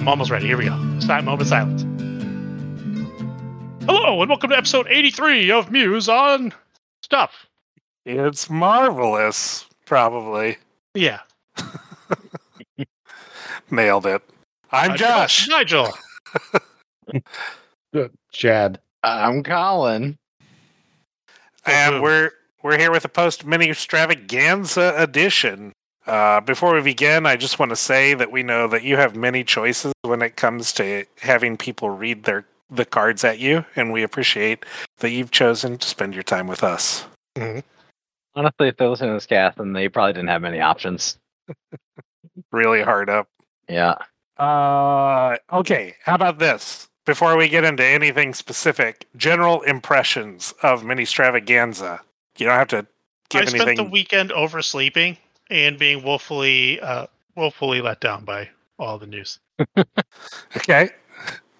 I'm almost ready. Here we go. Start moment silence. Hello, and welcome to episode 83 of Muse on Stuff. It's marvelous, probably. Yeah. Nailed it. I'm Uh, Josh. Nigel. Chad. I'm Colin. and we're we're here with a post mini extravaganza edition. Uh, before we begin, I just want to say that we know that you have many choices when it comes to having people read their the cards at you, and we appreciate that you've chosen to spend your time with us. Honestly, if they're listening to this cast, then they probably didn't have many options. Really hard up. Yeah. Uh, okay. How about this? Before we get into anything specific, general impressions of mini extravaganza. You don't have to give I spent the weekend oversleeping and being woefully, uh, woefully let down by all the news. okay.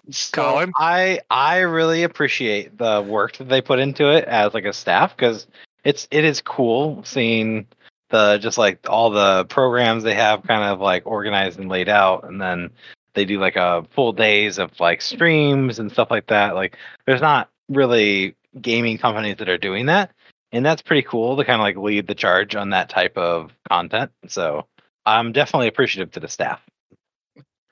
So I I really appreciate the work that they put into it as like a staff because it's it is cool seeing the just like all the programs they have kind of like organized and laid out and then they do like a full days of like streams and stuff like that like there's not really gaming companies that are doing that and that's pretty cool to kind of like lead the charge on that type of content so i'm definitely appreciative to the staff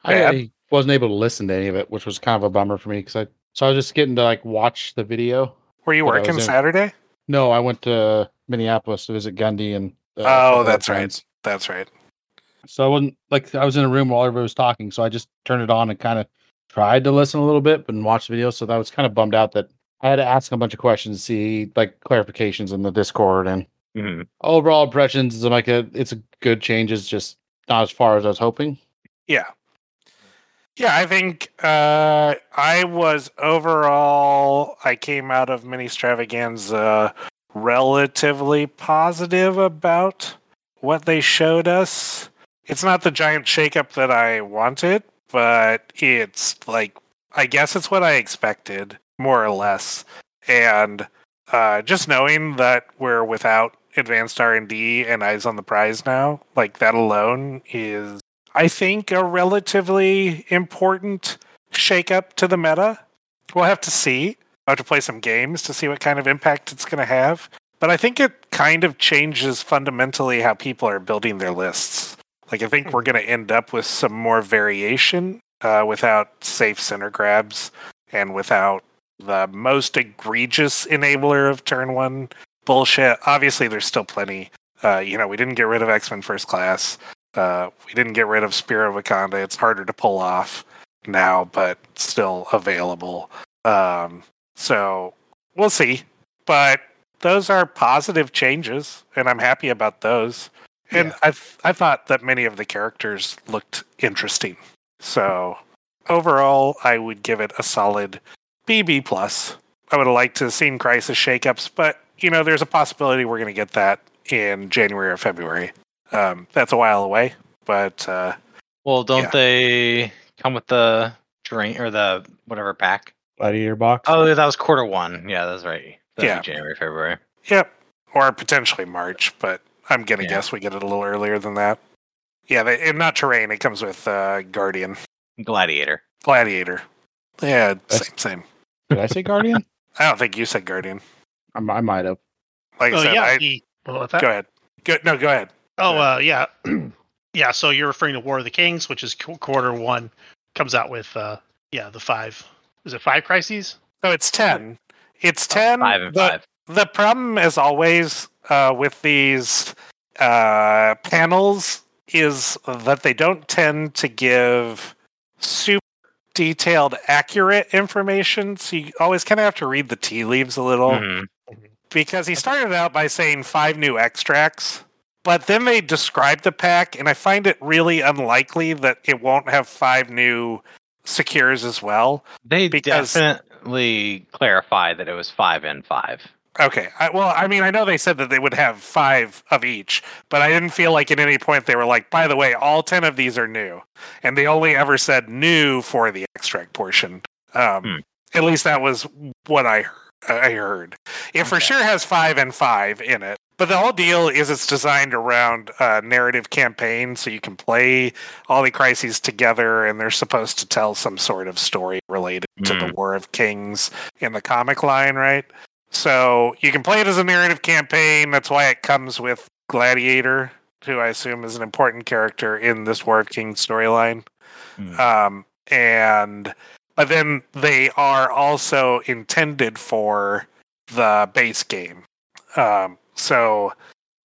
I, Bad. I wasn't able to listen to any of it, which was kind of a bummer for me because I so I was just getting to like watch the video. Were you working Saturday? No, I went to Minneapolis to visit Gundy and. Uh, Oh, couple of that's right. That's right. So I wasn't like I was in a room while everybody was talking, so I just turned it on and kind of tried to listen a little bit, but watch the video. So that was kind of bummed out that I had to ask a bunch of questions, see like clarifications in the Discord, and Mhm. overall impressions. is like a it's a good change. It's just not as far as I was hoping. Yeah. Yeah, I think uh, I was overall, I came out of Mini Extravaganza relatively positive about what they showed us. It's not the giant shakeup that I wanted, but it's like, I guess it's what I expected, more or less. And uh, just knowing that we're without advanced R&D and eyes on the prize now, like that alone is I think a relatively important shakeup to the meta. We'll have to see. I'll have to play some games to see what kind of impact it's going to have. But I think it kind of changes fundamentally how people are building their lists. Like, I think we're going to end up with some more variation uh, without safe center grabs and without the most egregious enabler of turn one bullshit. Obviously, there's still plenty. Uh, you know, we didn't get rid of X Men First Class. Uh, we didn't get rid of Spear of Wakanda. It's harder to pull off now, but still available. Um, so we'll see. But those are positive changes, and I'm happy about those. And Yeah. I th- I thought that many of the characters looked interesting. So overall, I would give it a solid BB plus. I would have liked to have seen Crisis shakeups, but you know, there's a possibility we're going to get that in January or February. Um, that's a while away, but uh, Well, don't Yeah. they come with the drain or the whatever pack? Gladiator box. Oh, that was quarter one. Yeah, that's right. That'd Yeah. be January, February. yep, or potentially March, but I'm gonna Yeah. guess we get it a little earlier than that. Yeah, they, and not terrain. It comes with uh, Guardian, Gladiator. Gladiator. Yeah, That's- same, same. Did I say Guardian? I don't think you said Guardian. I, I might have. Like I oh said, yeah, I, the, what that? go ahead. Go, no, go ahead. Oh uh, yeah, yeah. So you're referring to War of the Kings, which is qu- quarter one, comes out with uh, yeah, the five. Is it five crises? So it's ten. It's ten. Five and the, five. the problem, as always, uh, with these uh, panels is that they don't tend to give super detailed, accurate information. So you always kind of have to read the tea leaves a little Mhm. because he started out by saying five new extracts. But then they describe the pack, and I find it really unlikely that it won't have five new secures as well. They Because- definitely clarified that it was five and five. Okay. I, well, I mean, I know they said that they would have five of each, but I didn't feel like at any point they were like, by the way, all 10 of these are new. And they only ever said new for the extract portion. Um, Hmm. At least that was what I, I heard. It for sure has five and five in it, But the whole deal is it's designed around a narrative campaign, so you can play all the crises together, and they're supposed to tell some sort of story related to the Mm. War of Kings in the comic line, right? So you can play it as a narrative campaign. That's why it comes with Gladiator, who I assume is an important character in this War of Kings storyline. Hmm. Um, and but then they are also intended for the base game. Um, so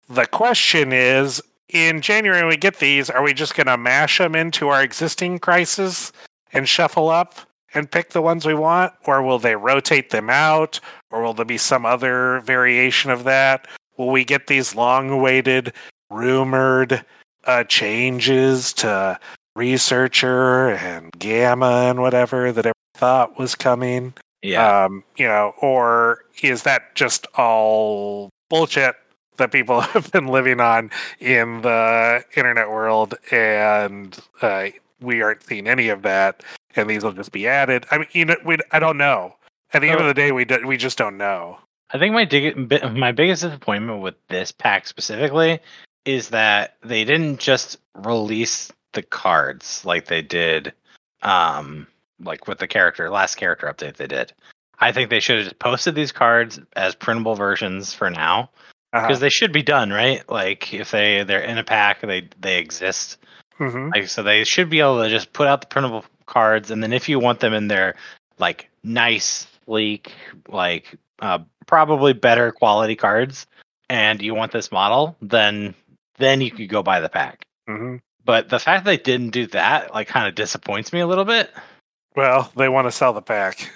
the question is in January when we get these, are we just going to mash them into our existing crisis and shuffle up and pick the ones we want, or will they rotate them out, or will there be some other variation of that? Will we get these long-awaited, rumored uh, changes to researcher and gamma and whatever that everyone thought was coming? Yeah. Um, you know, or is that just all bullshit that people have been living on in the internet world and uh, we aren't seeing any of that and these will just be added? I mean, you know, we, I don't know. At the end of the day, we do, we just don't know. I think my dig- my biggest disappointment with this pack specifically is that they didn't just release the cards like they did um like with the character last character update they did. I think they should have just posted these cards as printable versions for now Uh-huh. because they should be done, right? Like if they they're in a pack, they they exist. Mhm. Like so they should be able to just put out the printable cards and then if you want them in their like nice sleek like uh probably better quality cards and you want this model then then you could go buy the pack Mhm. but the fact they didn't do that like kind of disappoints me a little bit Well, they want to sell the pack.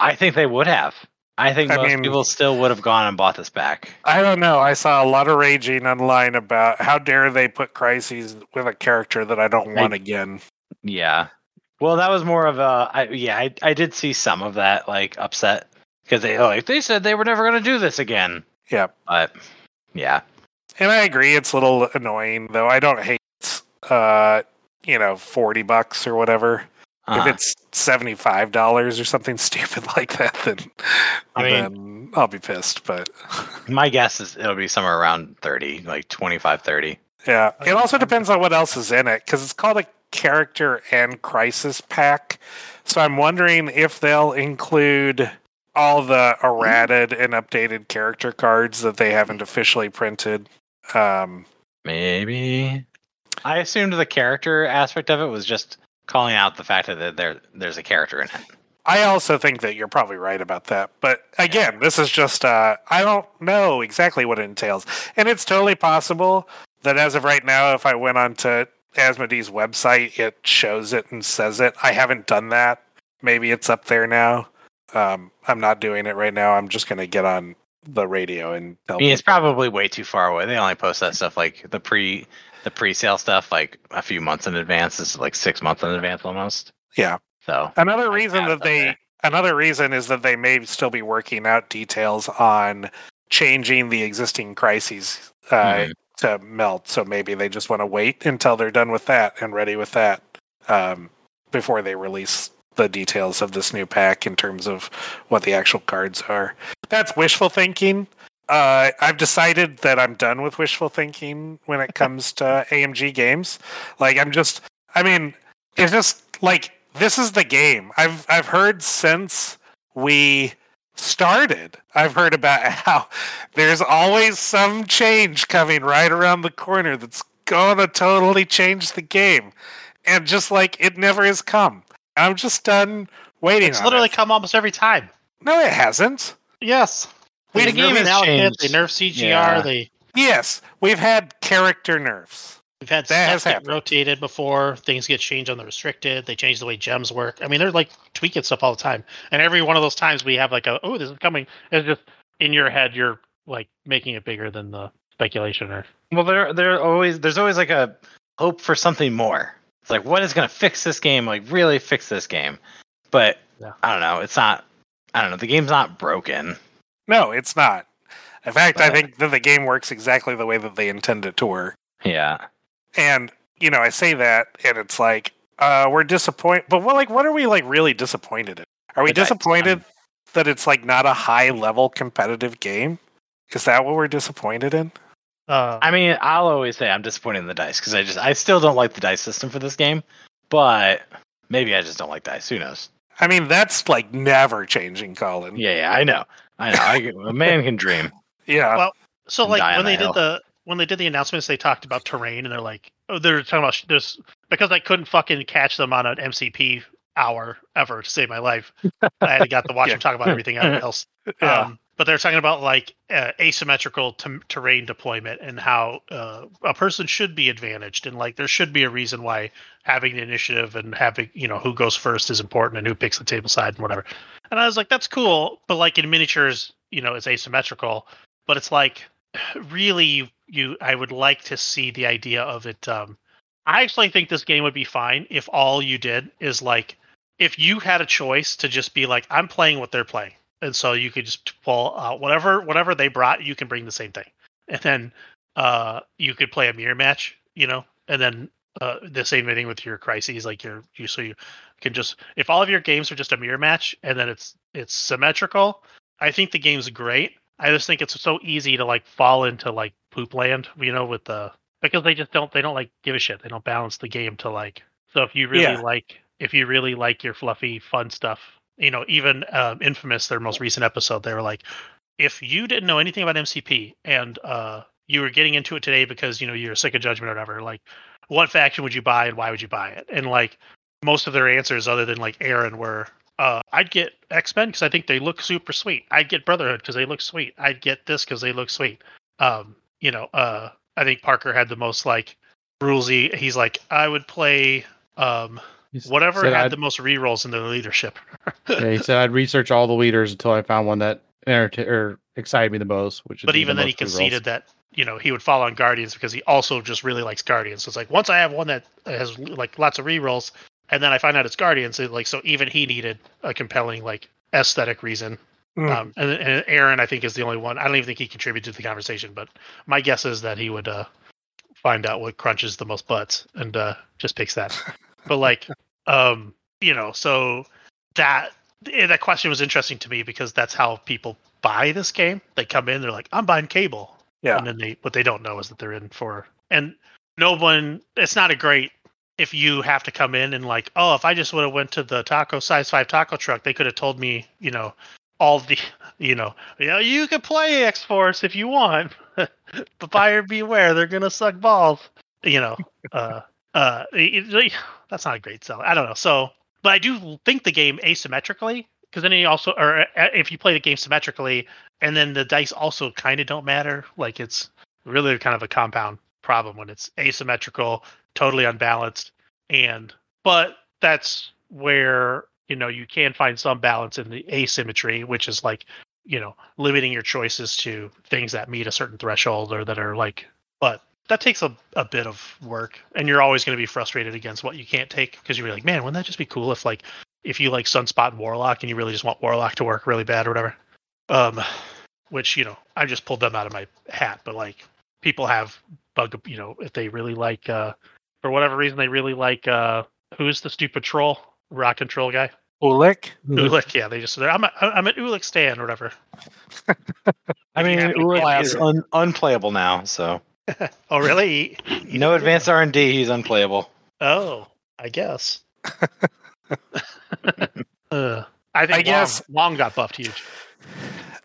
i think they would have i think I most mean- people still would have gone and bought this pack I don't know. I saw a lot of raging online about how dare they put crises with a character that I don't want again. yeah well that was more of a I, yeah I, I did see some of that like upset because they like they said they were never going to do this again Yeah. but yeah And I agree, it's a little annoying, though. I don't hate, uh, you know, forty bucks or whatever. Uh-huh. If it's seventy five dollars or something stupid like that, then I mean- then I'll be pissed. But My guess is it'll be somewhere around 30, like 25, 30. yeah, it also depends on what else is in it because it's called a character and crisis pack. So I'm wondering if they'll include all the errated and updated character cards that they haven't officially printed. Um, Maybe. I assumed the character aspect of it was just calling out the fact that there there's a character in it. I also think that you're probably right about that. But again, this is just uh I don't know exactly what it entails. And it's totally possible that as of right now, if I went onto Asmodee's website, it shows it and says it. I haven't done that. Maybe it's up there now. Um, I'm not doing it right now. I'm just gonna get on the radio and tell I mean, it's probably way too far away. They only post that stuff like the pre the pre-sale stuff like a few months in advance. This is like six months in advance almost. Yeah. So Another reason that they there. another reason is that they may still be working out details on changing the existing crises uh, Mhm. To melt. So maybe they just want to wait until they're done with that and ready with that um, before they release the details of this new pack in terms of what the actual cards are. That's wishful thinking. Uh, I've decided that I'm done with wishful thinking when it comes to AMG games. Like I'm just, I mean, it's just like this is the game. I've I've heard since we started. I've heard about how there's always some change coming right around the corner that's gonna totally change the game, and just like it never has come. I'm just done waiting. It's on literally it. come almost every time. no, it hasn't. Yes. we The game nerf has Malekith, changed. They nerf CGR. Yeah. They Yes, we've had character nerfs. We've had That has stuff get happened. rotated before. Things get changed on the restricted. They change the way gems work. I mean, they're like tweaking stuff all the time. And every one of those times we have like a oh this is coming. It's just in your head you're like making it bigger than the speculation or well, there there always there's always like a hope for something more. It's like what is going to fix this game? Like really fix this game? But Yeah. I don't know. It's not. I don't know. The game's not broken. No, it's not. In fact, I think that the game works exactly the way that they intend it to work. Yeah. And you know, I say that, and it's like uh, we're disappointed. But what, like, what are we like really disappointed in? Are we But I- disappointed that it's like not a high level competitive game? Is that what we're disappointed in? Uh, I mean, I'll always say I'm disappointed in the dice because I just I still don't like the dice system for this game, but maybe I just don't like dice. Who knows? I mean, that's like never changing, Colin. Yeah, yeah, I know, I know. I, a man can dream. Yeah. Well, so like Die when they hill. did the when they did the announcements, they talked about terrain, and they're like, oh, they're talking about sh- this because I couldn't fucking catch them on an MCP hour ever to save my life. I had to got to watch Yeah. them talk about everything else. yeah. Um, but they're talking about like uh, asymmetrical t- terrain deployment and how uh, a person should be advantaged, and like there should be a reason why having the initiative and having you know who goes first is important and who picks the table side and whatever. And I was like, that's cool, but like in miniatures, you know, it's asymmetrical. But it's like really you, I would like to see the idea of it. Um, I actually think this game would be fine if all you did is like if you had a choice to just be like I'm playing what they're playing, and so you could just pull out whatever whatever they brought, you can bring the same thing, and then uh you could play a mirror match, you know, and then uh the same thing with your crises, like your you so you can just if all of your games are just a mirror match and then it's it's symmetrical, I think the game's great. I just think it's so easy to like fall into like poop land, you know, with the because they just don't they don't like give a shit. They don't balance the game to like so if you really Yeah. like if you really like your fluffy fun stuff, you know, even um, Infamous, their most recent episode, they were like, if you didn't know anything about MCP and uh, you were getting into it today because you know you're sick of Judgment or whatever, like, what faction would you buy and why would you buy it? And like most of their answers, other than like Aaron, were uh, I'd get X Men because I think they look super sweet. I'd get Brotherhood because they look sweet. I'd get this because they look sweet. Um, you know, uh, I think Parker had the most like rulesy. He's like, I would play um, whatever had I'd- the most rerolls in the leadership. yeah, he said I'd research all the leaders until I found one that enterta- or excited me the most. Which but be the even then, he most rerolls. conceded that you know he would fall on Guardians because he also just really likes Guardians. So it's like once I have one that has like lots of rerolls, and then I find out it's Guardians, it, like so even he needed a compelling like aesthetic reason. Mm. Um, and, and Aaron, I think, is the only one. I don't even think he contributed to the conversation, but my guess is that he would uh, find out what crunches the most butts and uh, just picks that. but like, um, you know, so that eh, that question was interesting to me because that's how people buy this game. They come in, they're like, "I'm buying cable," Yeah. and then they what they don't know is that they're in for and no one. It's not a great if you have to come in and like, oh, if I just would have went to the taco size five taco truck, they could have told me, you know, all the, you know, yeah, you can play X Force if you want, but buyer beware, they're gonna suck balls, you know. Uh, uh, it- it- that's not a great sell. I don't know. So, but I do think the game asymmetrically, because then you also, or uh, if you play the game symmetrically, and then the dice also kind of don't matter. Like it's really kind of a compound problem when it's asymmetrical, totally unbalanced, and but that's where you know you can find some balance in the asymmetry, which is like you know limiting your choices to things that meet a certain threshold or that are like, but that takes a, a bit of work and you're always going to be frustrated against what you can't take because you're like man wouldn't that just be cool if like if you like sunspot and warlock and you really just want warlock to work really bad or whatever? Um which you know i just pulled them out of my hat but like people have bug you know if they really like uh for whatever reason they really like uh who's the stupid troll rock control guy Ulik? Ulik, yeah, they just they're, I'm a, I'm an Ulik stan or whatever. I mean, you Ulik is un- unplayable now, so Oh, really? He- he- no advanced R and D. He's unplayable. Oh, I guess. uh, I think I guess- Long, Long got buffed huge.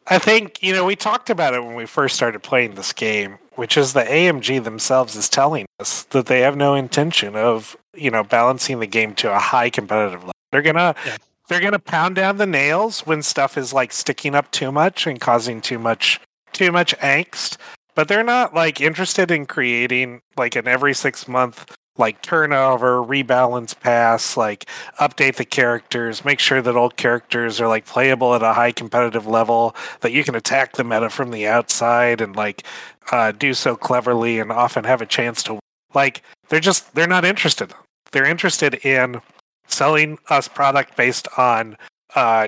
I think, you know, we talked about it when we first started playing this game, which is the AMG themselves is telling us that they have no intention of, you know, balancing the game to a high competitive level. They're gonna Yeah. they're gonna pound down the nails when stuff is like sticking up too much and causing too much too much angst. But they're not like interested in creating like an every six month like turnover, rebalance pass, like update the characters, make sure that old characters are like playable at a high competitive level, that you can attack the meta from the outside and like uh, do so cleverly and often have a chance to like they're just they're not interested. They're interested in selling us product based on uh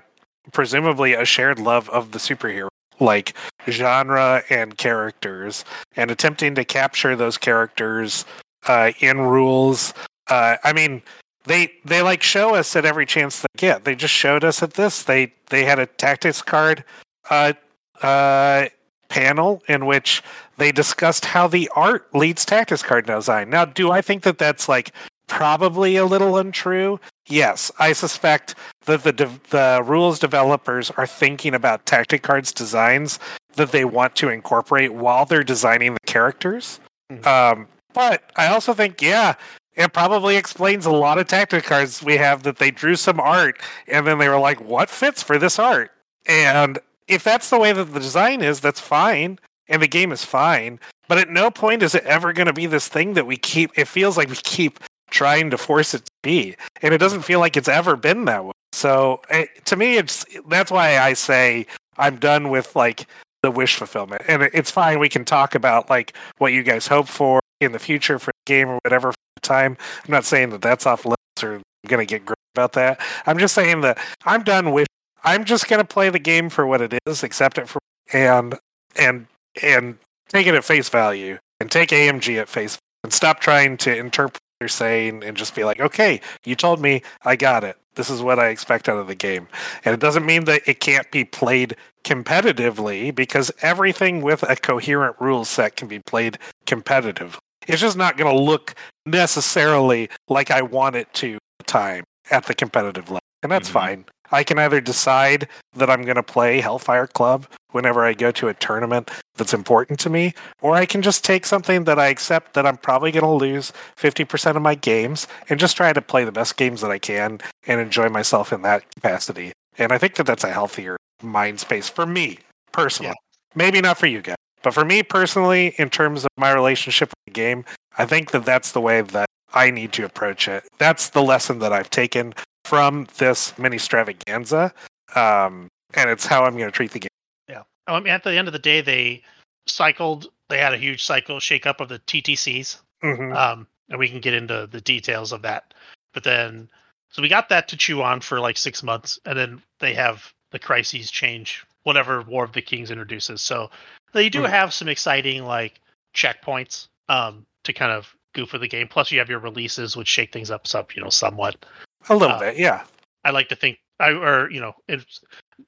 presumably a shared love of the superhero like genre and characters and attempting to capture those characters uh in rules uh i mean they they like show us at every chance they get they just showed us at this they they had a tactics card uh uh panel in which they discussed how the art leads tactics card design. Now, do I think that that's like probably a little untrue? Yes, I suspect that the de- the rules developers are thinking about tactic cards designs that they want to incorporate while they're designing the characters. Mhm. Um, but I also think, yeah, it probably explains a lot of tactic cards we have that they drew some art and then they were like, what fits for this art? And if that's the way that the design is, that's fine. And the game is fine. But at no point is it ever going to be this thing that we keep, it feels like we keep trying to force it to be. And it doesn't feel like it's ever been that way. So eh, to me, it's that's why I say I'm done with like the wish fulfillment. And it- it's fine. We can talk about like what you guys hope for in the future for the game or whatever time. I'm not saying that that's off limits or I'm going to get great about that. I'm just saying that I'm done with. I'm just going to play the game for what it is, accept it for and and and take it at face value and take AMG at face and stop trying to interpret what they're saying and just be like, okay, you told me, I got it. This is what I expect out of the game. And it doesn't mean that it can't be played competitively because everything with a coherent rule set can be played competitively. It's just not going to look necessarily like I want it to at the time at the competitive level. And that's Mhm. fine. I can either decide that I'm going to play Hellfire Club whenever I go to a tournament that's important to me, or I can just take something that I accept that I'm probably going to lose 50% of my games and just try to play the best games that I can and enjoy myself in that capacity. And I think that that's a healthier mind space for me personally. Maybe not for you guys, but for me personally, in terms of my relationship with the game, I think that that's the way that I need to approach it. That's the lesson that I've taken from this mini extravaganza. Um, and it's how I'm going to treat the game. Yeah. I mean, at the end of the day, they cycled. They had a huge cycle shake up of the TTCs, Mhm. um, and we can get into the details of that. But then, so we got that to chew on for like six months, and then they have the crises change whatever War of the Kings introduces. So they do Mhm. have some exciting like checkpoints um, to kind of goof with the game. Plus, you have your releases, which shake things up, up you know, somewhat. A little uh, bit, yeah. I like to think I or you know it's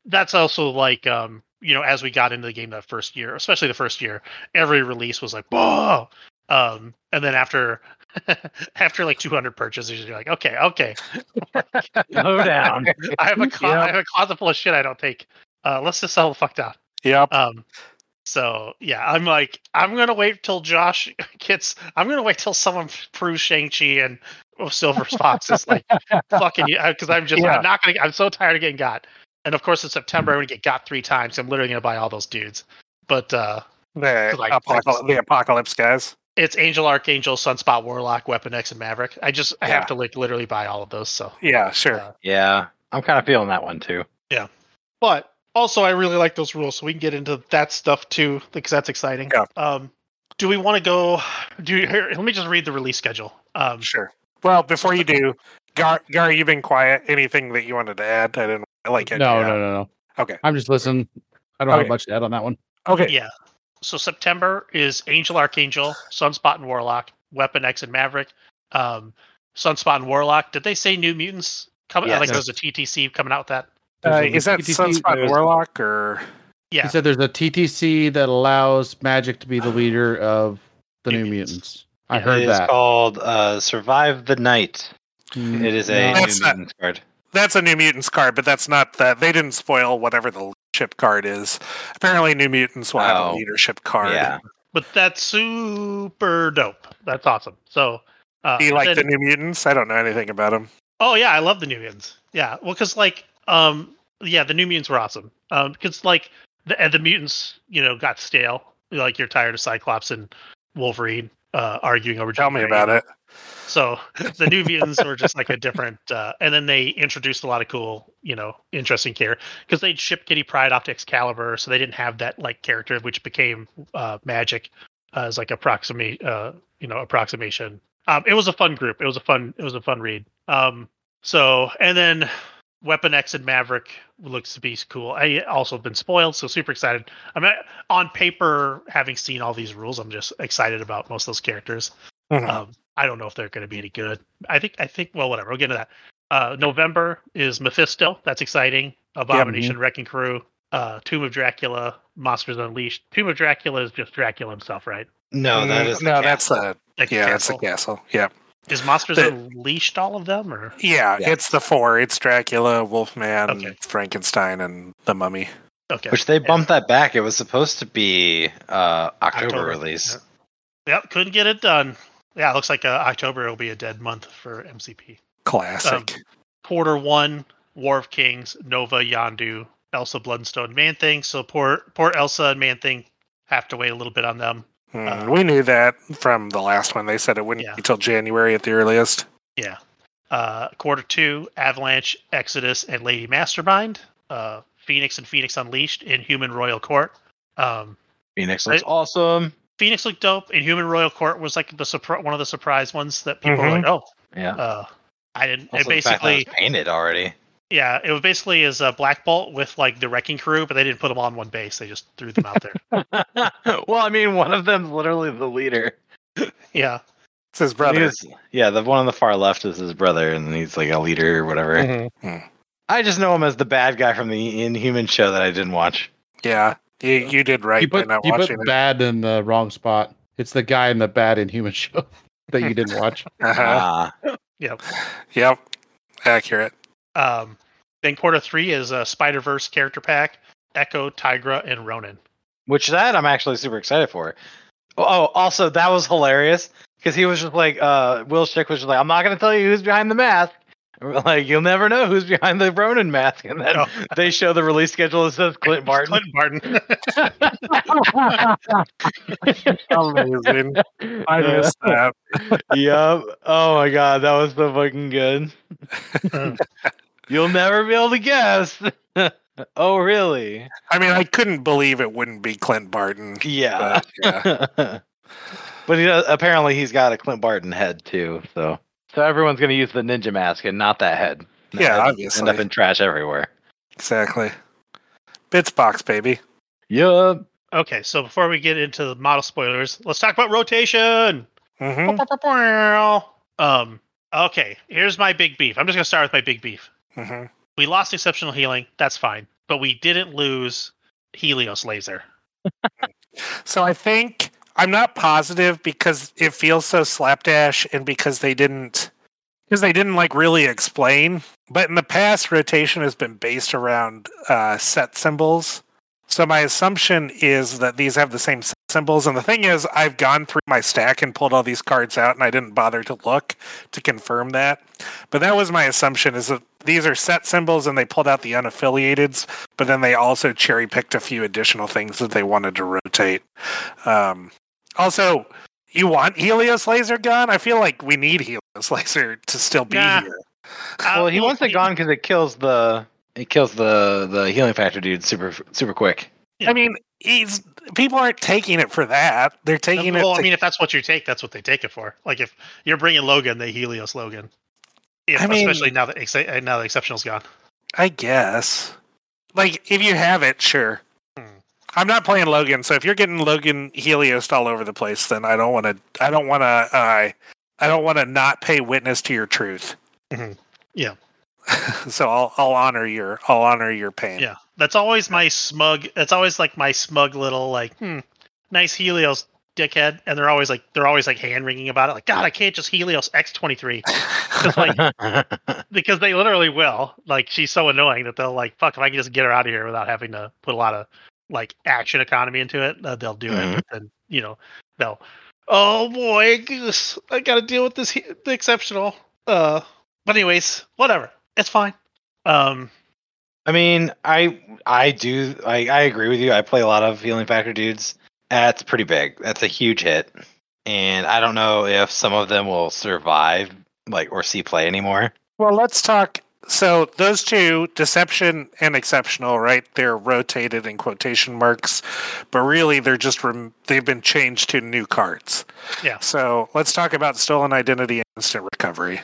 that's also like um you know as we got into the game that first year, especially the first year, every release was like whoa. Um, and then after after like 200 purchases, you're like, okay, okay, Slow down. I have a clo- Yeah. I have a closet full of shit I don't take. Uh, let's just sell the fuck down. Yep. Um, so yeah, I'm like, I'm gonna wait till Josh gets. I'm gonna wait till someone proves Shang Chi and oh, Silver Fox is like fucking you because I'm just Yeah. I'm not gonna. I'm so tired of getting got. And of course, in September, I'm gonna get got three times. So I'm literally gonna buy all those dudes. But uh, the, like- apocalypse, the apocalypse guys. it's Angel, Archangel, Sunspot, Warlock, Weapon X, and Maverick. I just I have to like literally buy all of those. So Yeah, sure. Uh, Yeah, I'm kind of feeling that one too. Yeah, but also, I really like those rules, so we can get into that stuff too, because that's exciting. Yeah. Um, do we want to go? Do you, here, let me just read the release schedule. Um, Sure. Well, before you do, Gar, Gar, you've been quiet. Anything that you wanted to add? I didn't I like it. No, no, no, no. Okay. I'm just listening. I don't Okay. have much to add on that one. Okay. yeah. So September is Angel, Archangel, Sunspot, and Warlock, Weapon X, and Maverick. Um, Sunspot and Warlock. Did they say New Mutants coming? Yes. like there's a TTC coming out with that. Uh, is that TTC Sunspot Warlock or? Yeah. He said there's a TTC that allows Magik to be the leader of the New New Mutants. Mutants. I Yeah. heard it is that. called uh, "Survive the Night." Mm, It is a no. New That's not- Mutants card. That's a New Mutants card, but that's not that. They didn't spoil whatever the leadership card is. Apparently, New Mutants will have a Oh. leadership card. Yeah, But that's super dope. That's awesome. So. Uh, Do you like then- the New Mutants? I don't know anything about them. Oh yeah, I love the New Mutants. Yeah, well, because like, um, yeah, the New Mutants were awesome. Um, because like the and the mutants, you know, got stale. Like you're tired of Cyclops and Wolverine uh, arguing over. Tell me about it. So the New Mutants were just like a different, uh, and then they introduced a lot of cool, you know, interesting care because they'd ship Kitty Pryde off to Excalibur, so they didn't have that like character which became uh, Magik uh, as like approximate, uh, you know, approximation. Um, it was a fun group. It was a fun. It was a fun read. Um, so and then Weapon X and Maverick looks to be cool. I also have been spoiled, so super excited. I mean, on paper, having seen all these rules, I'm just excited about most of those characters. Mhm. Um, I don't know if they're going to be any good. I think. I think. Well, whatever. We'll get into that. Uh, November is Mephisto. That's exciting. Abomination, Wrecking Crew, uh, Tomb of Dracula, Monsters Unleashed. Tomb of Dracula is just Dracula himself, right? No, that Mm, is the no, that's castle. the Like yeah, that's the castle. castle. Yeah, Is Monsters the- Unleashed all of them, or yeah, Yeah. it's the four. It's Dracula, Wolfman, Okay. Frankenstein, and the Mummy. okay? Which they Yeah. bumped that back. It was supposed to be uh, October, October, release. Yep, couldn't get it done. Yeah, it looks like uh, October will be a dead month for MCP. Classic. Um, Quarter one, War of Kings, Nova, Yondu, Elsa, Bloodstone, Man Thing. So poor, poor Elsa and Man Thing have to wait a little bit on them. Mm, uh, we knew that from the last one. They said it wouldn't Yeah. be till January at the earliest. Yeah. Uh, quarter two, Avalanche, Exodus, and Lady Mastermind. Uh, Phoenix and Phoenix Unleashed Inhuman Royal Court. Um, Phoenix looks Right. awesome. Phoenix looked dope. Inhuman Royal Court was like the surpri- one of the surprise ones that people were Mhm. like, oh, Yeah. uh, I didn't. Also, it the fact that it basically, was painted already. Yeah, it was basically as a Black Bolt with like the Wrecking Crew, but they didn't put them on one base. They just threw them out there. well, I mean, one of them's literally the leader. yeah. It's his brother. He's- yeah, the one on the far left is his brother, and he's like a leader or whatever. Mhm. I just know him as the bad guy from the Inhuman show that I didn't watch. Yeah, you, you did right you by put, not you put it. bad in the wrong spot. It's the guy in the bad Inhuman show that you didn't watch. Uh-huh. Ah, Yep, accurate. Um, then quarter three is a Spider Verse character pack: Echo, Tigra, and Ronin. which that I'm actually super excited for. Oh, also that was hilarious because he was just like, uh, Will Shick was just like, I'm not gonna tell you who's behind the mask. Like you'll never know who's behind the Ronin mask, and then No. they show the release schedule that says Clint Barton. Clinton Barton. Amazing. I missed that. yep. Oh my god, that was so fucking good. You'll never be able to guess. oh really? I mean, I couldn't believe it wouldn't be Clint Barton. Yeah. But, yeah. but he does, apparently he's got a Clint Barton head too. So so everyone's gonna use the ninja mask and not that head. That Yeah, head obviously. End up in trash everywhere. Exactly. Bits box, baby. Yup. okay, so before we get into the model spoilers, let's talk about rotation. hmm Um. Okay, here's my big beef. I'm just gonna start with my big beef. Hmm We lost exceptional healing. That's fine, but we didn't lose Helios laser. So I think I'm not positive because it feels so slapdash, and because they didn't, because they didn't like really explain. But in the past, rotation has been based around uh, set symbols. So my assumption is that these have the same set symbols. And the thing is, I've gone through my stack and pulled all these cards out, and I didn't bother to look to confirm that. But that was my assumption: is that these are set symbols, and they pulled out the unaffiliateds, but then they also cherry picked a few additional things that they wanted to rotate. Um, also, you want Helios laser gun? I feel like we need Helios laser to still be Nah. here. Well, he Uh, wants it gone because it kills the it kills the the healing factor dude super super quick. I mean, he's people aren't taking it for that. They're taking well, it. I to- mean, if that's what you take, that's what they take it for. Like if you're bringing Logan, they Helios Logan. If, I mean- especially now that uh, now the exceptional's gone. I guess. Like, if you have it, sure. Hmm. I'm not playing Logan, so if you're getting Logan Helios all over the place, then I don't want to. I don't want to. Uh, I don't want to not pay witness to your truth. Mhm. Yeah. so I'll I'll honor your I'll honor your pain. Yeah, that's always my smug. That's always like my smug little like, hmm, nice Helios, dickhead. And they're always like, they're always like hand wringing about it. Like, God, I can't just Helios X twenty three because they literally will. Like, she's so annoying that they'll like, fuck, if I can just get her out of here without having to put a lot of like action economy into it, uh, they'll do Mhm. it. And you know, they'll. Oh boy, goose, I got to deal with this he- the exceptional. Uh, but anyways, whatever, it's fine. Um, I mean, I I do I, I agree with you. I play a lot of healing factor dudes. That's pretty big. That's a huge hit. And I don't know if some of them will survive like or see play anymore. Well, let's talk. So those two, deception and exceptional, right? They're rotated in quotation marks, but really they're just rem- they've been changed to new cards. Yeah. So let's talk about stolen identity and instant recovery.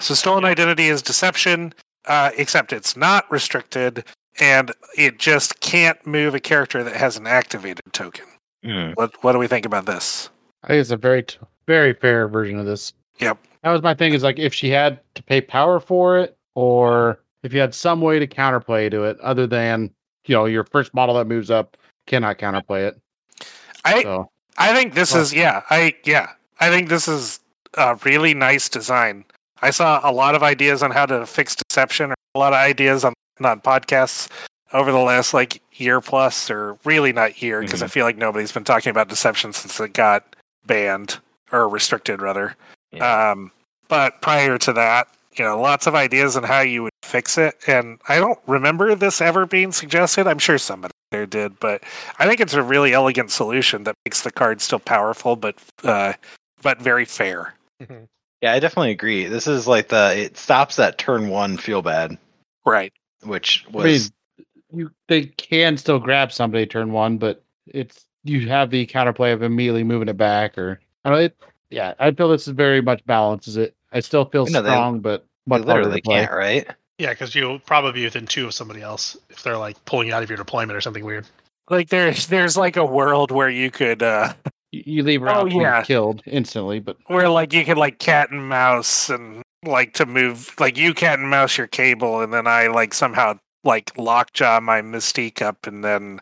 So stolen identity is deception, uh, except it's not restricted, and it just can't move a character that has an activated token. Hmm. What What do we think about this? I think it's a very, t- very fair version of this. Yep. That was my thing. Is like if she had to pay power for it, or if you had some way to counterplay to it, other than you know your first model that moves up cannot counterplay it. I So I think this Well- is yeah. I yeah. I think this is a really nice design. I saw a lot of ideas on how to fix deception, or a lot of ideas on on podcasts over the last like year plus, or really not year, because I feel like nobody's been talking about deception since it got banned or restricted rather. Yeah. Um, but prior to that, you know, lots of ideas on how you would fix it, and I don't remember this ever being suggested. I'm sure somebody there did, but I think it's a really elegant solution that makes the card still powerful, but uh, but very fair. Yeah, I definitely agree. This is like the it stops that turn one feel bad, Right. which I mean, was you they can still grab somebody turn one, but it's you have the counterplay of immediately moving it back, or I don't know. It, yeah, I feel this is very much balances it. I still feel No, they- strong, but they much harder literally play. can't, right? Yeah, because you'll probably be within two of somebody else if they're like pulling you out of your deployment or something weird. Like there's there's like a world where you could uh You, you leave Oh, around yeah. killed instantly, but where like you could like cat and mouse and like to move like you cat and mouse your cable and then I like somehow like lockjaw my mystique up and then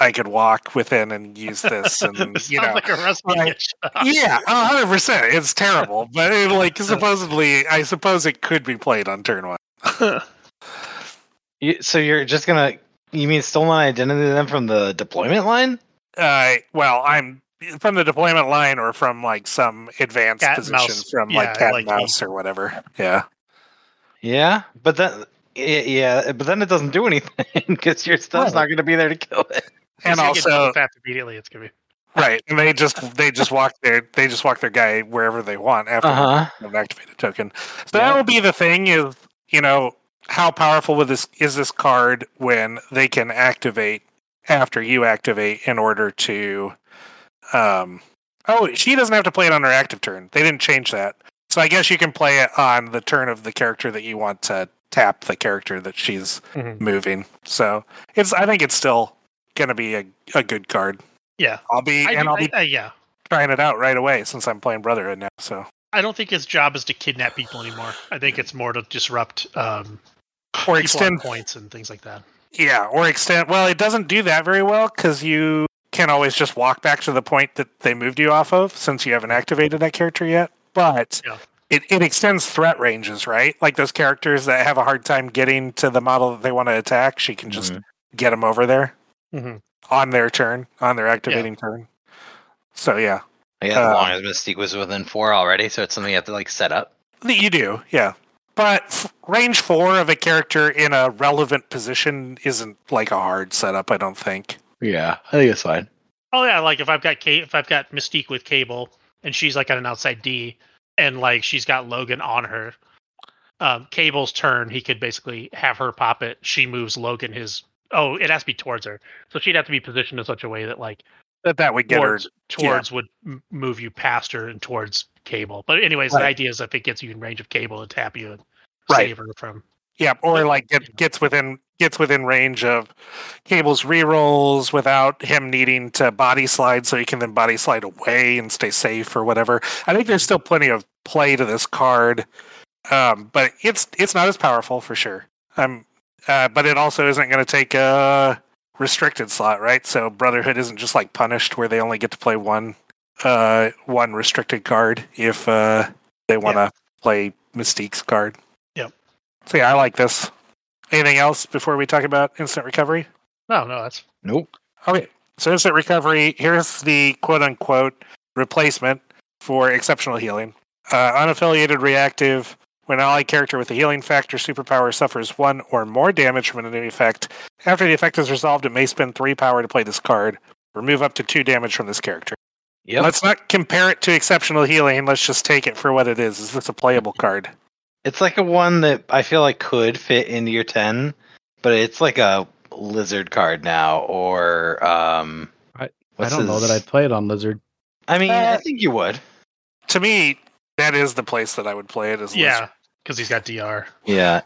I could walk within and use this and this you sounds know like a recipe. right. to get shot. yeah, a hundred percent. It's terrible, but it, like supposedly, I suppose it could be played on turn one. So you're just gonna you mean stolen identity then from the deployment line? Uh, well, I'm from the deployment line or from like some advanced Cat position mouse. from Yeah, like cat like and mouse or whatever. Yeah, Yeah, but then yeah, but then it doesn't do anything because your stuff's Right. not gonna be there to kill it. and It's gonna get also double tapped immediately. It's gonna be right, and they just they just walk their they just walk their guy wherever they want after Uh huh. an activated token. So Yeah. that will be the thing is you know how powerful with this is this card when they can activate after you activate in order to um oh she doesn't have to play it on her active turn they didn't change that so i guess you can play it on the turn of the character that you want to tap the character that she's Mhm. moving so it's i think it's still gonna be a, a good card yeah. i'll be I and do- i'll be I- uh, yeah. trying it out right away since i'm playing brotherhood now so I don't think his job is to kidnap people anymore. I think it's more to disrupt um, or extend points and things like that. Yeah, or extend. Well, it doesn't do that very well because you can always just walk back to the point that they moved you off of since you haven't activated that character yet. But Yeah. it, it extends threat ranges, right? Like those characters that have a hard time getting to the model that they want to attack, she can just Mhm. get them over there hmm on their turn, on their activating turn. So, yeah, Yeah, as Uh, long as Mystique was within four already, so it's something you have to like set up. you do, yeah. But f- range four of a character in a relevant position isn't like a hard setup, I don't think. Yeah, I think it's fine. Oh yeah, like if I've got Ca- if I've got Mystique with Cable and she's like at an outside D and like she's got Logan on her. Um, Cable's turn, he could basically have her pop it. She moves Logan his. Oh, it has to be towards her, so she'd have to be positioned in such a way that like That that would get her towards towards would move you past her and towards Cable. But anyways, Right. the idea is if it gets you in range of Cable to tap you and Right. save her from. Yeah, or like get, gets within gets within range of Cable's rerolls without him needing to body slide, so he can then body slide away and stay safe or whatever. I think there's still plenty of play to this card, um, but it's it's not as powerful for sure. Um, uh, but it also isn't going to take a restricted slot, right? So Brotherhood isn't just like punished where they only get to play one uh, one restricted card if uh, they want to play Mystique's card. Yep. So yeah, I like this. Anything else before we talk about instant recovery? No, no, that's Nope. Okay, so instant recovery. Here's the quote unquote replacement for exceptional healing. Uh, unaffiliated reactive. When an allied character with a healing factor superpower suffers one or more damage from an enemy effect, after the effect is resolved, it may spend three power to play this card. Remove up to two damage from this character. Yep. Let's not compare it to exceptional healing. Let's just take it for what it is. Is this a playable card? It's like a one that I feel like could fit into your ten, but it's like a lizard card now, or um. I- I don't know that I'd play it on Lizard. I mean, I Uh, think you would. To me, that is the place that I would play it. As yeah, because he's got DR. Yeah.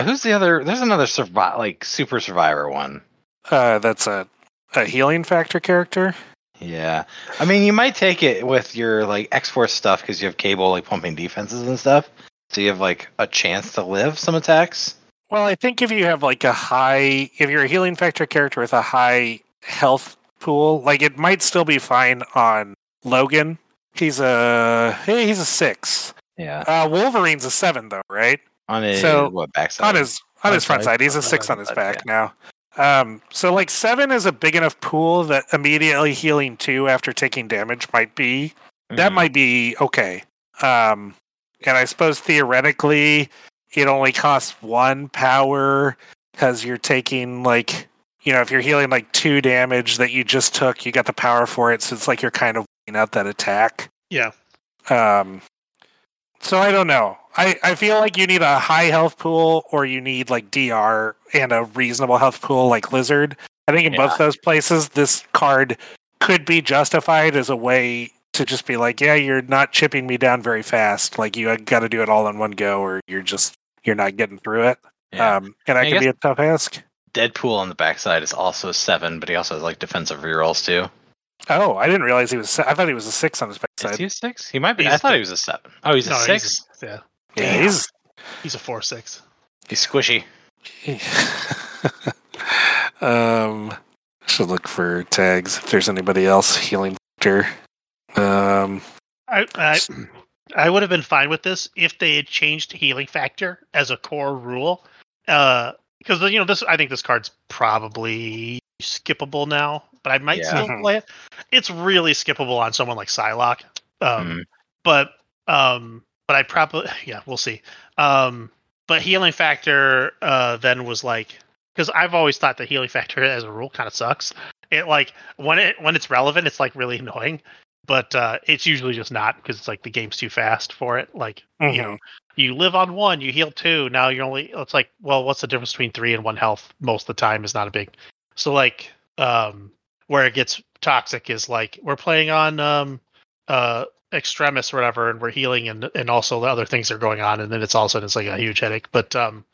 Who's the other? There's another survi- like super survivor one. uh, that's a a healing factor character. Yeah, I mean, you might take it with your like X Force stuff because you have cable like pumping defenses and stuff, so you have like a chance to live some attacks. Well, I think if you have like a high, if you're a healing factor character with a high health pool. Like it might still be fine on Logan. He's a he's a six. Yeah. Uh, Wolverine's a seven though, right? On his So, what backside? on his on his front side. He's a six on his back side, now. Um, so like seven is a big enough pool that immediately healing two after taking damage might be that Mhm. might be okay. Um, and I suppose theoretically it only costs one power because you're taking like you know if you're healing like two damage that you just took, you got the power for it. So it's like you're kind of weighing out that attack. Yeah. Um, so I don't know. I, I feel like you need a high health pool or you need like DR and a reasonable health pool like Lizard. I think in both those places, this card could be justified as a way to just be like, yeah, you're not chipping me down very fast. Like you got to do it all in one go, or you're just you're not getting through it. Yeah. Um, and that I can be a tough ask. Deadpool on the backside is also seven, but he also has like defensive rerolls too. Oh, I didn't realize he was. se- I thought he was a six on his Is backside. he a six? He might be. I thought the- he was a seven. Oh, he's a six. He's, yeah, Yeah, Damn. he's he's a four six. He's squishy. um, should look for tags if there's anybody else healing factor. Um, I, I I would have been fine with this if they had changed healing factor as a core rule. Uh, because you know this, I think this card's probably skippable now, but I might Yeah. still Mhm. play it. It's really skippable on someone like Psylocke. Um, Mhm. but um, but I probably yeah, we'll see. Um, but healing factor uh then was like because I've always thought the healing factor as a rule kind of sucks. It like when it when it's relevant, it's like really annoying, but uh, it's usually just not because it's like the game's too fast for it. Like you Mhm. know, you live on one, you heal two. Now you're only. It's like, well, what's the difference between three and one health? Most of the time is not a big. So like, um, where it gets toxic is like we're playing on um, uh, extremis or whatever, and we're healing, and and also the other things are going on, and then it's all of a sudden it's like a huge headache. But um,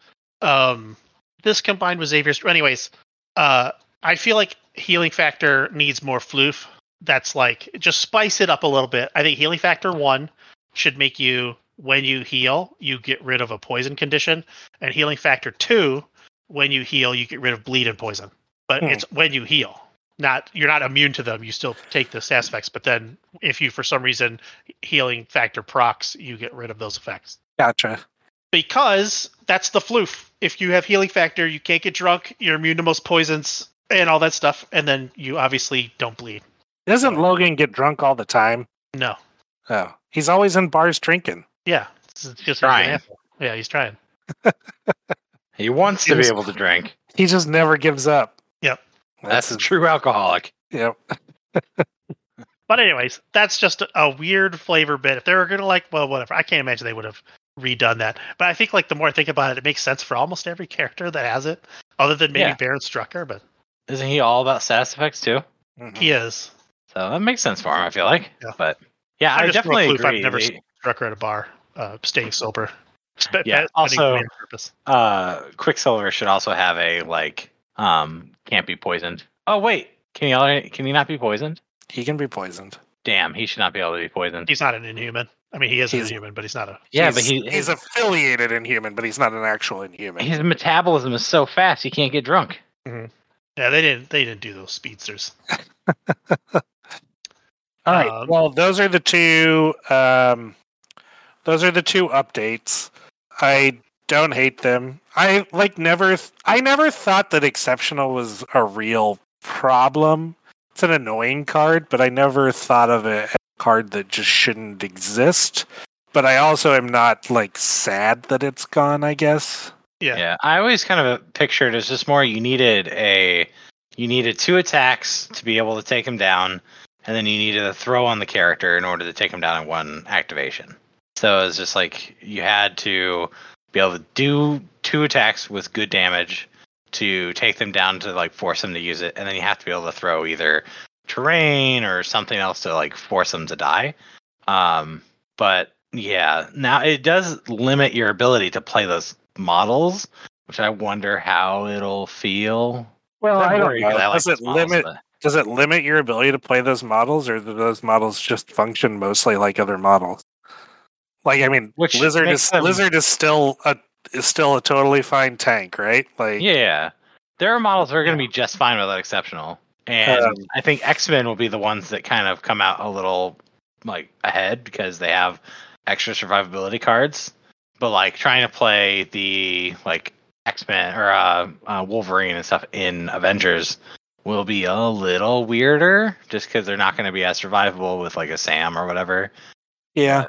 um, this combined with Xavier's, anyways, uh, I feel like healing factor needs more floof. That's like just spice it up a little bit. I think healing factor one should make you when you heal, you get rid of a poison condition, and healing factor two, when you heal, you get rid of bleed and poison. But Hmm. it's when you heal, not you're not immune to them. You still take the stats effects, but then if you for some reason healing factor procs, you get rid of those effects gotcha. because that's the floof. If you have healing factor, you can't get drunk, you're immune to most poisons and all that stuff, and then you obviously don't bleed. Doesn't Logan get drunk all the time? No, Oh, he's always in bars drinking. yeah, it's it's just Trying. an example. Yeah, he's trying. He wants to be Yes. able to drink. He just never gives up. Yep. That's a true alcoholic. Yep. But anyways, that's just a, a weird flavor bit. If they were gonna like, well, whatever. I can't imagine they would have redone that. But I think like the more I think about it, it makes sense for almost every character that has it, other than maybe Yeah. Baron Strucker. But Isn't he all about status effects too? Mhm. he is So that makes sense for him. I feel like. Yeah. But yeah, I I, definitely wrote Floof. I've agree. never They- Strucker at a bar, uh, staying sober. Spe- Yeah, also- money on purpose. uh Quicksilver should also have a like um can't be poisoned. Oh wait, can he already, can he not be poisoned? He can be poisoned. Damn, he should not be able to be poisoned. He's not an Inhuman. I mean, he is an Inhuman, but he's not a. yeah, he's, but he he's his, affiliated Inhuman, but he's not an actual Inhuman. his metabolism is so fast he can't get drunk. Yeah, they didn't. They didn't do those speedsters. All right. Um, well, those are the two. Um, those are the two updates. I don't hate them. I like never. Th- I never thought that exceptional was a real problem. It's an annoying card, but I never thought of it as a card that just shouldn't exist. But I also am not like sad that it's gone. I guess. Yeah. Yeah, I always kind of pictured it's just more you needed a you needed two attacks to be able to take him down, and then you needed a throw on the character in order to take him down in one activation. So it's just like you had to be able to do two attacks with good damage to take them down to like force them to use it, and then you have to be able to throw either terrain or something else to like force them to die. Um, but yeah, now it does limit your ability to play those models, which I wonder how it'll feel. Well, I'm don't worried know. 'cause I like Does it those models, limit? but- Does it limit your ability to play those models, or do those models just function mostly like other models? Like, I mean, Which Lizard is them- Lizard is still a is still a totally fine tank, right? Like, Yeah, there are models that are going to be just fine without exceptional, And Um, I think X Men will be the ones that kind of come out a little like ahead because they have extra survivability cards. But like trying to play the like X Men or uh, uh, Wolverine and stuff in Avengers will be a little weirder just because they're not going to be as survivable with like a Sam or whatever. Yeah.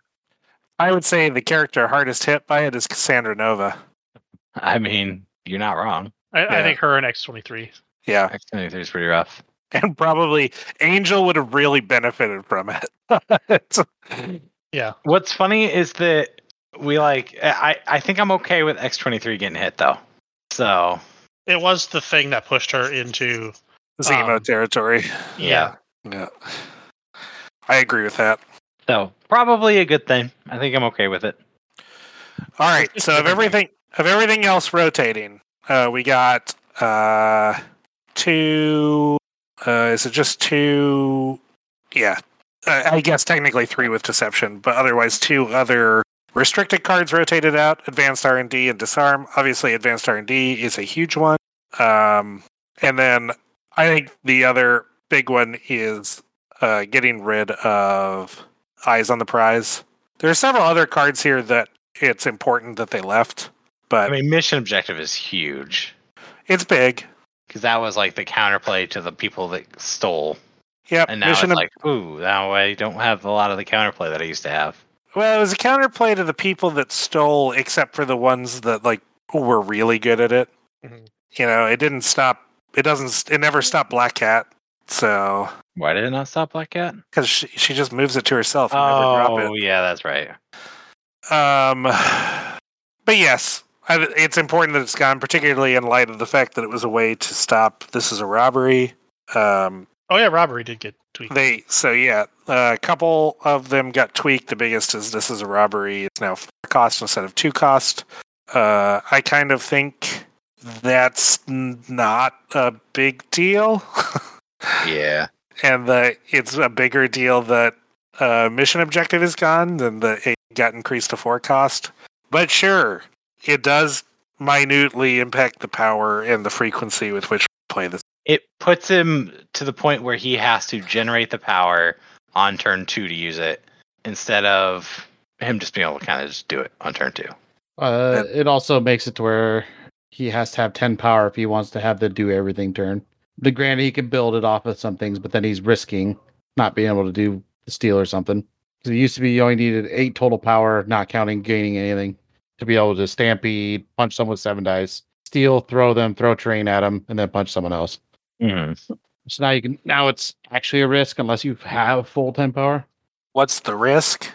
I would say the character hardest hit by it is Cassandra Nova. I mean, you're not wrong. I, Yeah. I think her and X twenty three. Yeah. X23 is pretty rough. And probably Angel would have really benefited from it. Yeah, What's funny is that we like. I I think I'm okay with X twenty three getting hit though. So it was the thing that pushed her into. Zemo Um, territory. Yeah, Yeah. I agree with that. so probably a good thing. I think I'm okay with it. All right. So of everything of everything else rotating, uh, we got uh, two. Uh, is it just two? Yeah, uh, I guess technically three with deception, but otherwise two other restricted cards rotated out: advanced R and D and disarm. Obviously, advanced R and D is a huge one. Um, and then I think the other big one is uh, getting rid of eyes on the prize. There are several other cards here that it's important that they left, but I mean, mission objective is huge it's big. because that was like the counterplay to the people that stole, Yep. and now mission it's ob- like, ooh, now I don't have a lot of the counterplay that I used to have. well, it was a counterplay to the people that stole, except for the ones that like were really good at it. Mhm. You know, it didn't stop. It doesn't. It never stopped Black Cat. So Why did it not stop Black Cat? because she, she just moves it to herself and never drop it. Oh, yeah, that's right. Um, but yes, I, it's important that it's gone, particularly in light of the fact that it was a way to stop. This is a robbery. Um, Oh yeah, robbery did get tweaked. they so yeah, a couple of them got tweaked. The biggest is this is a robbery. It's now four cost instead of two cost. Uh, I kind of think that's not a big deal, Yeah. and that it's a bigger deal that uh, mission objective is gone than that it got increased to four cost. But sure, it does minutely impact the power and the frequency with which we play this. It puts him to the point where he has to generate the power on turn two to use it instead of him just being able to kind of just do it on turn two. Uh, it also makes it to where he has to have 10 power if he wants to have the do everything turn. The granted, he can build it off of some things, but then he's risking not being able to do the steal or something. Because it used to be you only needed eight total power, not counting gaining anything, to be able to stampede, punch someone with seven dice, steal, throw them, throw terrain at them, and then punch someone else. Mm-hmm. So now you can now it's actually a risk unless you have full 10 power. What's the risk?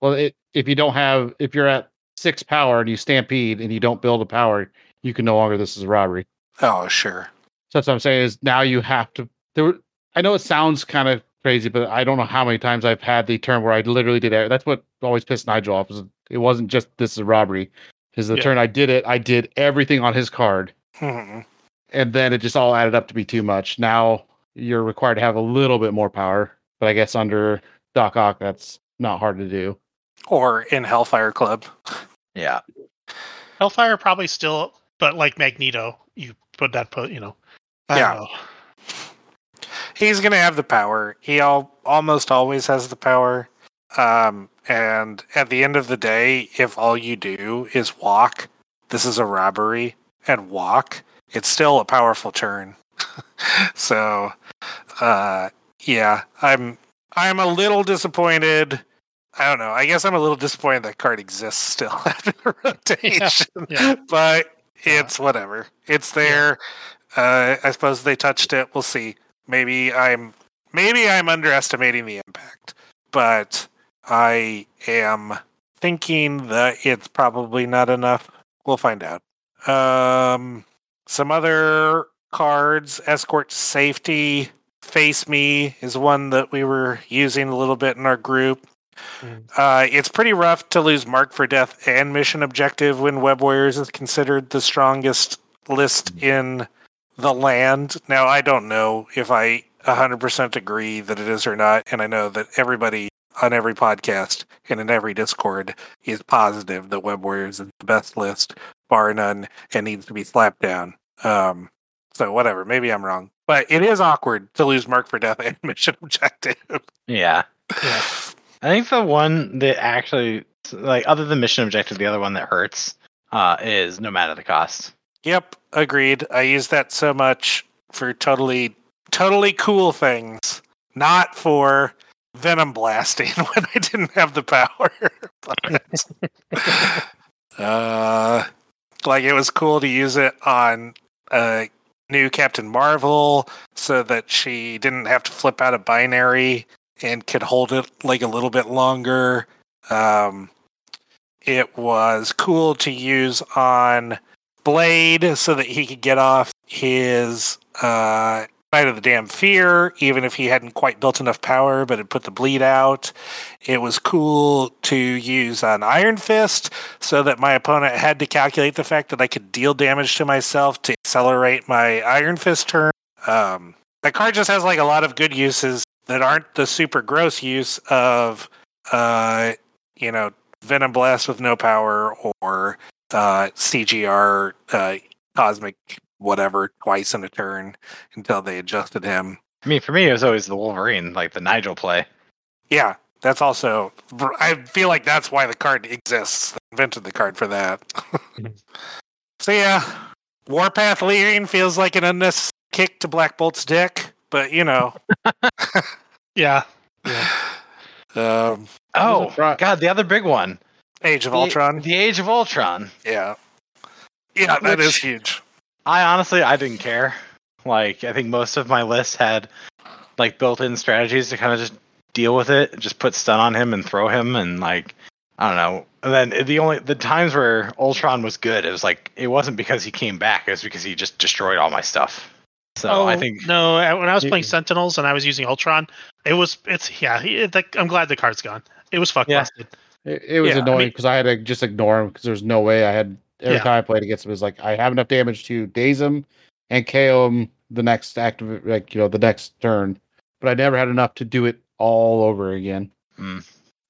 Well, it, if you don't have, if you're at six power and you stampede and you don't build a power, you can no longer. This is a robbery. Oh, sure. So that's what I'm saying is now you have to. There, were- I know it sounds kind of crazy, but I don't know how many times I've had the turn where I literally did it. That's what always pissed Nigel off. Is it wasn't just this is a robbery. Is the Yeah. turn I did it, I did everything on his card, Mhm. and then it just all added up to be too much. Now you're required to have a little bit more power, but I guess under Doc Ock, that's not hard to do. Or in Hellfire Club. Yeah. Hellfire probably still, but like Magneto, you put that put you know. I Yeah. know. He's going to have the power. He all, almost always has the power. Um, and at the end of the day, if all you do is walk, this is a robbery, and walk, it's still a powerful turn. so, uh, yeah, I'm I'm a little disappointed. I don't know. I guess I'm a little disappointed that card exists still after rotation, yeah. but it's whatever. It's there. Uh, I suppose they touched it. We'll see. Maybe I'm maybe I'm underestimating the impact, but I am thinking that it's probably not enough. We'll find out. Um, some other cards: escort safety. Face me is one that we were using a little bit in our group. Mm. Uh, it's pretty rough to lose Mark for Death and Mission Objective when Web Warriors is considered the strongest list in the land. Now, I don't know if I 100% agree that it is or not, and I know that everybody on every podcast and in every Discord is positive that Web Warriors is the best list, bar none, and needs to be slapped down. Um, so whatever, maybe I'm wrong, But it is awkward to lose Mark for Death and mission objective. Yeah. Yeah. I think the one that actually, like, other than mission objective, the other one that hurts uh, is no matter the cost. Yep, agreed. I use that so much for totally, totally cool things, not for venom blasting when I didn't have the power. But, uh, like it was cool to use it on uh, new Captain Marvel so that she didn't have to flip out a binary and could hold it like a little bit longer. Um, it was cool to use on Blade so that he could get off his uh, Night of the Damn Fear, even if he hadn't quite built enough power, but it put the bleed out. It was cool to use on Iron Fist so that my opponent had to calculate the fact that I could deal damage to myself to accelerate my Iron Fist turn. Um, that card just has like a lot of good uses that aren't the super gross use of, uh, you know, Venom Blast with no power or uh, CGR uh, Cosmic whatever twice in a turn until they adjusted him. I mean, for me, it was always the Wolverine, like the Nigel play. Yeah, that's also. I feel like that's why the card exists. They invented the card for that. so yeah, Warpath leaving feels like an unnecessary kick to Black Bolt's dick, but you know. Yeah. um, Oh, Right. God, the other big one. Age of The- Ultron. The Age of Ultron. Yeah. Yeah, that is huge. I honestly, I didn't care. Like, I think most of my list had like built-in strategies to kind of just deal with it, just put stun on him and throw him, and like, I don't know. And then the only the times where Ultron was good, it was like it wasn't because he came back; it was because he just destroyed all my stuff. So oh, I think no. When I was playing Sentinels and I was using Ultron, it was it's yeah. He, it, like, I'm glad the card's gone. It was fuck Yeah. busted. It, it was Yeah, annoying because I had to just ignore him because there's no way I had every Yeah. time I played against him it was like I have enough damage to daze him and KO him the next active like you know the next turn, but I never had enough to do it all over again.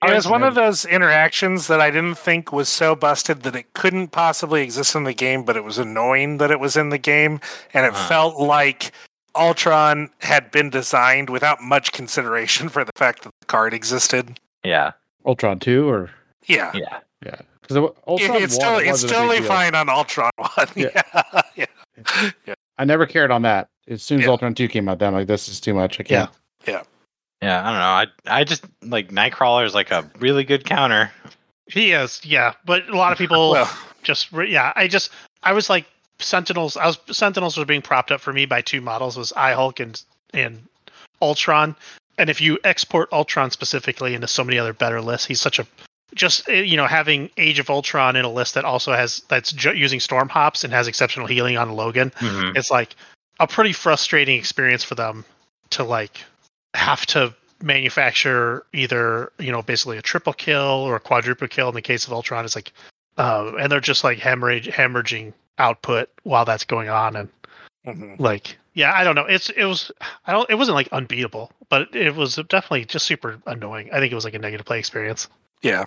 It was one of those interactions that I didn't think was so busted that it couldn't possibly exist in the game, but it was annoying that it was in the game, and it Uh-huh. felt like Ultron had been designed without much consideration for the fact that the card existed. yeah, Ultron two or Yeah, yeah. yeah because Ultron It- it's one still it's wasn't a totally fine on Ultron one. Yeah. Yeah, yeah. I never cared on that. As soon as Yeah. Ultron two came out, then I'm like this is too much. I can't. Yeah, I don't know. I I just like Nightcrawler is like a really good counter. He is, yeah. But a lot of people Well, just yeah. I just I was like Sentinels. I was Sentinels were being propped up for me by two models was I Hulk and and Ultron. And if you export Ultron specifically into so many other better lists, he's such a just eh, you know having Age of Ultron in a list that also has that's ju- using Storm Hops and has exceptional healing on Logan. Mhm. It's like a pretty frustrating experience for them to like have to manufacture either you know basically a triple kill or a quadruple kill in the case of Ultron. It's like uh, and they're just like hemorrhage hemorrhaging output while that's going on and mhm. like yeah i don't know it's it was i don't it wasn't like unbeatable but it was definitely just super annoying i think it was like a negative play experience yeah.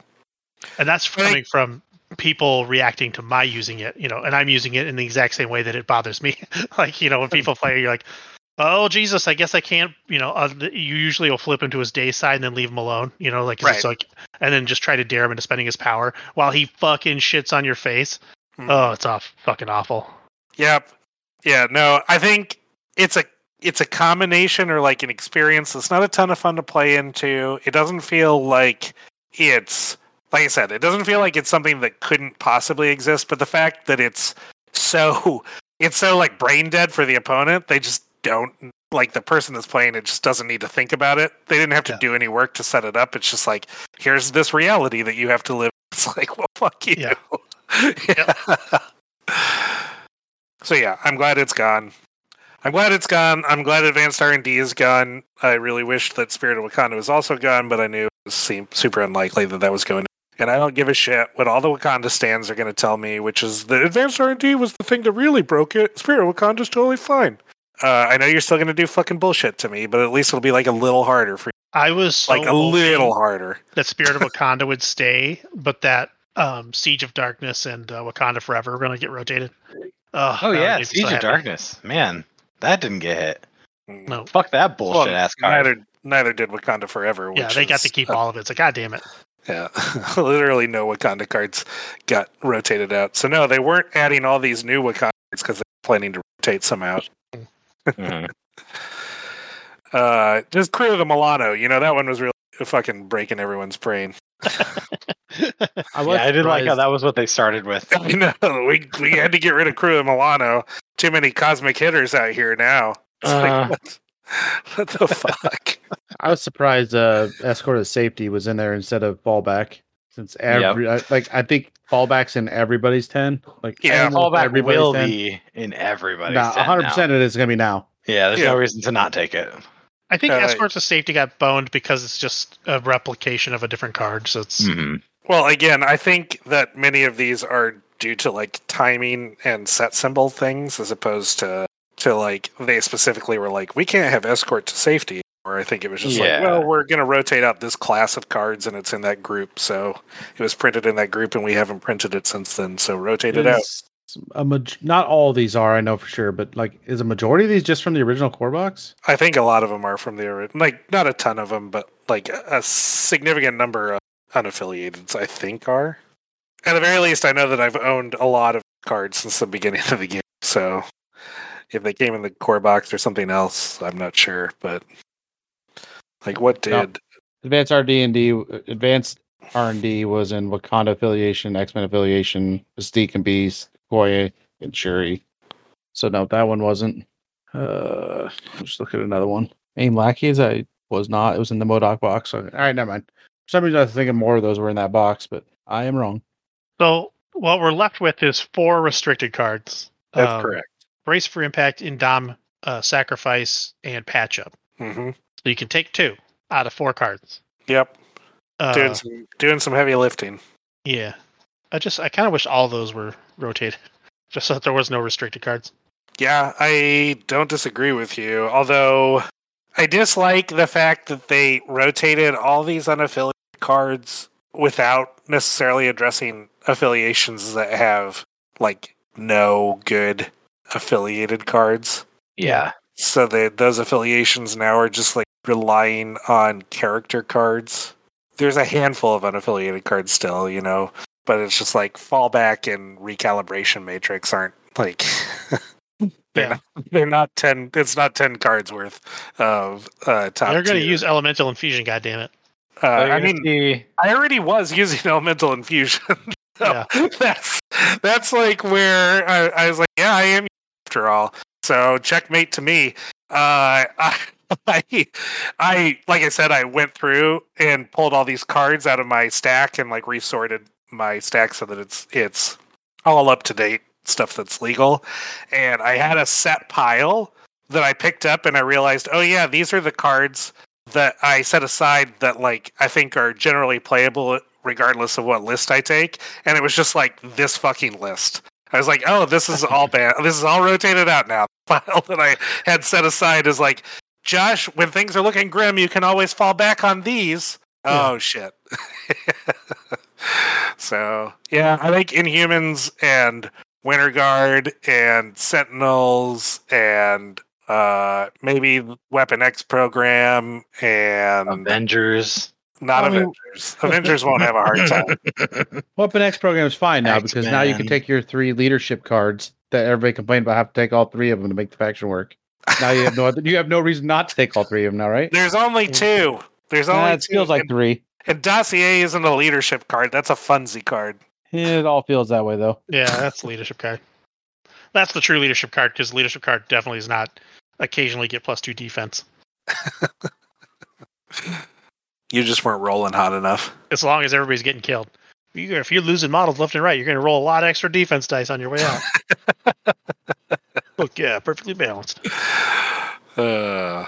and that's coming from people reacting to my using it you know and i'm using it in the exact same way that it bothers me like you know when people play you're like oh jesus i guess i can't you know uh, you usually will flip him to his day side and then leave him alone you know like 'cause it's like and then just try to dare him into spending his power while he fucking shits on your face Mhm. oh it's off fucking awful Yep. Yeah, no, I think it's a it's a combination or like an experience that's not a ton of fun to play into. It doesn't feel like it's like I said, it doesn't feel like it's something that couldn't possibly exist, but the fact that it's so it's so like brain dead for the opponent, they just don't like the person that's playing it just doesn't need to think about it. They didn't have to Yeah. do any work to set it up. It's just like here's this reality that you have to live. It's like, well fuck you. Yeah. Yeah. so yeah, I'm glad it's gone. I'm glad it's gone. I'm glad Advanced R and D is gone. I really wish that Spirit of Wakanda was also gone, but I knew it seemed super unlikely that that was going. to And I don't give a shit what all the Wakanda stands are going to tell me, which is that Advanced R and D was the thing that really broke it. Spirit of Wakanda's totally fine. Uh, I know you're still going to do fucking bullshit to me, but at least it'll be like a little harder for you. I was so Like a little harder. that Spirit of Wakanda would stay, but that um, Siege of Darkness and uh, Wakanda Forever were going to get rotated. Uh, Oh yeah, made me so Siege of happy. Darkness. Man, that didn't get hit. Mm. No. Fuck that bullshit Well, ass card. Neither neither did Wakanda Forever. Which Yeah, they got to keep uh, all of it. It's like, God damn it. Yeah, literally no Wakanda cards got rotated out. So no, they weren't adding all these new Wakanda cards because they're planning to rotate some out. Mhm. Uh, just Crew of the Milano. You know that one was really fucking breaking everyone's brain. I Yeah, I did like how that was what they started with. I know we we had to get rid of Crew of Milano. Too many cosmic hitters out here now. It's like, Uh. what, what the fuck? I was surprised uh escort of safety was in there instead of fallback. Since every I, like I think fallback's in everybody's ten. Like Yeah, don't know Fallback will 10. be in everybody's. Nah, 10 hundred now. percent it is gonna be now. Yeah, there's Yeah. no reason to not take it. I think Uh, Escorts of Safety got boned because it's just a replication of a different card. So it's Mhm. Well, again, I think that many of these are due to like timing and set symbol things as opposed to to like they specifically were like we can't have escort to safety. Or I think it was just Yeah. like, well, we're going to rotate out this class of cards and it's in that group. So it was printed in that group and we haven't printed it since then. So rotate it out. A maj- not all of these are, I know for sure, but like, is a majority of these just from the original core box? I think a lot of them are from the original, like not a ton of them, but like a significant number of unaffiliateds. I think are. At the very least, I know that I've owned a lot of cards since the beginning of the game. So if they came in the core box or something else, I'm not sure. But like, what No. did? Advanced RD and D, Advanced R and D was in Wakanda affiliation, X Men affiliation, Mystique and Beast, Koye and Shuri. So no, that one wasn't. Uh, let's look at another one. Aim Lackeys, I was not. It was in the MODOK box. So, all right, never mind. For some reason, I was thinking more of those were in that box, but I am wrong. so what we're left with is four restricted cards. That's Um, correct. Brace for Impact, Indom, uh, Sacrifice, and Patch Up. hmm So you can take two out of four cards. Yep, Uh, doing some doing some heavy lifting. yeah. I just I kind of wish all those were rotated, just so that there was no restricted cards. Yeah, I don't disagree with you. Although I dislike the fact that they rotated all these unaffiliated cards without necessarily addressing affiliations that have like no good affiliated cards. Yeah. So they, those affiliations now are just like relying on character cards. There's a handful of unaffiliated cards still, you know, but it's just like fallback and recalibration matrix aren't like they're, Yeah. not, they're not ten. It's not ten cards worth of uh, top. They're going to use Elemental Infusion. God damn it! Uh, I mean, see- I already was using elemental infusion. so Yeah. that's that's like where I, I was like, yeah, I am after all. So checkmate to me. Uh, I, I, I, like I said, I went through and pulled all these cards out of my stack and like resorted my stack so that it's it's all up to date stuff that's legal. And I had a set pile that I picked up, and I realized, oh yeah, these are the cards that I set aside that like I think are generally playable regardless of what list I take, and it was just like this fucking list. I was like, oh, this is all bad. This is all rotated out now. The file that I had set aside is like, Josh, when things are looking grim, you can always fall back on these. Oh shit. so yeah, I think Inhumans and Winter Guard and Sentinels and uh maybe Weapon X program and Avengers. not I mean- Avengers. Avengers won't have a hard time. Weapon X program is fine now because now you can take your three leadership cards that everybody complained about. Have to take all three of them to make the faction work. Now you have no other, you have no reason not to take all three of them now, right? There's only two. There's Nah, only it two. feels like and, three. and dossier isn't a leadership card. That's a funsy card. Yeah, it all feels that way though. Yeah, that's the leadership card. That's the true leadership card because leadership card definitely is not occasionally get plus two defense. You just weren't rolling hot enough. As long as everybody's getting killed. If you're losing models left and right, you're going to roll a lot of extra defense dice on your way out. Look, yeah, perfectly balanced. Uh,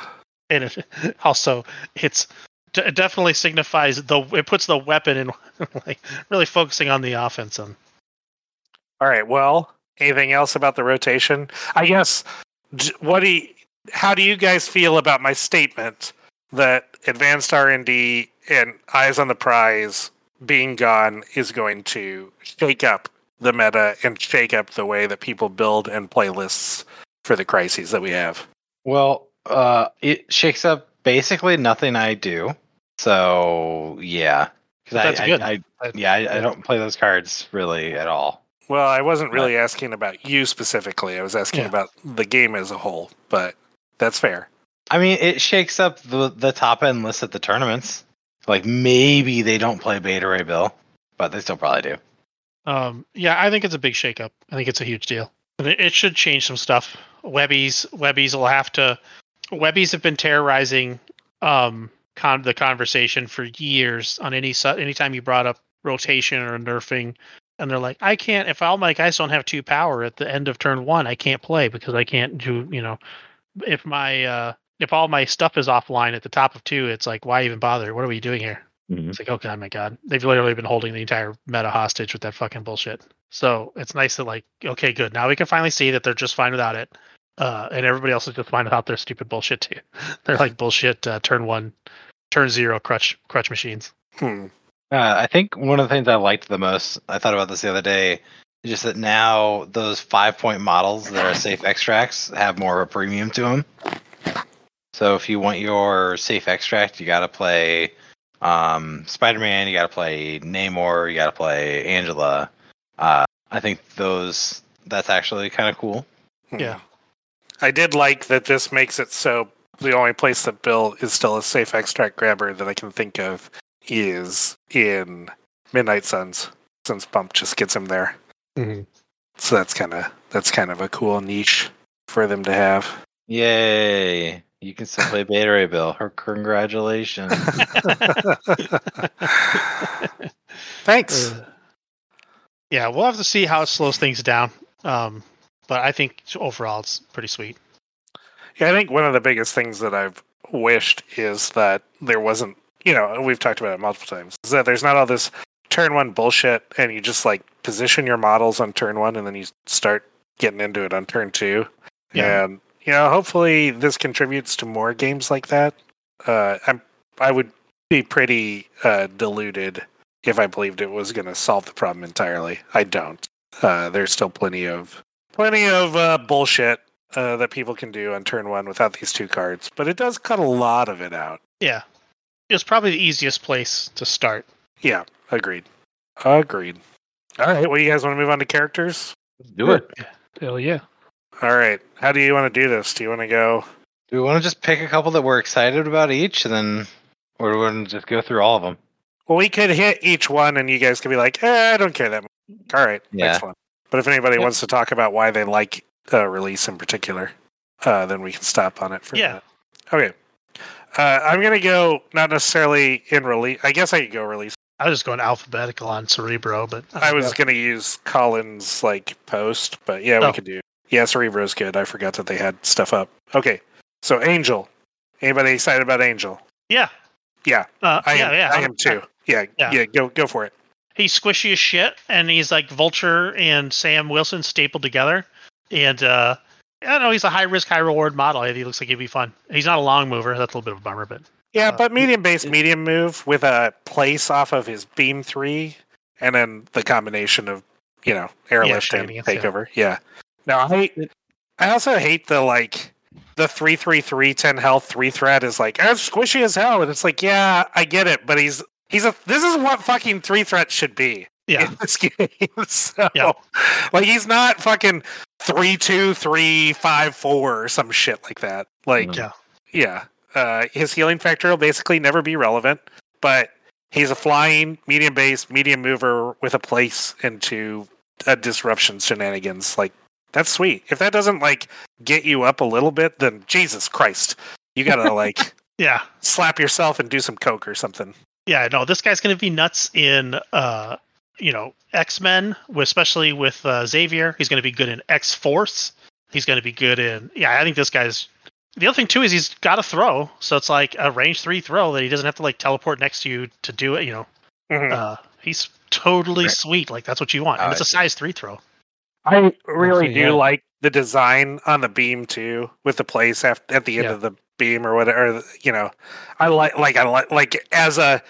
and it, also it's it definitely signifies the it puts the weapon in like really focusing on the offense and all right. Well, anything else about the rotation? I guess. What do you, how do you guys feel about my statement that advanced R and D and eyes on the prize being gone is going to shake up the meta and shake up the way that people build and play lists for the crises that we have? Well, Uh, it shakes up basically nothing I do. So yeah, because I. I, I I- yeah I, I don't play those cards really at all. Well, I wasn't really asking about you specifically. I was asking Yeah. about the game as a whole, but that's fair. I mean, it shakes up the the top end list at the tournaments. Like maybe they don't play Beta Ray Bill, but they still probably do. Um, yeah, I think it's a big shakeup. I think it's a huge deal. And It, it should change some stuff. Webbies, Webbies will have to. Webbies have been terrorizing um, con- the conversation for years. On any su- anytime you brought up rotation or nerfing, and they're like, I can't. If all my guys don't have two power at the end of turn one, I can't play because I can't do. You know, if my uh, if all my stuff is offline at the top of two, it's like, why even bother? What are we doing here? It's like, oh god, my god, they've literally been holding the entire meta hostage with that fucking bullshit. So it's nice that like, okay, good. Now we can finally see that they're just fine without it, uh, and everybody else is just fine without their stupid bullshit too. They're like bullshit uh, turn one, turn zero crutch crutch machines. Hmm. Uh, I think one of the things I liked the most, I thought about this the other day, is just that now those five point models that are safe extracts have more of a premium to them. So if you want your safe extract, you got to play um, Spider Man, you got to play Namor, you got to play Angela. Uh, I think those that's actually kind of cool. Hmm. Yeah. I did like that this makes it so the only place that Bill is still a safe extract grabber that I can think of is in Midnight Suns, since Bump just gets him there. So that's kind of that's kind of a cool niche for them to have. Yay! You can still play Beta Ray Bill. Her congratulations. Thanks. Uh, yeah, we'll have to see how it slows things down. Um, but I think overall it's pretty sweet. Yeah, I think one of the biggest things that I've wished is that there wasn't, you know, we've talked about it multiple times, is that there's not all this turn one bullshit and you just like position your models on turn one and then you start getting into it on turn two. Yeah. And, you know, hopefully this contributes to more games like that. Uh, I'm, I would be pretty uh, deluded if I believed it was going to solve the problem entirely. I don't. Uh, there's still plenty of plenty of uh, bullshit uh, that people can do on turn one without these two cards, but it does cut a lot of it out. Yeah, it's probably the easiest place to start. Yeah, agreed. Agreed. All right, well, you guys want to move on to characters? Let's Do it. Hell yeah. All right, how do you want to do this? Do you want to go? Do we want to just pick a couple that we're excited about each, and then, or do we want to just go through all of them? Well, we could hit each one, and you guys could be like, eh, I don't care that much. All right, Yeah. next one. But if anybody Yep. wants to talk about why they like a release in particular, uh, then we can stop on it for Yeah. that. Okay. Uh, I'm gonna go not necessarily in release. I guess I could go release. I was just going alphabetical on Cerebro, but I was gonna use Colin's like post, but yeah, we Oh. could do. Yeah, Cerebro's good. I forgot that they had stuff up. Okay, so Angel. Anybody excited about Angel? yeah, Yeah, uh, I yeah, am. yeah. I am too. Yeah, yeah, Yeah. Go, go for it. He's squishy as shit, and he's like Vulture and Sam Wilson stapled together. And uh, I don't know, he's a high risk, high reward model. He looks like he'd be fun. He's not a long mover. That's a little bit of a bummer, but Yeah, Uh, but medium base, medium move with a place off of his beam three, and then the combination of you know airlift and yeah. takeover. Yeah. Now I I also hate the like the three three three ten health three threat is like as squishy as hell, and it's like yeah I get it, but he's he's a this is what fucking three threat should be yeah, in this game. so Yeah. like he's not fucking three two three five four or some shit like that. Like Yeah. yeah. Uh, his healing factor will basically never be relevant, but he's a flying medium base, medium mover with a place into a disruption shenanigans. Like that's sweet. If that doesn't like get you up a little bit, then Jesus Christ, you gotta like yeah, slap yourself and do some coke or something. yeah. No, this guy's going to be nuts in, uh, you know, X Men, especially with uh, Xavier. He's going to be good in X Force. He's going to be good in. Yeah, I think this guy's. The other thing too is he's got a throw, so it's like a range three throw that he doesn't have to like teleport next to you to do it. You know, Mhm. uh, he's totally Right. sweet. Like that's what you want, and Oh, it's a size three throw. I really see, do yeah. like the design on the beam too, with the place at the end Yeah. of the beam or whatever. You know, I like like I like like as a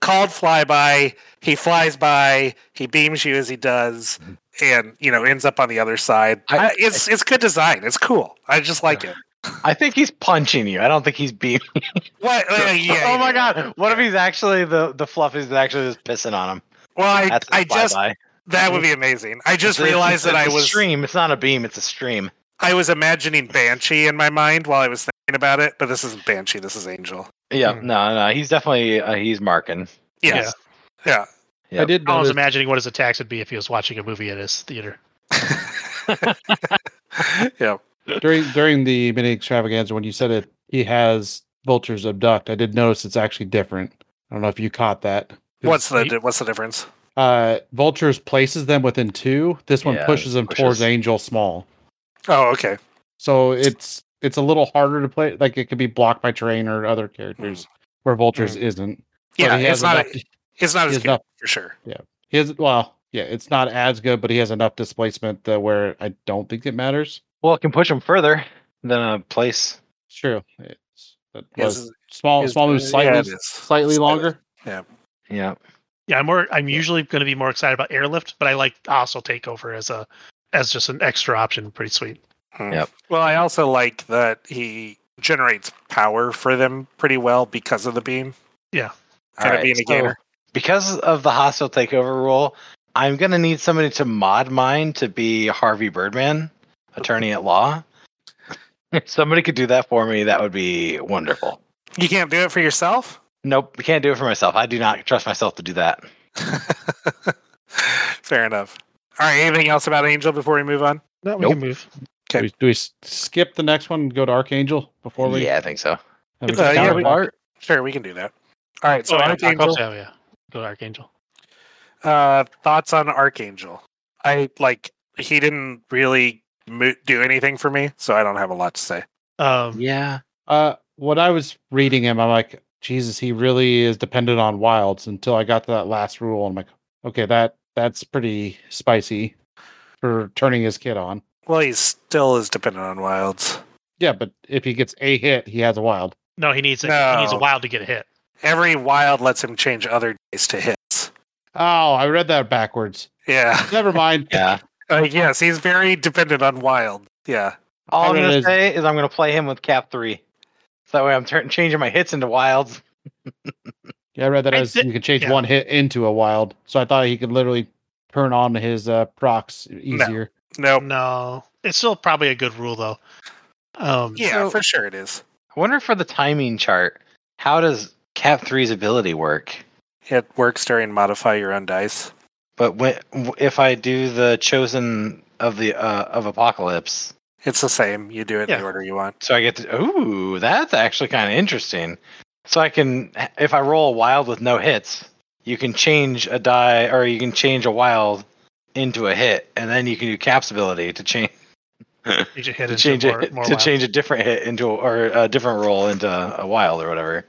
called flyby. He flies by, he beams you as he does, and you know ends up on the other side. I- I, it's it's good design. It's cool. I just like it. I think he's punching you. I don't think he's beating. What? Uh, yeah, oh my god! What if he's actually the the fluff is actually just pissing on him? Well, I, I just. That would be amazing. I just It's a- realized that it's I a was stream. It's not a beam. It's a stream. I was imagining Banshee in my mind while I was thinking about it, but this isn't Banshee. This is Angel. Yeah, Hmm. no, no, he's definitely uh, he's marking. Yes. Yeah. Yep. I did I was imagining what his attacks would be if he was watching a movie at his theater. Yeah. during during the mini extravaganza when you said it he has vultures abduct. I did notice it's actually different. I don't know if you caught that. What's the he- what's the difference? Uh vultures places them within two. This one Yeah, pushes them pushes. towards Angel small. Oh, okay. So it's it's a little harder to play. Like it could be blocked by terrain or other characters where vultures isn't. Yeah, he it's has not enough, it's not as good enough for sure. he has well, yeah, it's not as good, but he has enough displacement uh, where I don't think it matters. Well, it can push him further than a place. It's true. It's that Yes, was small Is- small moves yeah, slightly slightly longer. Yeah. Yeah, I'm more. I'm usually going to be more excited about airlift, but I like also takeover as a as just an extra option. Pretty sweet. Hmm. Yep. Well, I also like that he generates power for them pretty well because of the beam. Yeah. Kind of Alright, being a so gainer. because of the hostile takeover rule, I'm gonna need somebody to mod mine to be Harvey Birdman, attorney at law. If somebody could do that for me, that would be wonderful. You can't do it for yourself? Nope, I can't do it for myself. I do not trust myself to do that. Fair enough. All right, anything else about Angel before we move on? No, we Nope. can move. Do we, do we skip the next one and go to Archangel before we? yeah, I think so. have Uh, yeah, we- counterpart? Sure, we can do that. All right, so oh, yeah, Archangel. yeah, yeah. Go to Archangel. Uh, thoughts on Archangel? I like he didn't really mo- do anything for me, so I don't have a lot to say. Um, Yeah. Uh, when I was reading him, I'm like, Jesus, he really is dependent on wilds. Until I got to that last rule, I'm like, okay, that that's pretty spicy for turning his kid on. Well, he still is dependent on wilds. Yeah, but if he gets a hit, he has a wild. no, he needs a, he needs a wild to get a hit. Every wild lets him change other dice to hits. Oh, I read that backwards. Yeah. Never mind. Yeah. Uh, yes, he's very dependent on wild. Yeah. All I I'm gonna say is I'm gonna play him with cap three. So that way I'm turn changing my hits into wilds. Yeah, I read that I as thi- you could change yeah. one hit into a wild. So I thought he could literally turn on his uh, procs easier. No. No, it's still probably a good rule though. Um, Yeah, So- for sure it is. I wonder for the timing chart, how does cap three's ability work? It works during modify your own dice. But when, if I do the chosen of the uh, of apocalypse, It's the same. You do it in the order you want. so I get to ooh, that's actually kind of interesting. So I can, if I roll a wild with no hits, you can change a die, or you can change a wild into a hit, and then you can do cap's ability to change you should hit to into change more, it more to wild. change a different hit into or a different roll into a wild or whatever.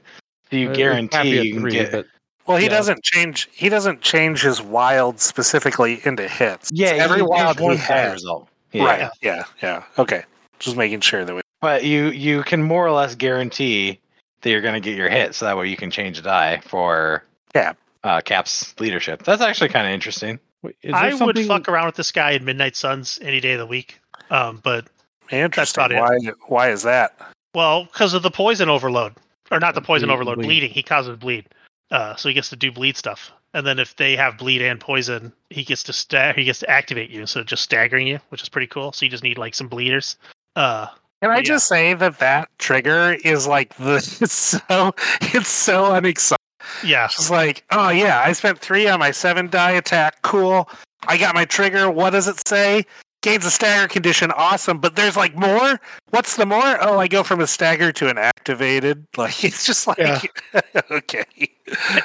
So you Uh, it guarantee you can three, get. but Well, he Yeah. doesn't change. He doesn't change his wild specifically into hits. yeah, It's every wild he one side has. result. Yeah. Right. Yeah. Yeah. Okay. Just making sure that we. But you you can more or less guarantee that you're going to get your hit, so that way you can change a die for Cap. uh, Cap's leadership. That's actually kind of interesting. wait, is there I would fuck around with this guy in Midnight Suns any day of the week. Um, but Interesting. about it. Why? Why is that? well, because of the poison overload, or not the poison Bleed- overload, bleed. bleeding. He causes bleed, uh, so he gets to do bleed stuff. And then if they have bleed and poison, he gets to sta- he gets to activate you, so just staggering you, which is pretty cool. So you just need like some bleeders. Uh, Can I Yeah. just say that that trigger is like the it's so it's so unexciting. yeah, It's like, oh yeah, I spent three on my seven die attack. Cool. I got my trigger. What does it say? Gains a stagger condition. Awesome. But there's like more. What's the more? Oh, I go from a stagger to an activated. Like it's just like Yeah. okay.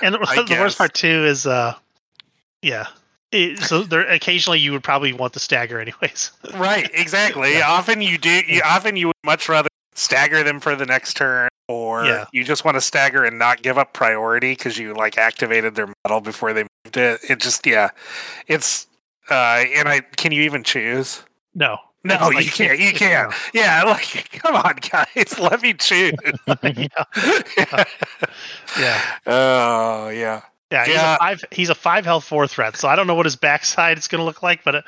and I the worst part too is, uh, yeah. It, so there occasionally you would probably want the stagger anyways. Right, exactly. Often you do. You, often you would much rather stagger them for the next turn, or Yeah. you just want to stagger and not give up priority because you like activated their model before they moved it. It just yeah, it's uh, and I can you even choose? No, No, like- you can't. You can't. Yeah, like come on, guys, let me choose. yeah, yeah. Oh yeah. Yeah, he's Yeah. a five. He's a five health four threat. So I don't know what his backside is going to look like, but uh,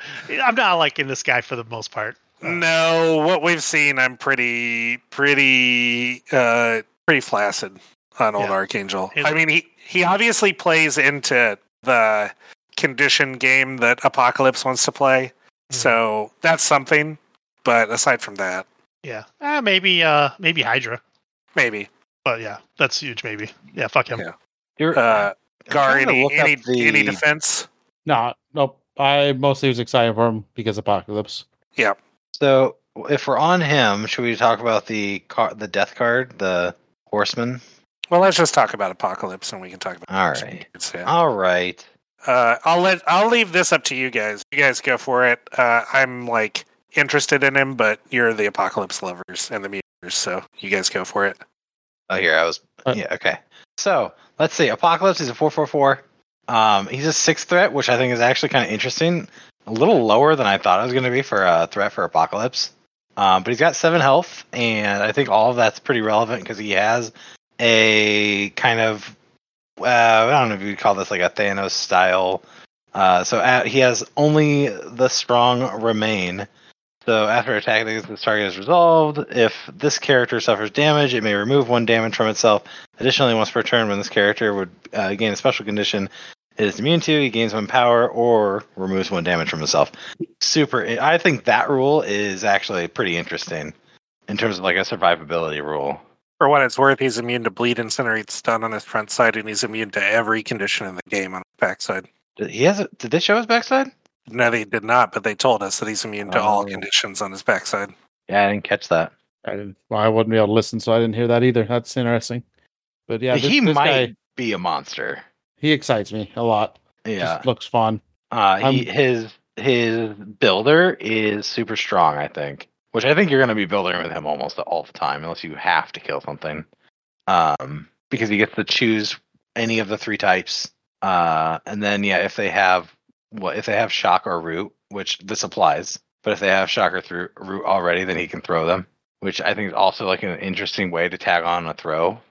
I'm not liking this guy for the most part. No, what we've seen, I'm pretty, pretty, uh, pretty flaccid on old Archangel. His- I mean, he he obviously plays into the condition game that Apocalypse wants to play, Mhm. so that's something. But aside from that, Yeah, uh, maybe uh maybe Hydra, maybe but yeah, that's huge. Maybe yeah, fuck him. Yeah. You're, uh, Gar, trying to any up any, the- any defense? No, nope. I mostly was excited for him because Apocalypse. Yeah, So if we're on him, should we talk about the car, the death card, the horseman? Well, let's just talk about Apocalypse, and we can talk about. All the right. It's, yeah. All right. Uh, I'll let I'll leave this up to you guys. You guys go for it. Uh, I'm like interested in him, but you're the Apocalypse lovers and the muters, so you guys go for it. Oh, here I was. Uh, Yeah. Okay. So let's see. Apocalypse is a four four four. Um, he's a six threat, which I think is actually kind of interesting. A little lower than I thought it was going to be for a threat for Apocalypse. Um, but he's got seven health, and I think all of that's pretty relevant because he has a kind of uh, I don't know if you call this like a Thanos style. Uh, so at, he has only the strong remain. So after attacking this target is resolved, if this character suffers damage, it may remove one damage from itself. Additionally, once per turn, when this character would uh, gain a special condition it is immune to, he gains one power or removes one damage from himself. Super. I think that rule is actually pretty interesting in terms of like a survivability rule. For what it's worth, he's immune to bleed, incinerate, stun on his front side, and he's immune to every condition in the game on his backside. Did he has? A, did they show his backside? No, they did not, but they told us that he's immune to all Oh. conditions on his backside. Yeah, I didn't catch that. I didn't. Well, I wouldn't be able to listen, so I didn't hear that either. That's interesting. But yeah, this, he this might guy, be a monster. he excites me a lot. Yeah. Just looks fun. Uh, he, his his builder is super strong, I think. Which I think you're going to be building with him almost all the time, unless you have to kill something. Um, because he gets to choose any of the three types. Uh, and then yeah, if they have what if they have shock or root, which this applies, but if they have shock or through root already, then he can throw them. Which I think is also like an interesting way to tag on a throw.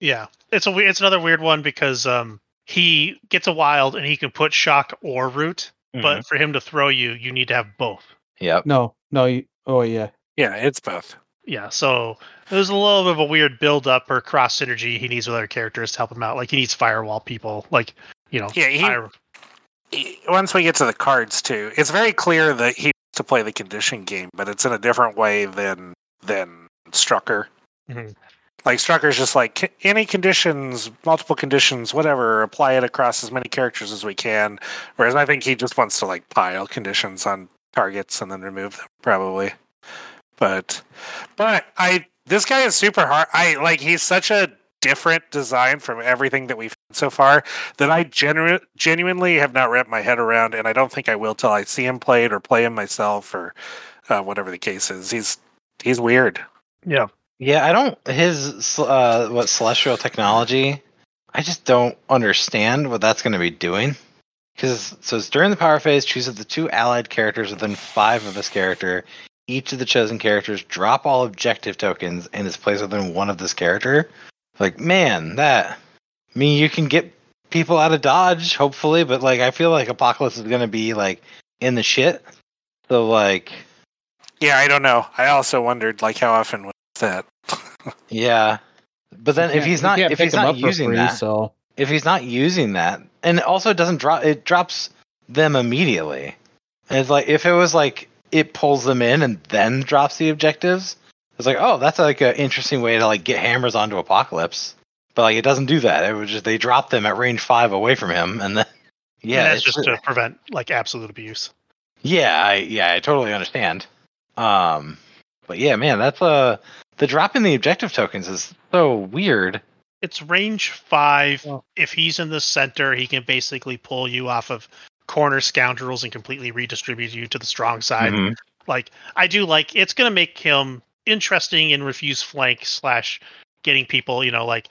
Yeah, it's a it's another weird one because um he gets a wild and he can put shock or root, Mm-hmm. but for him to throw you, you need to have both. Yep. No, no. You, oh yeah. Yeah, it's both. Yeah, so there's a little bit of a weird build up or cross synergy he needs with other characters to help him out. Like he needs firewall people, like you know. Yeah, he- fire- He- Once we get to the cards, too, it's very clear that he wants to play the condition game, but it's in a different way than than Strucker. Mhm. Like Strucker's just like any conditions, multiple conditions, whatever, apply it across as many characters as we can. Whereas I think he just wants to like pile conditions on targets and then remove them probably. But but I this guy is super hard. I like he's such a different design from everything that we've had so far that I genu- genuinely have not wrapped my head around, and I don't think I will till I see him played or play him myself or uh, whatever the case is. He's he's weird. yeah, Yeah, I don't his uh what celestial technology. I just don't understand what that's going to be doing. Because so it's during the power phase, choose of the two allied characters within five of this character. Each of the chosen characters drop all objective tokens and is placed within one of this character. Like, man, that I mean you can get people out of dodge, hopefully, but like I feel like Apocalypse is gonna be like in the shit. So like Yeah, I don't know. I also wondered like how often was that. yeah. But then if he's not if he's not using free, that so if he's not using that, and also it doesn't drop, it drops them immediately. And it's like if it was like it pulls them in and then drops the objectives. It's like, oh, that's like an interesting way to like get hammers onto Apocalypse. But like it doesn't do that. It was just they drop them at range five away from him, and then yeah, yeah, that's it's- just to prevent like absolute abuse. yeah, I yeah, I totally understand. Um, but yeah, man, that's uh the drop in the objective tokens is so weird. It's range five. Well- If he's in the center, he can basically pull you off of corner scoundrels and completely redistribute you to the strong side. Mhm. Like I do like it's gonna make him interesting in refuse flank slash getting people, you know, like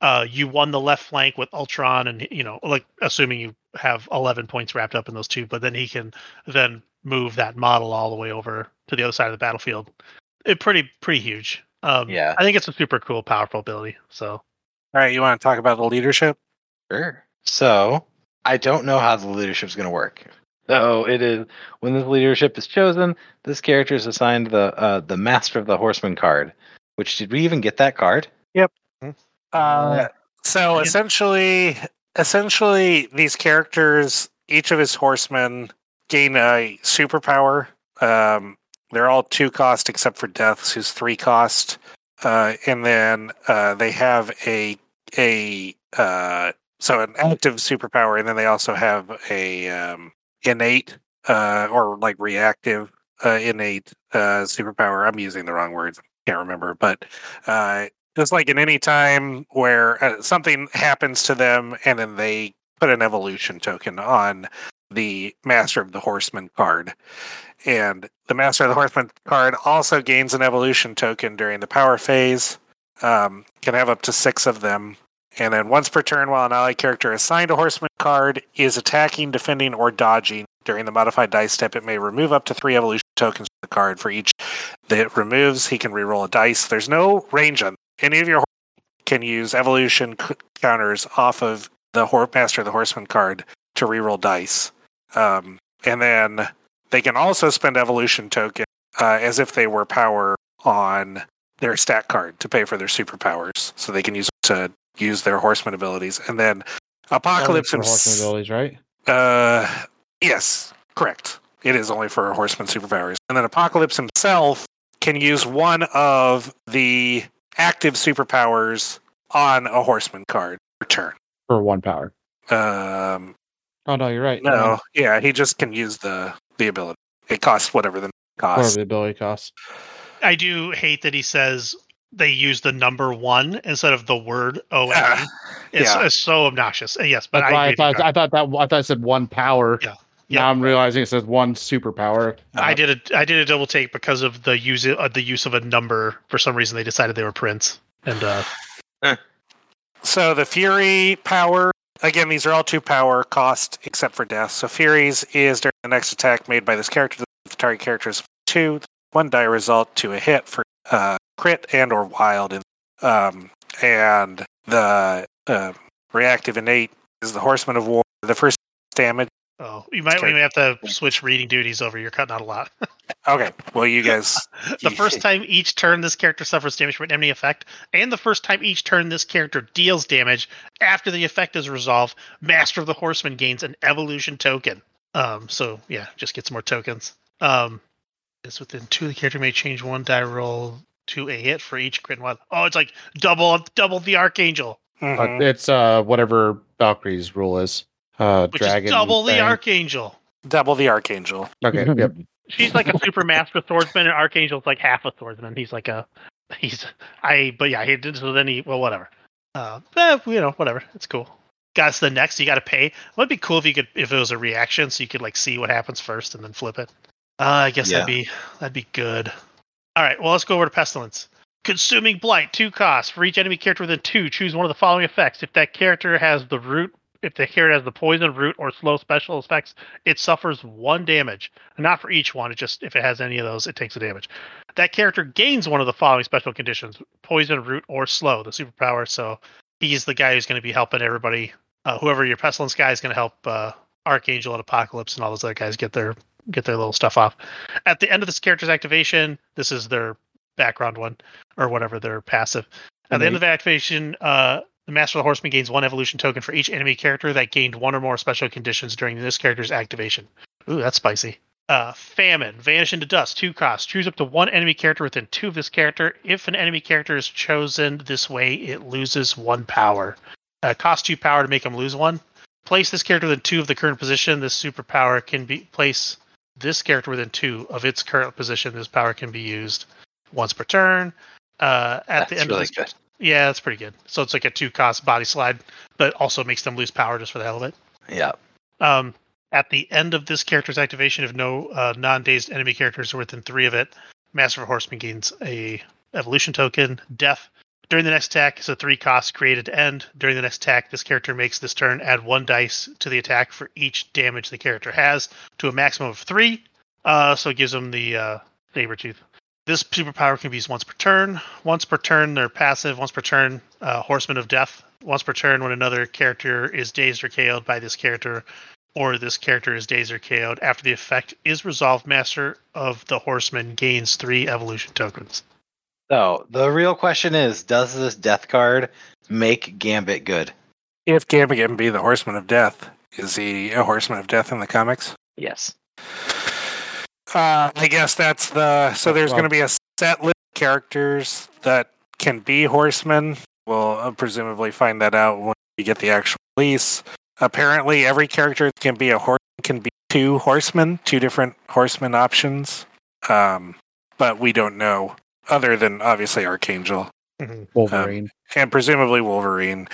uh you won the left flank with Ultron and you know, like assuming you have eleven points wrapped up in those two, but then he can then move that model all the way over to the other side of the battlefield. It pretty pretty huge. Um Yeah. I think it's a super cool, powerful ability. So All right, you want to talk about the leadership? Sure. So I don't know how the leadership is going to work. So it is when this leadership is chosen, this character is assigned the uh, the Master of the Horseman card. Which did we even get that card? Uh, so Yeah. essentially, essentially, these characters, each of his horsemen, gain a superpower. Um, they're all two cost except for Death's, who's three cost. Uh, and then uh, they have a a uh, so an active superpower, and then they also have a um, innate uh, or like reactive uh, innate uh, superpower. I'm using the wrong words. Can't remember, but just like in any time where something happens to them and then they put an evolution token on the master of the horseman card. And the master of the horseman card also gains an evolution token during the power phase um, can have up to six of them. And then once per turn while an ally character assigned a horseman card is attacking defending or dodging during the modified dice step it may remove up to three evolution tokens from the card. For each that it removes he can reroll a dice. There's no range on any of your can use evolution counters off of the Master of the Horseman card to reroll dice. Um, and then they can also spend evolution token uh, as if they were power on their stat card to pay for their superpowers. So they can use to use their horseman abilities. And then Apocalypse and horseman abilities, right? Uh, yes, correct. It is only for horseman superpowers. And then Apocalypse himself can use one of the active superpowers on a horseman card per turn. For one power. Um, Oh no, you're right. no, yeah, he just can use the the ability. It costs whatever the Whatever costs. the ability costs. I do hate that he says they use the number one instead of the word O N. Yeah. It's, Yeah. it's so obnoxious. Uh, Yes, but I, I, agree with you, thought I thought that I thought it said one power. Yeah. Now I'm realizing it says one superpower. I did a I did a double take because of the use uh, the use of a number. For some reason, they decided they were prints, and uh, So the Fury power again, these are all two power cost except for death. So Furies is during the next attack made by this character. The target character is two one die result to a hit for uh, crit and or wild, and um, and the uh, reactive innate is the Horseman of War. The first damage. Oh, you might Okay. we have to switch reading duties over. You're cutting out a lot. Okay, well you guys. the first time each turn this character suffers damage from an enemy effect, and the first time each turn this character deals damage after the effect is resolved, Master of the Horseman gains an evolution token. Um, so yeah, just gets more tokens. Um, it's within two. The character may change one die roll to a hit for each crit. and wild. Oh, it's like double double the Archangel, Mhm. But it's uh whatever Valkyrie's rule is. Uh which dragon. is double the. Archangel. Double the Archangel. Okay, yep. She's like a super master swordsman, and Archangel's like half a swordsman. He's like a he's I but yeah, he did so then he well whatever. Uh eh, you know, whatever. It's cool. Guys, the next you gotta pay. It would be cool if you could if it was a reaction so you could like see what happens first and then flip it. Uh I guess Yeah. that'd be that'd be good. Alright, well let's go over to Pestilence. Consuming Blight, two costs. For each enemy character within two, choose one of the following effects. If that character has the root if the character has the poison, root, or slow special effects, it suffers one damage. Not for each one, it just if it has any of those, it takes a damage. That character gains one of the following special conditions: poison, root, or slow, the superpower. So he's the guy who's going to be helping everybody. Uh, whoever your pestilence guy is going to help uh, Archangel and Apocalypse and all those other guys get their get their little stuff off. At the end of this character's activation, this is their background one or whatever their passive. At the end of the activation, uh, the Master of the Horseman gains one evolution token for each enemy character that gained one or more special conditions during this character's activation. Ooh, that's spicy. Uh, famine, vanish into dust, two costs. Choose up to one enemy character within two of this character. If an enemy character is chosen this way, it loses one power. Uh, cost two power to make them lose one. Place this character within two of the current position. This superpower can be place this character within two of its current position. This power can be used once per turn. Uh, at That's the end really of this, good. Yeah, that's pretty good. So it's like a two cost body slide, but also makes them lose power just for the hell of it. Yeah. Um, at the end of this character's activation, if no uh, non-dazed enemy characters are within three of it, Master of Horseman gains a evolution token. Death. During the next attack, it's a three cost created end. During the next attack, this character makes this turn add one dice to the attack for each damage the character has to a maximum of three. Uh, so it gives them the uh, Sabretooth. This superpower can be used once per turn. Once per turn, they're passive. Once per turn, uh, Horseman of Death. Once per turn, when another character is dazed or KO'd by this character, or this character is dazed or KO'd. After the effect is resolved, Master of the Horseman gains three evolution tokens. So the real question is, does this death card make Gambit good? If Gambit can be the Horseman of Death, is he a Horseman of Death in the comics? Yes. Uh, I guess that's the. So there's Well- going to be a set list of characters that can be horsemen. We'll uh, presumably find that out when we get the actual release. Apparently, every character that can be a horse can be two horsemen, two different horseman options. Um, but we don't know, other than obviously Archangel Wolverine. and presumably Wolverine.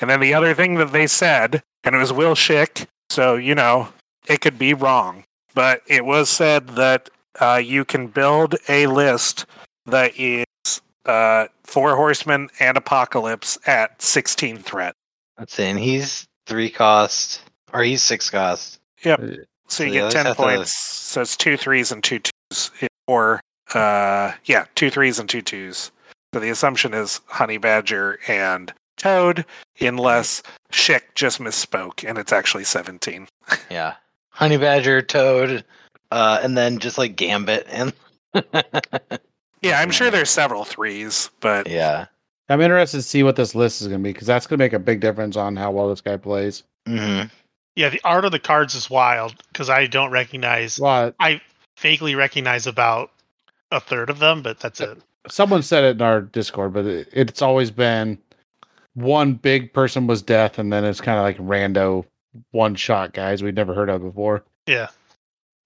And then the other thing that they said, and it was Will Shick, so you know it could be wrong, but it was said that uh, you can build a list that is uh, four horsemen and apocalypse at 16 threat. Let's see. And he's three cost, or he's six cost. So So you get 10 have to- points. So it's two threes and two twos, or uh, yeah, two threes and two twos. So the assumption is Honey Badger and Toad, unless Shick just misspoke and it's actually 17. Yeah. Honey Badger, Toad, uh, and then just like Gambit and. Yeah, I'm sure there's several threes, but Yeah. I'm interested to see what this list is going to be because that's going to make a big difference on how well this guy plays. hmm Yeah, the art of the cards is wild because I don't recognize, Well, I vaguely recognize about a third of them, but that's it. someone said it in our Discord, but it, it's always been one big person was death, and then it's kind of like rando one shot guys we'd never heard of before. Yeah.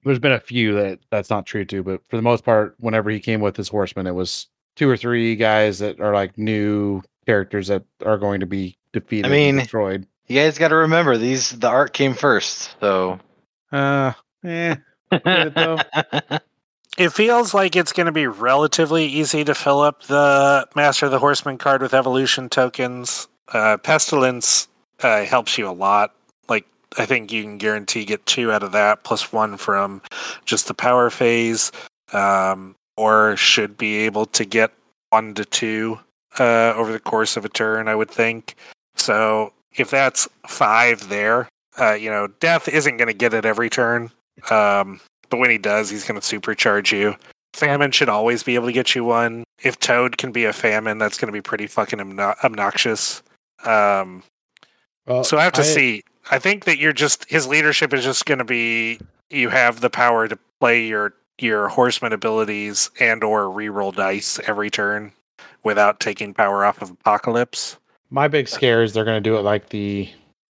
There's been a few that that's not true to, but for the most part, whenever he came with his horseman, it was two or three guys that are like new characters that are going to be defeated, I mean- destroyed. You guys got to remember these. The art came first, so. Uh, eh. it, though. it feels like it's going to be relatively easy to fill up the Master of the Horseman card with evolution tokens. Uh, Pestilence uh, helps you a lot. I think you can guarantee get two out of that, plus one from just the power phase, um, or should be able to get one to two uh, over the course of a turn, I would think. So, if that's five there, uh, you know, Death isn't going to get it every turn. Um, but when he does, he's going to supercharge you. Famine should always be able to get you one. If Toad can be a famine, that's going to be pretty fucking obno- obnoxious. Um, Well, so I have to I- see. I think that you're just his leadership is just going to be you have the power to play your your horseman abilities and or reroll dice every turn without taking power off of apocalypse. My big scare is they're going to do it like the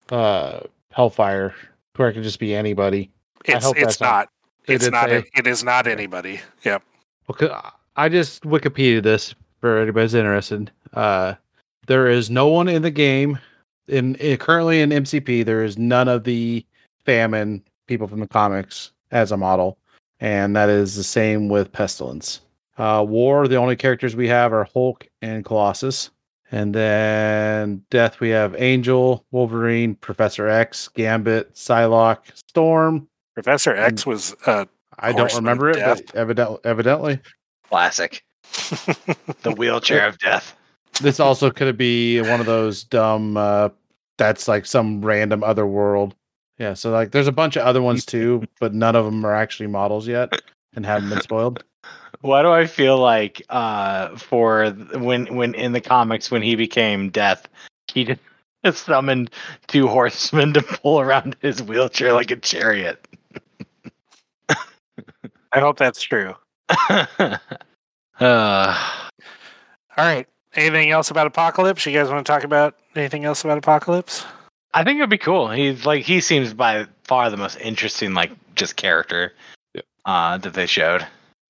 uh Hellfire, where it can just be anybody. It's it's not- not. It's not. say- it is not anybody. Yep. Okay, I just Wikipedia this for anybody's interested. Uh, there is no one in the game in, in currently in MCP. There is none of the famine people from the comics as a model, and that is the same with Pestilence. Uh, War, the only characters we have are Hulk and Colossus, and then Death we have Angel, Wolverine, Professor X, Gambit, Psylocke, Storm. Professor X was uh, I don't remember it, Death. but evidently, evidently Classic. The wheelchair of death. this also could be one of those dumb uh that's like some random other world yeah so like there's a bunch of other ones too but none of them are actually models yet and haven't been spoiled Why do I feel like uh for when when in the comics when he became death, he just summoned two horsemen to pull around his wheelchair like a chariot. I hope that's true. uh, All right. Anything else about Apocalypse? You guys want to talk about anything else about Apocalypse? I think it'd be cool. He's like he seems by far the most interesting like just character Yeah. uh that they showed.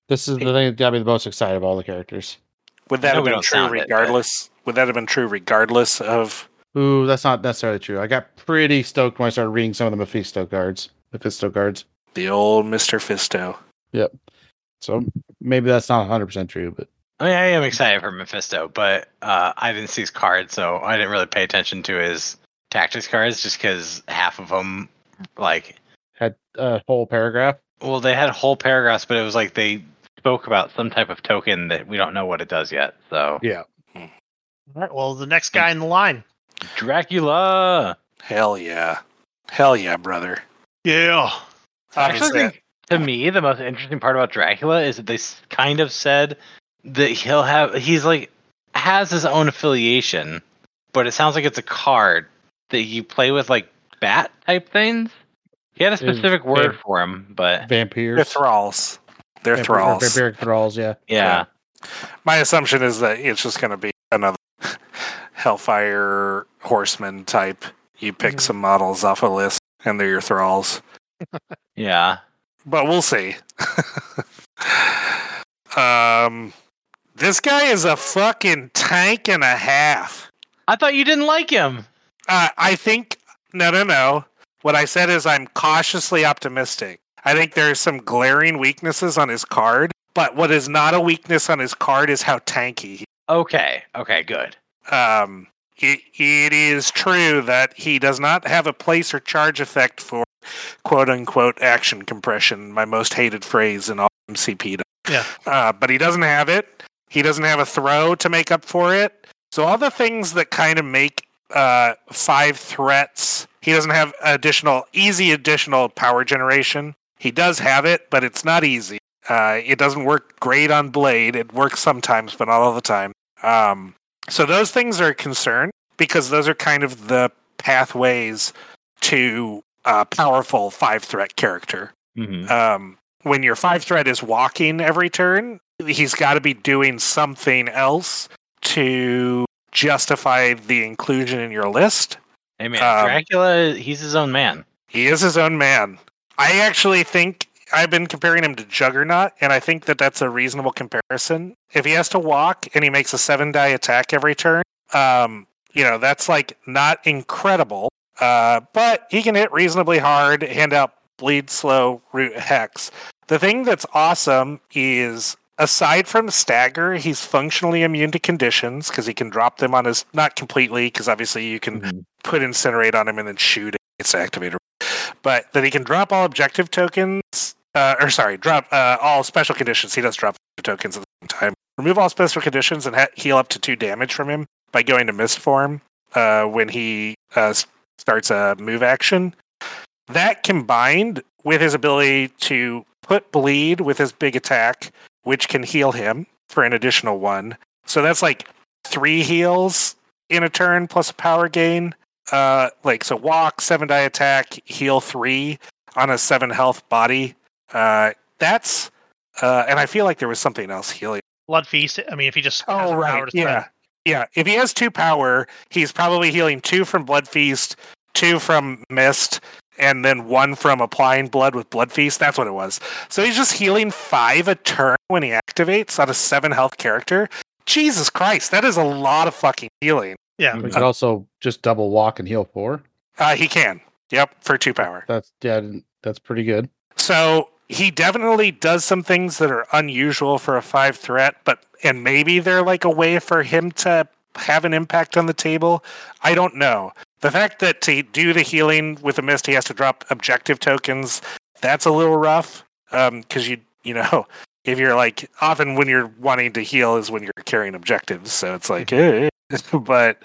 this is the thing that got me the most excited of all the characters Would that have been true sound it, but- regardless? Would that have been true regardless of? ooh that's not necessarily true i got pretty stoked when i started reading some of the mephisto cards mephisto cards The old Mister Fisto. Yep. So maybe that's not 100% true but I mean, I am excited for Mephisto, but uh, I didn't see his cards, so I didn't really pay attention to his tactics cards, just because half of them, like, had a whole paragraph well, they had whole paragraphs, but it was like they spoke about some type of token that we don't know what it does yet. So yeah All right. Well, the next guy in the line. Dracula. Hell yeah, hell yeah, brother. Yeah. I actually think to me the most interesting part about Dracula is that they kind of said that he'll have he's like has his own affiliation, but it sounds like it's a card that you play with like bat type things. He had a Is specific word vamp- for him, but Vampires. they're thralls. They're Vampir- thralls. Vampiric thralls, yeah. yeah. My assumption is that it's just going to be another Hellfire Horseman type. You pick Mhm. some models off a list, and they're your thralls. Yeah. But we'll see. um, this guy is a fucking tank and a half. I thought you didn't like him. Uh, I think no, no, no. What I said is I'm cautiously optimistic. I think there's some glaring weaknesses on his card, but what is not a weakness on his card is how tanky he Okay. Okay, good. um, it, it is true that he does not have a place or charge effect for quote unquote action compression, my most hated phrase in all MCP. Yeah. Uh, but he doesn't have it. He doesn't have a throw to make up for it. So all the things that kind of make uh, five threats, he doesn't have additional, easy additional power generation. He does have it, but it's not easy. Uh, it doesn't work great on Blade. It works sometimes, but not all the time. Um, so those things are a concern because those are kind of the pathways to a powerful five threat character. hmm Um, when your five threat is walking every turn, he's got to be doing something else to justify the inclusion in your list. Hey man, Um, Dracula, he's his own man. He is his own man. I actually think I've been comparing him to Juggernaut, and I think that that's a reasonable comparison. If he has to walk and he makes a seven die attack every turn, um, you know that's like not incredible, uh, but he can hit reasonably hard, hand out bleed slow root hex. The thing that's awesome is aside from stagger, he's functionally immune to conditions because he can drop them on his not completely because obviously you can Mhm. put incinerate on him and then shoot it. It's activated but that he can drop all objective tokens, uh, or sorry, drop uh, all special conditions. He does drop tokens at the same time. Remove all special conditions and ha- heal up to two damage from him by going to mist form uh, when he uh, starts a move action. That combined with his ability to put bleed with his big attack, which can heal him for an additional one. So that's like three heals in a turn plus a power gain uh like so walk seven die attack heal three on a seven health body uh that's uh and i feel like there was something else healing Blood feast. I mean, if he just oh right yeah yeah if he has two power he's probably healing two from blood feast two from mist and then one from applying blood with blood feast that's what it was so he's just healing five a turn when he activates on a seven health character jesus christ that is a lot of fucking healing yeah. We could also just double walk and heal four. uh he can yep for two power That's yeah, that's pretty good. So he definitely does some things that are unusual for a five threat, but and maybe they're like a way for him to have an impact on the table. I don't know. The fact that to do the healing with a mist, he has to drop objective tokens. That's a little rough because you you know if you're like often when you're wanting to heal is when you're carrying objectives, so it's like eh. but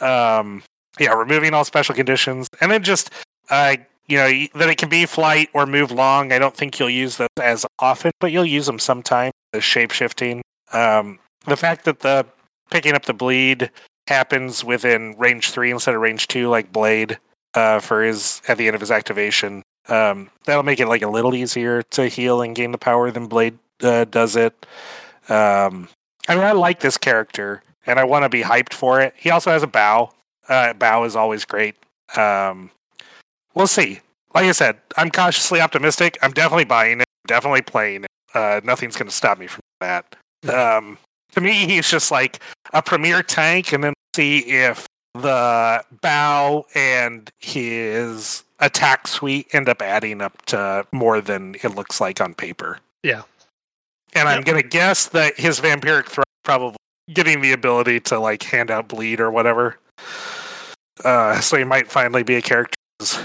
um yeah, removing all special conditions and then just uh you know that it can be flight or move long. I don't think you'll use those as often, but you'll use them sometime. The shape shifting. Um, the fact that the picking up the bleed happens within range three instead of range two, like Blade, uh, for his at the end of his activation. Um, that'll make it like a little easier to heal and gain the power than Blade uh, does it. Um, I mean, I like this character, and I want to be hyped for it. He also has a bow. Uh, bow is always great. Um, we'll see. Like I said, I'm cautiously optimistic. I'm definitely buying it. Definitely playing it. Uh, nothing's going to stop me from that. Um, to me, he's just like a premier tank, and then see if the bow and his attack suite end up adding up to more than it looks like on paper. Yeah. And I'm going to guess that his vampiric threat probably getting the ability to like hand out bleed or whatever. Uh, so he might finally be a character who's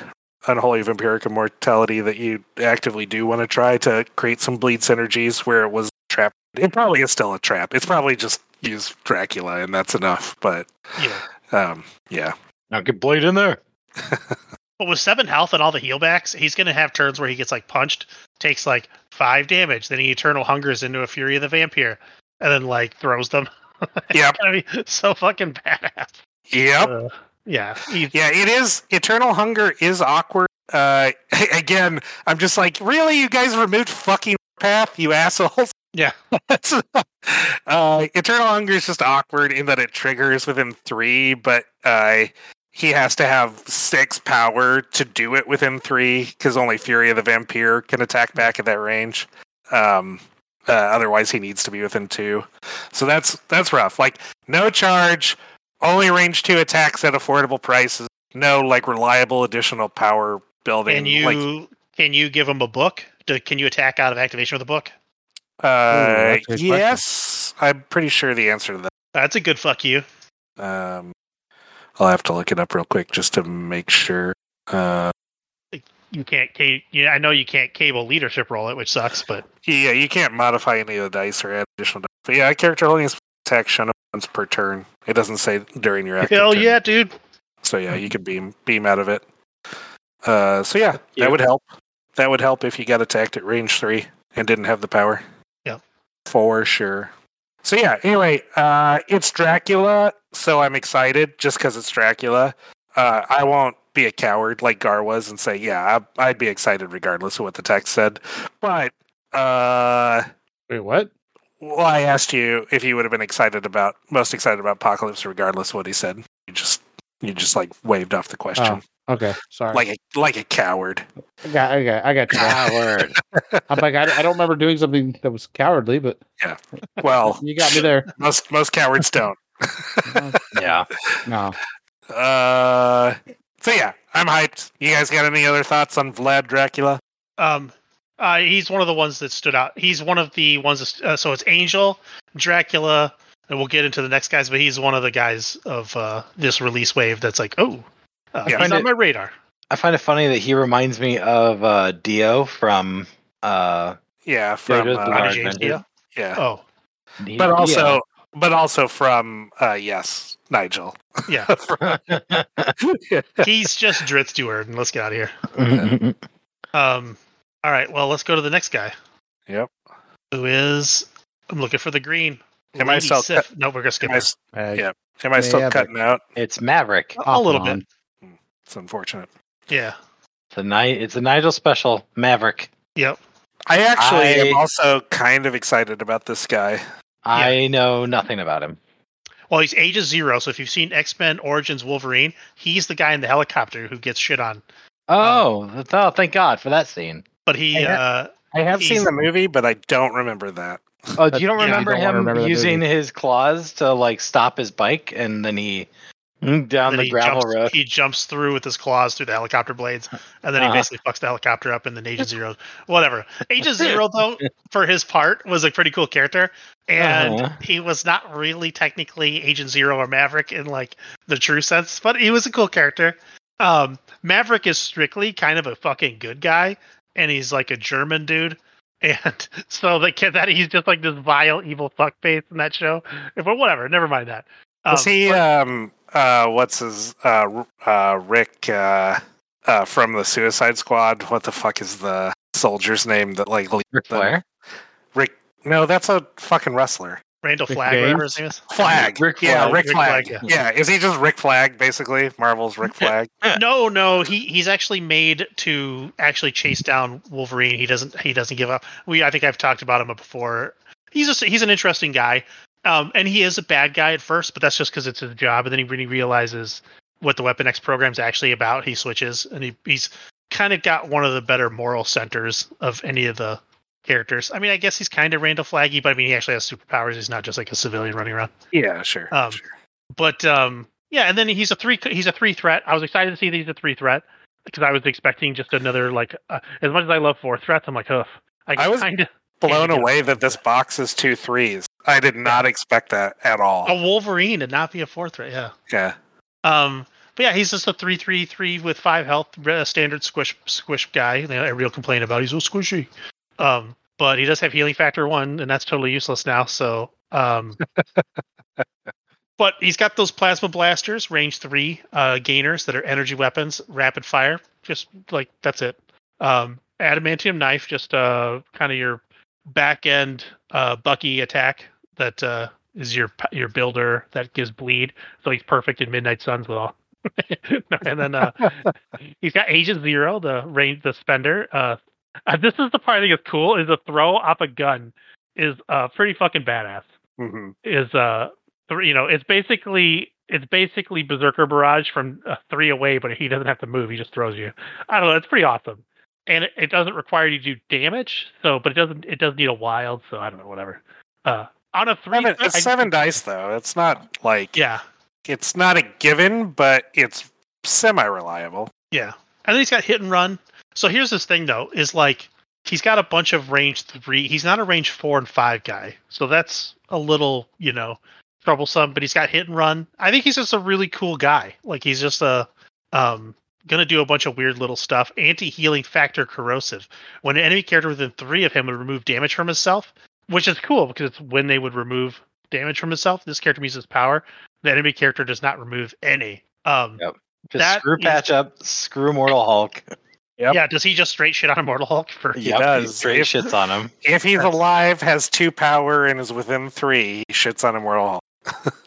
unholy vampiric immortality that you actively do want to try to create some bleed synergies where it was. It probably is still a trap. It's probably just use Dracula and that's enough. But Yeah. um, yeah, Now get Blade in there. But with seven health and all the heal backs, he's gonna have turns where he gets like punched, takes like five damage, then he eternal hungers into a Fury of the Vampire, and then like throws them. Yep. I mean, so fucking badass. Yep. Uh, yeah. he- Yeah, it is. Eternal Hunger is awkward. Uh, again, I'm just like, really, you guys removed fucking path, you assholes. Yeah. Uh, Eternal Hunger is just awkward in that it triggers within three, but uh, he has to have six power to do it within three because only Fury of the Vampire can attack back at that range. Um, uh, otherwise, he needs to be within two. So that's that's rough. Like no charge, only range two attacks at affordable prices. No like reliable additional power building. Can you like, can you give him a book? Do, can you attack out of activation with a book? Uh, that's a question. yes, I'm pretty sure the answer to that. That's a good fuck you. Um, I'll have to look it up real quick just to make sure. Uh, You can't. ca- Yeah, I know you can't cable leadership roll it, which sucks. But yeah, you can't modify any of the dice or add additional dice. But yeah, a character holding his attack shown once per turn. It doesn't say during your active hell turn. yeah, dude. So yeah, you could beam beam out of it. Uh, so yeah, Yeah. that would help. That would help if you got attacked at range three and didn't have the power. For sure. So yeah. Anyway, uh, it's Dracula, so I'm excited just because it's Dracula. Uh, I won't be a coward like Gar was and say, yeah, I, I'd be excited regardless of what the text said. But uh, Wait, what? well, I asked you if you would have been excited about most excited about Apocalypse, regardless of what he said. You just like waved off the question Okay, sorry. like a like a coward. I got, I got, I got you. Coward. I'm like, I, I don't remember doing something that was cowardly, but yeah. Well, you got me there. most most cowards don't. yeah. No, Uh, so yeah, I'm hyped. You guys got any other thoughts on Vlad Dracula? Um, uh, he's one of the ones that stood out. He's one of the ones. That, uh, so it's Angel, Dracula, and we'll get into the next guys. But he's one of the guys of uh, this release wave that's like, oh, uh, Yeah. he's on it- my radar. I find it funny that he reminds me of uh, Dio from. Uh, Yeah, from Jojo's uh, James Dio? yeah, Oh, he- but also but also from uh, yes, Nigel. yeah. yeah. he's just Dritz Stewart, and let's get out of here. Um, all right. Well, let's go to the next guy. Yep. Who is? I'm looking for the green. Am I still Sif. No, we're gonna skip Am I, Uh, Yeah. am I still Yeah, cutting out? it's Maverick. A little off bit. It's unfortunate. Yeah. It's a Ni- It's a Nigel special. Maverick. Yep. I actually I- am also kind of excited about this guy. I know nothing about him. Well, he's Agent Zero. So if you've seen X Men Origins Wolverine, he's the guy in the helicopter who gets shit on. Oh, oh, thank God for that scene. But he, I uh, I have seen the movie, but I don't remember that. Oh, That- you don't yeah, I remember don't him remember using movie. his claws to like stop his bike, and then he mm, down then the he gravel jumps, road. he jumps through with his claws through the helicopter blades, and then he Uh-huh. basically fucks the helicopter up. And then Agent Zero, whatever. Agent Zero though, for his part, was a pretty cool character, and Uh-huh. he was not really technically Agent Zero or Maverick in like the true sense, but he was a cool character. Um, Maverick is strictly kind of a fucking good guy, and he's like a German dude. And so the kid that he's just like this vile, evil fuckface in that show. But whatever, never mind that. Was Um, he but- um uh what's his uh uh Rick uh uh from the Suicide Squad? What the fuck is the soldier's name that like leads Ric them? Flair. Rick No, that's a fucking wrestler. Randall Rick Flag, whatever his name is. Flag. Rick yeah, Flag. Rick Rick Flag. Flag, yeah. is he just Rick Flag basically? Marvel's Rick Flag. No, no, he he's actually made to actually chase down Wolverine. He doesn't he doesn't give up. We I think I've talked about him before. He's just he's an interesting guy, um, and he is a bad guy at first, but that's just because it's his job. And then he really realizes what the Weapon X program's actually about. He switches, and he, he's kind of got one of the better moral centers of any of the characters. I mean, I guess he's kind of Randall Flaggy, but I mean, he actually has superpowers. He's not just like a civilian running around. Yeah, sure. Um, sure. But um, yeah, and then he's a three. He's a three threat. I was excited to see that he's a three threat because I was expecting just another like. Uh, as much as I love four threats, I'm like, ugh. I was- kind of Blown yeah. away that this box is two threes. I did not expect that at all. a Wolverine and not be a four threat. Yeah. Yeah. Um. But yeah, he's just a three three three with five health, a standard squish squish guy. A real complaint about he's so squishy. Um. But he does have healing factor one, and that's totally useless now. So um. But he's got those plasma blasters, range three uh, gainers that are energy weapons, rapid fire. just like that's it. Um, adamantium knife, just uh, kind of your back end uh, Bucky attack that uh, is your your builder that gives bleed. So he's perfect in Midnight Suns with all. and then uh, he's got Agent Zero, the range, the spender. Uh, uh, this is the part I think is cool. Is a throw off a gun is uh pretty fucking badass. hmm Is uh, you know, it's basically it's basically Berserker Barrage from uh, three away, but he doesn't have to move; he just throws you. I don't know. It's pretty awesome, and it, it doesn't require you to do damage. So, but it doesn't it does need a wild. So I don't know, whatever. Uh, on a three, Seven, it's I- seven dice though. It's not like Yeah, it's not a given, but it's semi reliable. Yeah. And he's got hit and run. So here's this thing though, is like he's got a bunch of range three. He's not a range four and five guy. So that's a little, you know, troublesome, but he's got hit and run. I think he's just a really cool guy. Like he's just a um gonna do a bunch of weird little stuff. Anti-healing factor corrosive. When an enemy character within three of him would remove damage from himself, which is cool because it's when they would remove damage from himself. This character uses power. The enemy character does not remove any. Um Yep. Just That screw is- patch up, screw Immortal Hulk. Yep. Yeah, does he just straight shit on Immortal Hulk for Yep, does. Straight If- shits on him. If he's alive, has two power, and is within three, he shits on Immortal Hulk.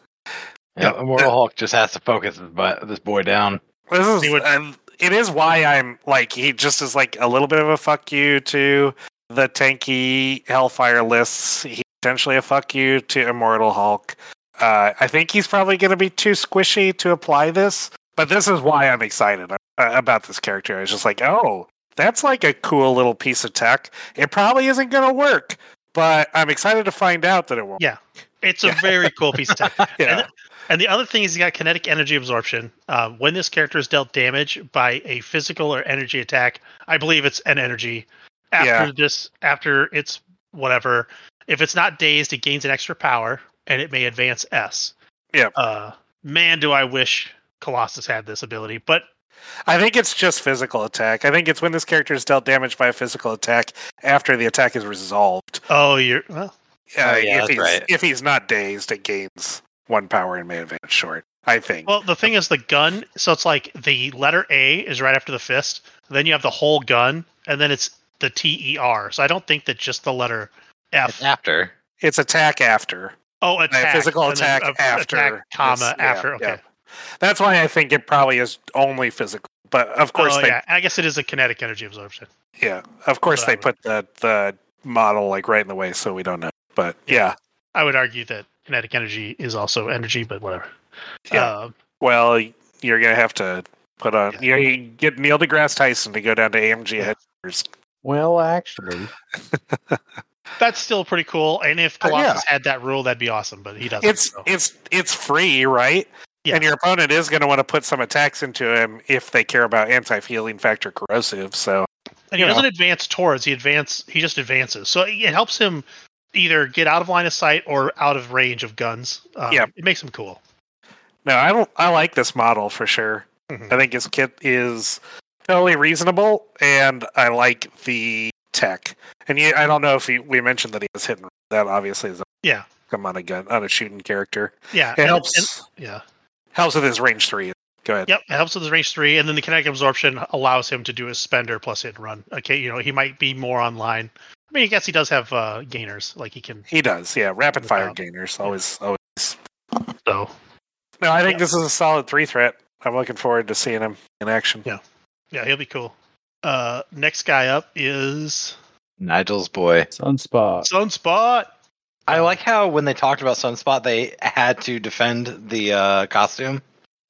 Yeah, Immortal Hulk just has to focus this, boy down. This is See what- and it is why I'm like he just is like a little bit of a fuck you to the tanky Hellfire lists. He potentially a fuck you to Immortal Hulk. Uh, I think he's probably going to be too squishy to apply this, but this is why I'm excited uh, about this character. I was just like, oh, that's like a cool little piece of tech. It probably isn't going to work, but I'm excited to find out that it won't. Yeah. It's a very cool piece of tech. yeah. And the other thing is he's got kinetic energy absorption. Um, when this character is dealt damage by a physical or energy attack, I believe it's an energy. After Yeah. this, after it's whatever, if it's not dazed, it gains an extra power and it may advance S. Yep. Uh, man, do I wish Colossus had this ability, but I think it's just physical attack. I think it's when this character is dealt damage by a physical attack after the attack is resolved. oh, you're well. Uh, Oh, yeah, if he's right. if he's not dazed, it gains one power and may advance short. I think. Well, the thing is, the gun. So it's like the letter A is right after the fist. Then you have the whole gun, and then it's the T E R. So I don't think that just the letter F. It's after. it's attack after. Oh, attack. physical and attack after Attack, comma this- yeah, after. Okay. yeah. That's why I think it probably is only physical. But of course oh, they yeah. I guess it is a kinetic energy absorption. yeah. Of course they put the the model like right in the way so we don't know. But yeah. I would argue that kinetic energy is also energy, but whatever. Yeah. Um, Well, you're gonna have to put on Yeah. you, know, you get Neil deGrasse Tyson to go down to AMG headquarters. Well, actually, that's still pretty cool. And if Uh, yeah. Colossus had that rule, that'd be awesome. But he doesn't. it's so. it's it's free, right? Yeah. And your opponent is going to want to put some attacks into him if they care about anti-healing factor corrosive. So and he know. doesn't advance towards. He advance. He just advances. So it helps him either get out of line of sight or out of range of guns. Um, Yeah. it makes him cool. no, I don't. I like this model for sure. Mhm. I think his kit is totally reasonable, and I like the tech. And you, I don't know if he, we mentioned that he was hitting. That obviously is a, Yeah. come on a gun on a shooting character. Yeah, It and- helps. and- yeah. Helps with his range three. Go ahead. Yep, it helps with his range three, and then the kinetic absorption allows him to do his spender plus hit and run. Okay, you know he might be more online. I mean, I guess he does have uh, gainers, like he can. He does. Yeah, rapid fire Without- gainers always always. So No, I think Yeah. this is a solid three threat. I'm looking forward to seeing him in action. Yeah. yeah, he'll be cool. Uh, next guy up is Nigel's boy. Sunspot. Sunspot. I like how when they talked about Sunspot, they had to defend the uh, costume.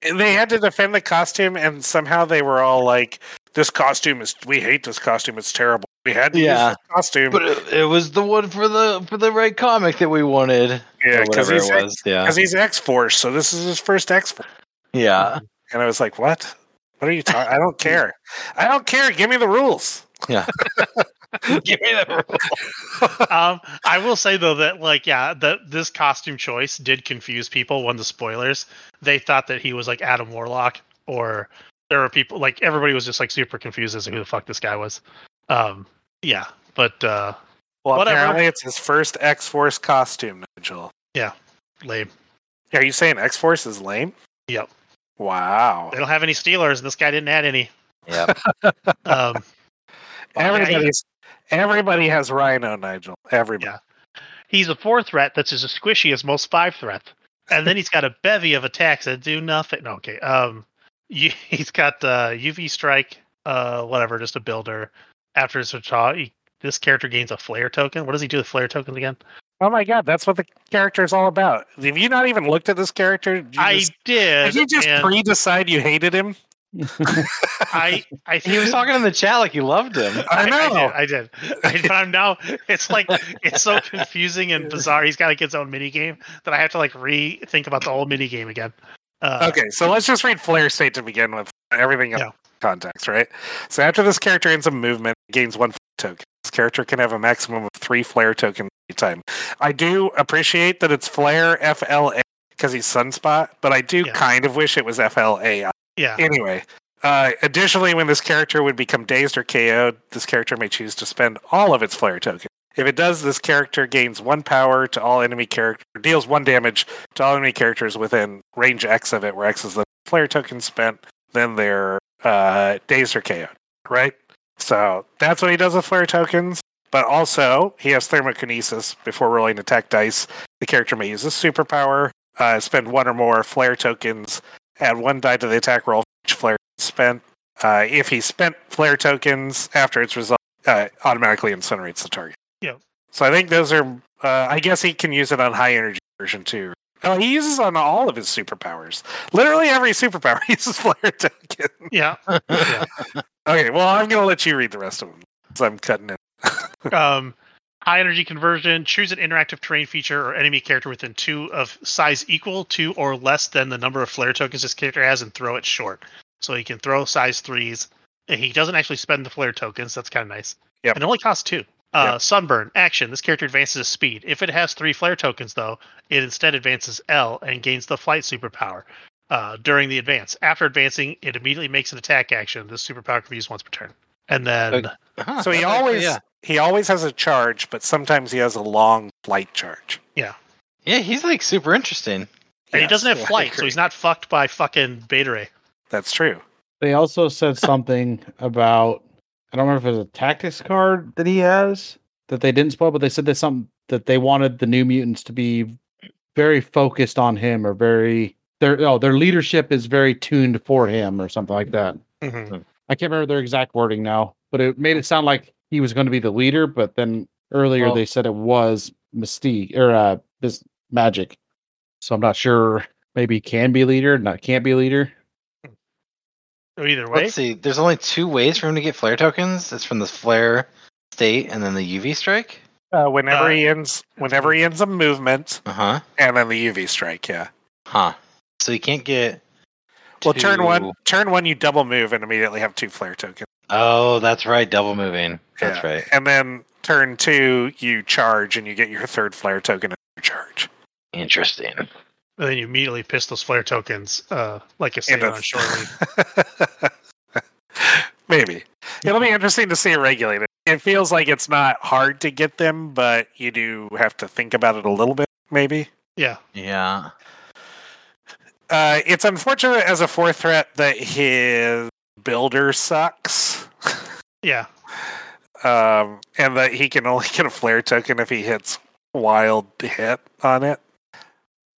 They had to defend the costume, and somehow they were all like, "This costume is. We hate this costume. It's terrible. We had to Yeah. use this costume." But it, it was the one for the for the right comic that we wanted. yeah, because he's it was. Yeah. because he's X Force, so this is his first X Force. Yeah. And I was like, "What? What are you talking? I don't care. I don't care. Give me the rules." Yeah. Give me the rule. um, I will say though that like yeah, that this costume choice did confuse people when the spoilers. They thought that he was like Adam Warlock, or there were people like everybody was just like super confused as to who the fuck this guy was. Um, yeah, but uh, Well, Whatever. apparently it's his first X Force costume, Nigel. Yeah, lame. Are you saying X Force is lame? Yep. Wow. They don't have any Steelers, and this guy didn't add any. Yep. Um, Everybody's everybody has Rhino, Nigel. Everybody. Yeah. he's a four threat that's as squishy as most five threat. and then he's got a bevy of attacks that do nothing. No, okay. Um, you, he's got uh, UV strike, uh, whatever, just a builder. After his he, this character gains a flare token. What does he do with flare tokens again? Oh my god, that's what the character is all about. Have you not even looked at this character? Did I just, did. did you just pre-decide you hated him? I I He was talking in the chat like he loved him. I know. I did. I did. I, but I'm now. It's like it's so confusing and bizarre. He's got like his own mini game that I have to like rethink about the whole mini game again. Uh, Okay, so let's just read Flare State to begin with. Everything in Yeah. context, right? So after this character ends a movement, gains one token. This character can have a maximum of three flare tokens at a time. I do appreciate that it's Flare FLA because he's Sunspot, but I do Yeah. kind of wish it was FLA. Yeah. Anyway, uh, additionally, when this character would become dazed or KO'd, this character may choose to spend all of its flare tokens. If it does, this character gains one power to all enemy characters, deals one damage to all enemy characters within range X of it, where X is the flare token spent, then they're uh, dazed or KO'd, right? So that's what he does with flare tokens. But also, he has thermokinesis before rolling attack dice. The character may use a superpower, uh, spend one or more flare tokens, add one die to the attack roll for each flare spent. Uh, if he spent flare tokens after its result, uh, automatically incinerates the target. Yeah. So I think those are. Uh, I guess he can use it on high energy version too. Oh, he uses on all of his superpowers. Literally every superpower uses flare token. Yeah. Okay, well I'm gonna let you read the rest of them. So I'm cutting it. Um, high energy conversion. Choose an interactive terrain feature or enemy character within two of size equal to or less than the number of flare tokens this character has, and throw it short. So he can throw size threes. And He doesn't actually spend the flare tokens. That's kind of nice. Yep. And it only costs two. Uh, Yep. Sunburn action. This character advances his speed. If it has three flare tokens, though, it instead advances L and gains the flight superpower uh, during the advance. After advancing, it immediately makes an attack action. This superpower can be used once per turn. And then Okay. Huh, So he always yeah. He always has a charge, but sometimes he has a long flight charge. Yeah, Yeah, he's like super interesting. and he doesn't have yeah, flight, so he's not fucked by fucking Beta Ray. That's true. They also said something about I don't remember if it was a tactics card that he has that they didn't spoil, but they said that something that they wanted the new mutants to be very focused on him or very their oh their leadership is very tuned for him or something like that. Mm-hmm. I can't remember their exact wording now, but it made it sound like he was going to be the leader, but then earlier Well- they said it was Mystique or uh this Magik. So I'm not sure maybe can be leader, not can't be leader. So either way, Let's see. There's only two ways for him to get flare tokens. It's from the flare state and then the UV strike. Uh, whenever Uh, he ends, whenever he ends a movement, Uh huh. and then the UV strike. Yeah. Huh. So he can't get. Well, turn one, turn one, you double move and immediately have two flare tokens. Oh, that's right. Double moving. That's Yeah. right. And then turn two, you charge and you get your third flare token in your charge. Interesting. and then you immediately piss those flare tokens, uh, like a sailor Into- on shore leave. Maybe it'll be interesting to see it regulated. It feels like it's not hard to get them, but you do have to think about it a little bit. Maybe Yeah, Yeah. uh, it's unfortunate as a fourth threat that his builder sucks. yeah. Um, and that he can only get a flare token if he hits wild hit on it.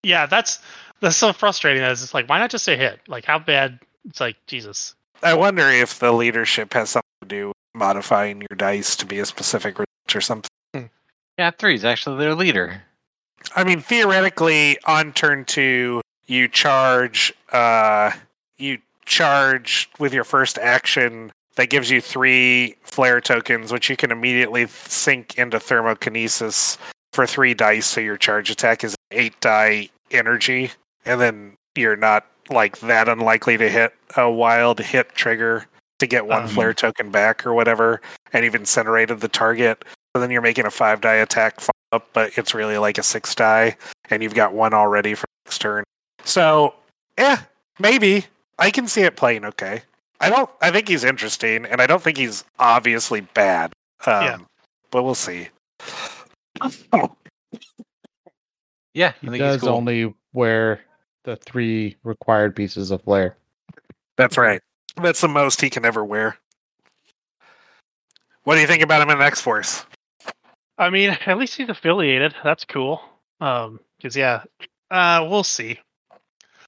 Yeah, that's that's so frustrating. That it's like, why not just a hit? Like, how bad? It's like Jesus. I wonder if the leadership has something to do with modifying your dice to be a specific result or something. Yeah, three's actually their leader. I mean, theoretically, on turn two, you charge. Uh, you charge with your first action. That gives you three flare tokens, which you can immediately sink into thermokinesis for three dice. So your charge attack is eight die energy, and then you're not like that unlikely to hit a wild hit trigger to get one Um. flare token back or whatever, and you've incinerated the target. So then you're making a five die attack up, but it's really like a six die, and you've got one already for next turn. So, yeah, maybe I can see it playing okay. I don't. I think he's interesting, and I don't think he's obviously bad. Um, Yeah. but we'll see. Yeah, I He think he's does cool. only wear the three required pieces of flare. That's right. That's the most he can ever wear. What do you think about him in X Force? I mean, at least he's affiliated. That's cool. Um, because yeah, uh, we'll see.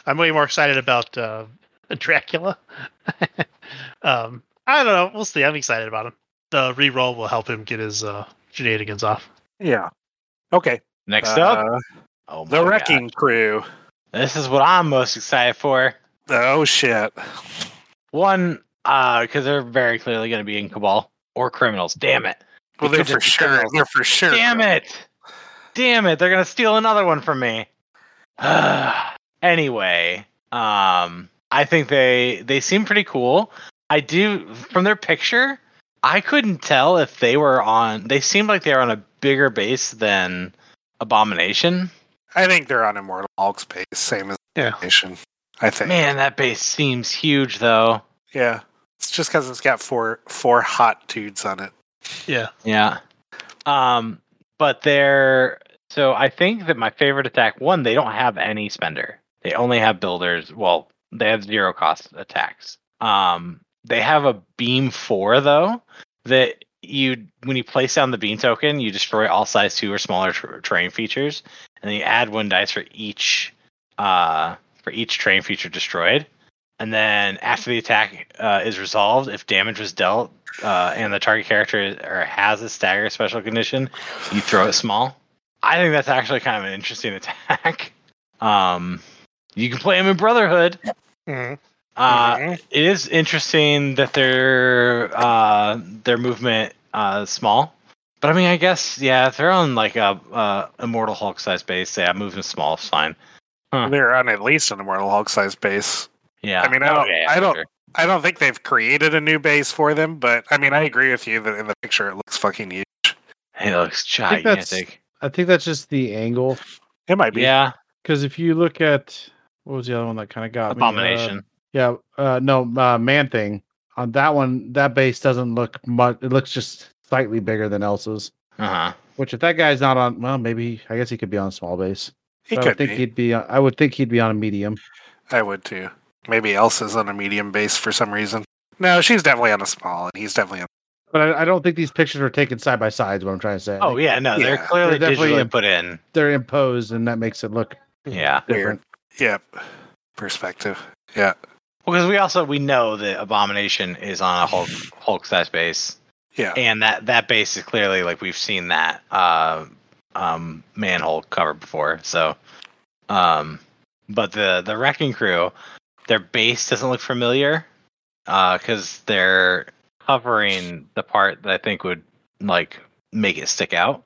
I'm way more excited about uh, Dracula. um, I don't know. We'll see. I'm excited about him. The reroll will help him get his uh, shenanigans off. Yeah. Okay. Next up, Uh, oh my the God. Wrecking Crew. This is what I'm most excited for. Oh shit. One, uh, because they're very clearly going to be in Cabal or criminals. Damn it! Well, It they're for sure. criminals. They're for sure. Damn it! Damn it! They're gonna steal another one from me. anyway, um, I think they they seem pretty cool. I do from their picture. I couldn't tell if they were on. They seemed like they were on a bigger base than Abomination. I think they're on Immortal Hulk's base, same as Yeah. Nation. I think. Man, that base seems huge though. Yeah. It's just because it's got four four hot dudes on it. Yeah. Yeah. Um, but they're so I think that my favorite attack one, they don't have any spender. They only have builders. Well, they have zero cost attacks. Um, they have a beam four though that you when you place down the beam token, you destroy all size two or smaller ter- terrain features, and then you add one dice for each uh for each terrain feature destroyed. And then after the attack uh, is resolved, if damage was dealt, uh, and the target character is- or has a stagger special condition, you throw it small. I think that's actually kind of an interesting attack. Um, you can play him in Brotherhood. Mhm. Uh, Mhm. it is interesting that their uh, their movement uh, small, but I mean, I guess yeah, if they're on like a uh, Immortal Hulk size base, yeah, moving small is fine. Huh. They're on at least an Immortal Hulk size base. Yeah, I mean, I don't- Okay, I don't- sure. I don't think they've created a new base for them, but I mean, I agree with you that in the picture it looks fucking huge. It looks think that's- gigantic. I think that's just the angle. It might be. Yeah, Because if you look at what was the other one that kind of got me? Uh, abomination. yeah, uh, no, uh, man thing on that one. That base doesn't look much. It looks just slightly bigger than Elsa's. Uh huh. Which if that guy's not on, well, maybe I guess he could be on a small base. He But I could would think be. he'd be. On, I would think he'd be on a medium. I would too. Maybe Elsa's on a medium base for some reason. No, she's definitely on a small, and he's definitely on. But I, I don't think these pictures are taken side by side. Is what I'm trying to say. Oh yeah, no, they're clearly they're definitely digitally in- put in. they're imposed, and that makes it look Yeah. different. Yep. Perspective. Yeah. Well, because we also we know that Abomination is on a Hulk Hulk size base, Yeah. and that that base is clearly like we've seen that uh, um, manhole cover before. So, um, but the the Wrecking Crew, their base doesn't look familiar because they're covering the part that I think would like make it stick out.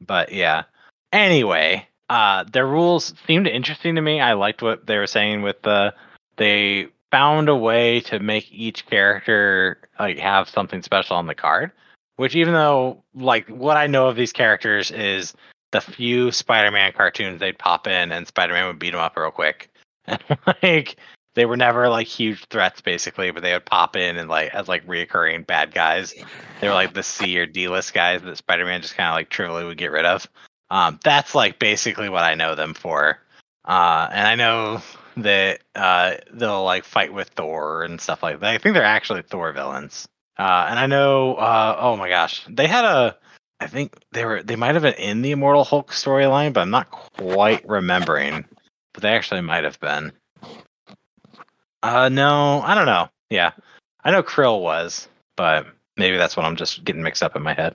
But yeah. Anyway, uh, their rules seemed interesting to me. I liked what they were saying with the they found a way to make each character like have something special on the card which even though like what i know of these characters is the few spider-man cartoons they'd pop in and spider-man would beat them up real quick. And like they were never like huge threats basically but they would pop in and like as like reoccurring bad guys. They were like the c or d list guys that spider-man just kind of like trivially would get rid of um, that's like basically what i know them for uh, and i know that uh, they'll like fight with Thor and stuff like that. I think they're actually Thor villains. Uh, and I know, uh, oh my gosh, they had a, I think they were, they might have been in the Immortal Hulk storyline, but I'm not quite remembering. But they actually might have been. Uh, no, I don't know. Yeah, I know Krill was, but maybe that's what I'm just getting mixed up in my head.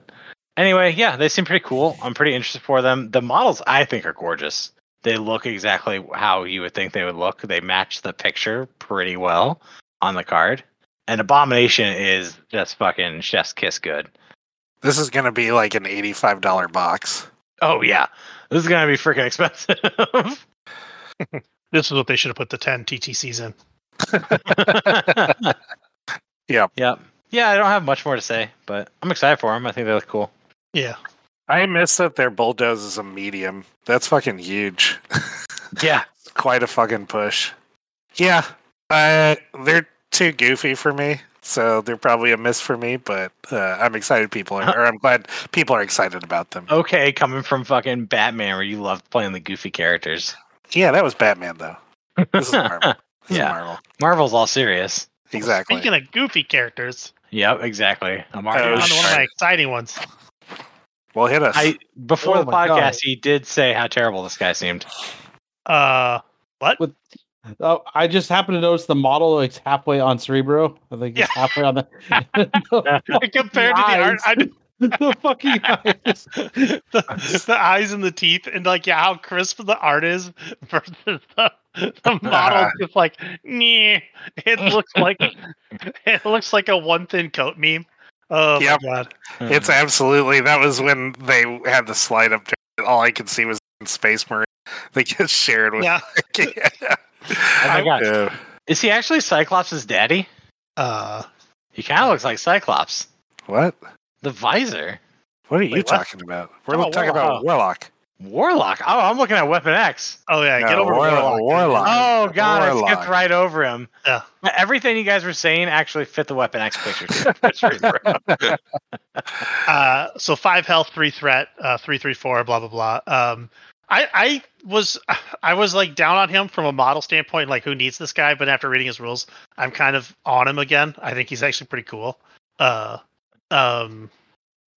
Anyway, yeah, they seem pretty cool. I'm pretty interested for them. The models I think are gorgeous they look exactly how you would think they would look. They match the picture pretty well on the card. And Abomination is just fucking chef's kiss good. This is going to be like an eighty-five dollar box. Oh yeah, this is gonna be freaking expensive. This is what they should have put the 10 TTCs in. Yep. yep. Yeah, I don't have much more to say, but I'm excited for them. I think they look cool. Yeah. I miss that their bulldoze is a medium. That's fucking huge. Yeah. Quite a fucking push. Yeah, uh, they're too goofy for me, so they're probably a miss for me. But uh, I'm excited people are, or I'm glad people are excited about them. Okay, coming from fucking Batman, where you love playing the goofy characters. Yeah, that was Batman though. This is Marvel. This Yeah. is Marvel. Marvel's all serious. exactly. Speaking of goofy characters, Yep, exactly. I'm Oh, on to one of sure. my exciting ones. Well, hit us. I before Oh the podcast, God. he did say how terrible this guy seemed. Uh, what? With- Oh, I just happened to notice the model like halfway on Cerebro. I think it's Yeah. halfway on the Compared to the art, I, the fucking eyes. the, the eyes and the teeth, and like yeah, how crisp the art is versus the, the model. is just like, "Nyeh." it looks like it looks like a one thin coat meme. Oh Yep. my god! It's absolutely that was when they had the slide up there. All I could see was Space Marine. They just shared with. Yeah. yeah. Oh my god. Yeah. Is he actually Cyclops' daddy? Uh, He kind of looks like Cyclops. What? The visor. What are you Wait, what? talking about? We're Talking talking about about Warlock. Warlock. Oh, I'm looking at Weapon X. oh yeah, get over Warlock. Warlock. Warlock. Oh god, I Warlock. skipped right over him. Yeah. Everything you guys were saying actually fit the Weapon X picture. too. It's right, bro. Uh, so five health, three threat, uh, three three four, blah blah blah. Um, I I was I was like down on him from a model standpoint, like who needs this guy? But after reading his rules, I'm kind of on him again. I think he's actually pretty cool. Uh, um,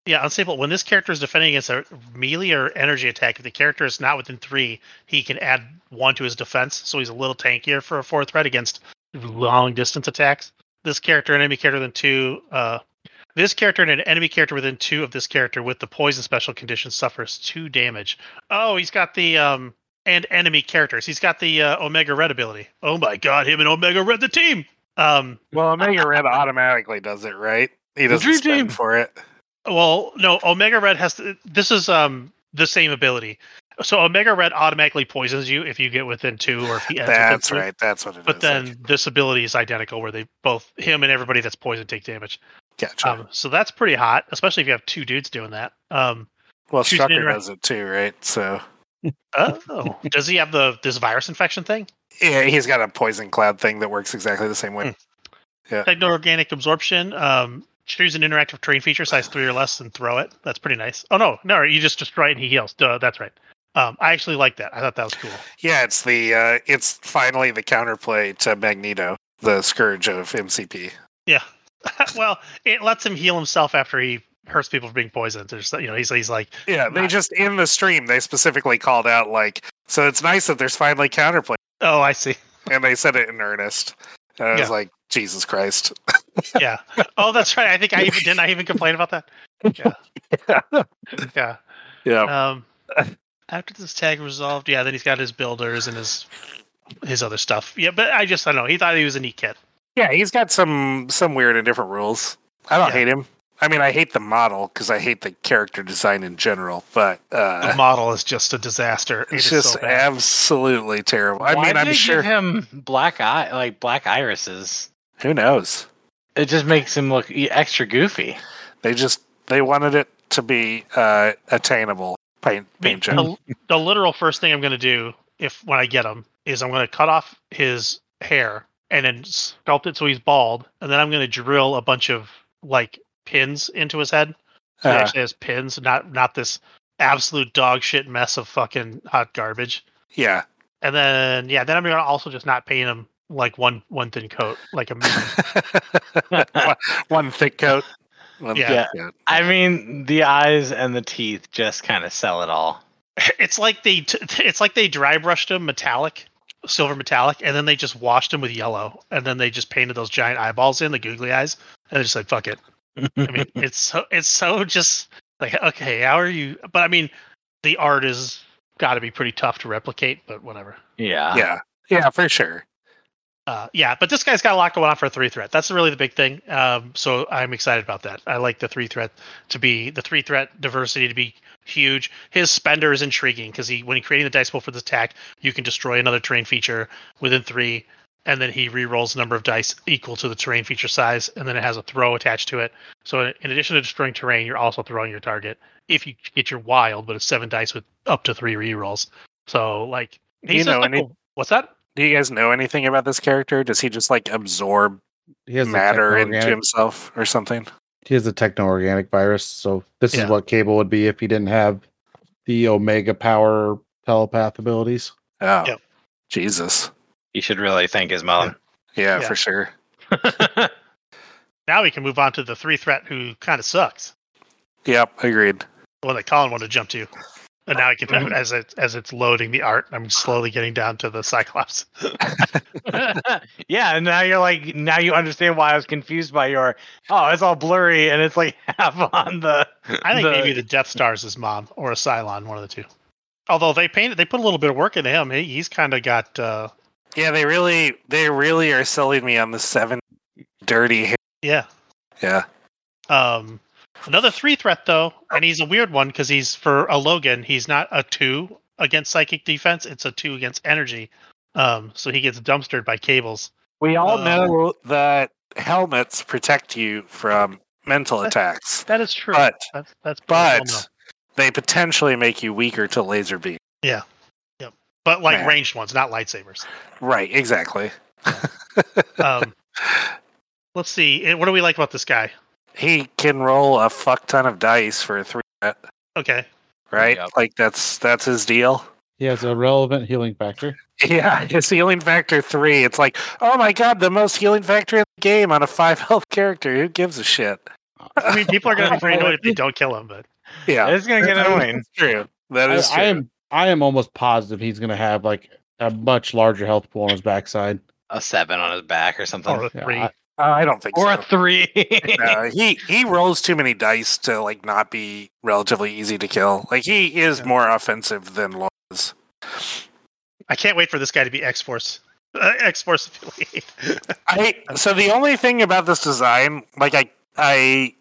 yeah, unstable. When this character is defending against a melee or energy attack, if the character is not within three, he can add one to his defense, so he's a little tankier for a four threat against long distance attacks. This character, an enemy character within two, uh, this character and an enemy character within two of this character with the poison special condition suffers two damage. Oh, he's got the um and enemy characters. He's got the uh, Omega Red ability. Oh my god, him and Omega Red the team. Um, Well, Omega Red automatically does it, right? He doesn't Dream spend Team. for it. Well, no, Omega Red has to. This is um the same ability. So Omega Red automatically poisons you if you get within two or if he ends within That's two. right. That's what it is. But then this ability is identical, where they both him and everybody that's poisoned take damage. gotcha. Um, so that's pretty hot, especially if you have two dudes doing that. Um, well, Strucker does it too, right? So oh, does he have the this virus infection thing? yeah, he's got a poison cloud thing that works exactly the same way. yeah Techno organic absorption. Um, choose an interactive terrain feature size three or less and throw it. That's pretty nice. Oh no, no, you just destroy it and he heals. Duh, that's right. Um, I actually like that. I thought that was cool. Yeah, it's the uh, it's finally the counterplay to Magneto, the scourge of MCP. Yeah. well, it lets him heal himself after he hurts people for being poisoned. There's, you know, he's he's like, Yeah, they just in the stream they specifically called out like, so it's nice that there's finally counterplay, oh, I see. and they said it in earnest. And I was like, Jesus Christ. Yeah. Oh, that's right. I think I even didn't. I even complain about that. Yeah. Yeah. Yeah, Um, after this tag resolved, yeah, then he's got his builders and his his other stuff. Yeah, but I just I don't know. He thought he was a neat kid. yeah, he's got some some weird and different rules. I don't Yeah. hate him. I mean, I hate the model because I hate the character design in general, but The uh, model is just a disaster. It it's is just so absolutely terrible. I Why mean, I'm they sure. give him black eye, like black irises. Who knows? It just makes him look e- extra goofy. They just they wanted it to be uh, attainable. Paint I mean, paint job. the, the literal first thing I'm going to do if when I get him is I'm going to cut off his hair and then sculpt it so he's bald, and then I'm going to drill a bunch of like pins into his head. So he Uh, actually has pins, not not this absolute dog shit mess of fucking hot garbage. yeah. And then yeah, then I'm going to also just not paint him like one one thin coat like a one, one thick coat. One Yeah. thick coat. I mean, the eyes and the teeth just kind of sell it all. it's like they t- it's like they dry brushed him metallic silver metallic and then they just washed him with yellow and then they just painted those giant eyeballs in the googly eyes and they're just like fuck it i mean it's so it's so just like okay how are you but i mean the art is got to be pretty tough to replicate but whatever yeah. yeah. Yeah, for sure. uh, yeah, but this guy's got a lot going on for a three threat. That's really the big thing. Um, so I'm excited about that. I like the three threat to be the three threat diversity to be huge. His spender is intriguing because he when he creating the dice pool for the attack, you can destroy another terrain feature within three, and then he re-rolls the number of dice equal to the terrain feature size, and then it has a throw attached to it. So in addition to destroying terrain, you're also throwing your target if you get your wild, but it's seven dice with up to three re-rolls. So like he's You know like any- a- what's that? Do you guys know anything about this character? Does he just like absorb He has matter into himself or something? He has a techno organic virus, so this Yeah. is what Cable would be if he didn't have the Omega Power telepath abilities. Oh, Yep. Jesus. You should really thank his mom. Yeah, Yeah. for sure. Now we can move on to the three threat who kind of sucks. Yep, agreed. The one that Colin wanted to jump to. And now I can, as it as it's loading the art, I'm slowly getting down to the Cyclops. yeah, and now you're like now you understand why I was confused by your oh, it's all blurry and it's like half on the I think maybe the Death Star's his mom or a Cylon, one of the two. Although they painted, they put a little bit of work into him. He, he's kind of got. Uh, Yeah, they really they really are selling me on the seven dirty hair. yeah. Yeah. Um, another three threat though, and he's a weird one because he's for a Logan. He's not a two against psychic defense. It's a two against energy. Um, so he gets dumpstered by cables. We all Uh, know that helmets protect you from mental attacks, That is true. but that's that's but they potentially make you weaker to laser beam. But like Man. ranged ones, not lightsabers. Right, exactly. Um, let's see. eh, What do we like about this guy? he can roll a fuck ton of dice for a three, bet, Okay, right? Yep. Like that's that's his deal. He has a relevant healing factor. Yeah, his healing factor three. It's like, oh my god, the most healing factor in the game on a five health character. Who gives a shit? I mean, people are going to be pretty annoyed if they don't kill him, but Yeah, it's gonna get annoying. That's true. That is. I, true. I am I am almost positive he's going to have like a much larger health pool on his backside. A seven on his back or something. or a Yeah, three. I- Uh, I don't think so. Or so. a three. No, he he rolls too many dice to like not be relatively easy to kill. Like he is Yeah. more offensive than Laws. I can't wait for this guy to be X Force. Uh, X Force affiliate. I so the only thing about this design, like I I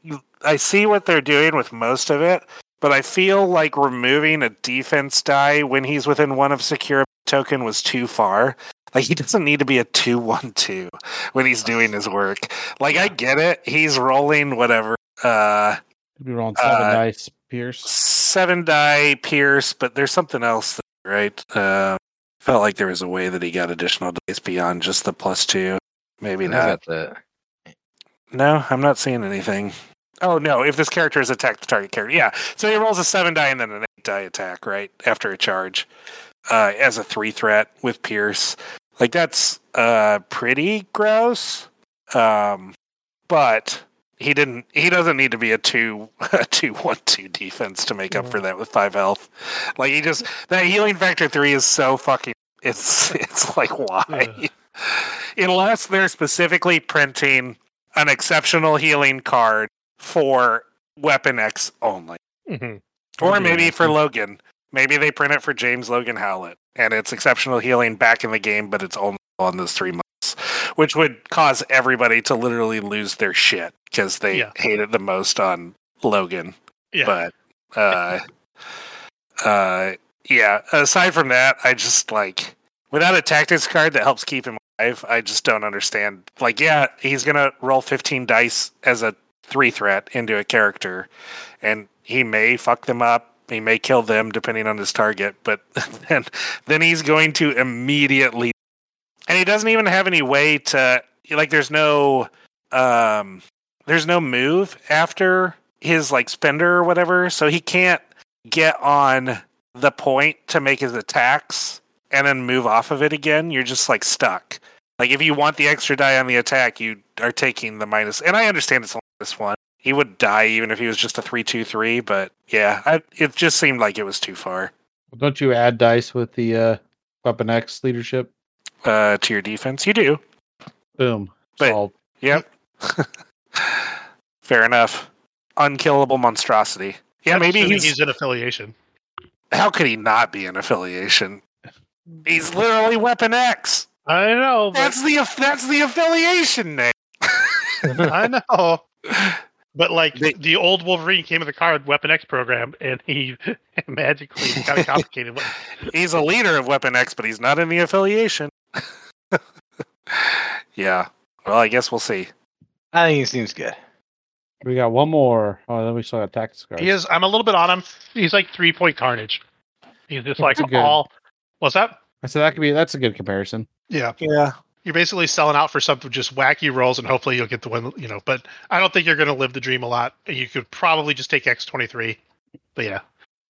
I see what they're doing with most of it, but I feel like removing a defense die when he's within one of secure token was too far. Like he doesn't need to be a two one two when he's doing his work. Like I get it, he's rolling whatever. Uh He'll be rolling seven Uh, dice, Pierce. seven die pierce, but there's something else, there, right? Uh, felt like there was a way that he got additional dice beyond just the plus two. Maybe not. That's it. No, I'm not seeing anything. Oh no! If this character is attacked the target character, yeah. So he rolls a seven die and then an eight die attack, right after a charge, uh, as a three threat with Pierce. Like that's uh pretty gross. Um, but he didn't. He doesn't need to be a two a two one two defense to make up for that with five health. Like he just that healing factor three is so fucking. It's it's like why? Unless they're specifically printing an exceptional healing card for Weapon X only. Mhm. Or maybe for Logan. Maybe they print it for James Logan Howlett and it's exceptional healing back in the game, but it's only on those three months, which would cause everybody to literally lose their shit because they Yeah. hate it the most on Logan. Yeah. But, uh, uh, yeah, aside from that, I just like, without a tactics card that helps keep him alive, I just don't understand. Like, yeah, he's going to roll 15 dice as a three threat into a character, and he may fuck them up. He may kill them depending on his target, but then then he's going to immediately, and he doesn't even have any way to like. There's no, um, there's no move after his like spender or whatever, so he can't get on the point to make his attacks and then move off of it again. You're just like stuck. Like if you want the extra die on the attack, you are taking the minus. And I understand it's only this one. He would die even if he was just a three two three. But yeah, I, it just seemed like it was too far Don't you add dice with the uh, Weapon X leadership? uh, to your defense. You do. Boom. But- Solved. Yep. Fair enough. Unkillable monstrosity. Yeah, I'm maybe he's, he's in affiliation. How could he not be an affiliation? He's literally Weapon X. I know, but That's the that's the affiliation name. I know. But like They- the old Wolverine came with a card Weapon X program, and he magically kind of complicated. What, He's a leader of Weapon X, but he's not in the affiliation. yeah. Well, I guess we'll see. I think he seems good. We got one more. Oh, then we still got tactics cards. he is. I'm a little bit on him. He's like three point carnage. He's just like That's a good- all. What's that? I said that could be. That's a good comparison. Yeah, Yeah. You're basically selling out for something just wacky rolls, and hopefully you'll get the win. You know, but I don't think you're going to live the dream a lot. You could probably just take X23. But yeah,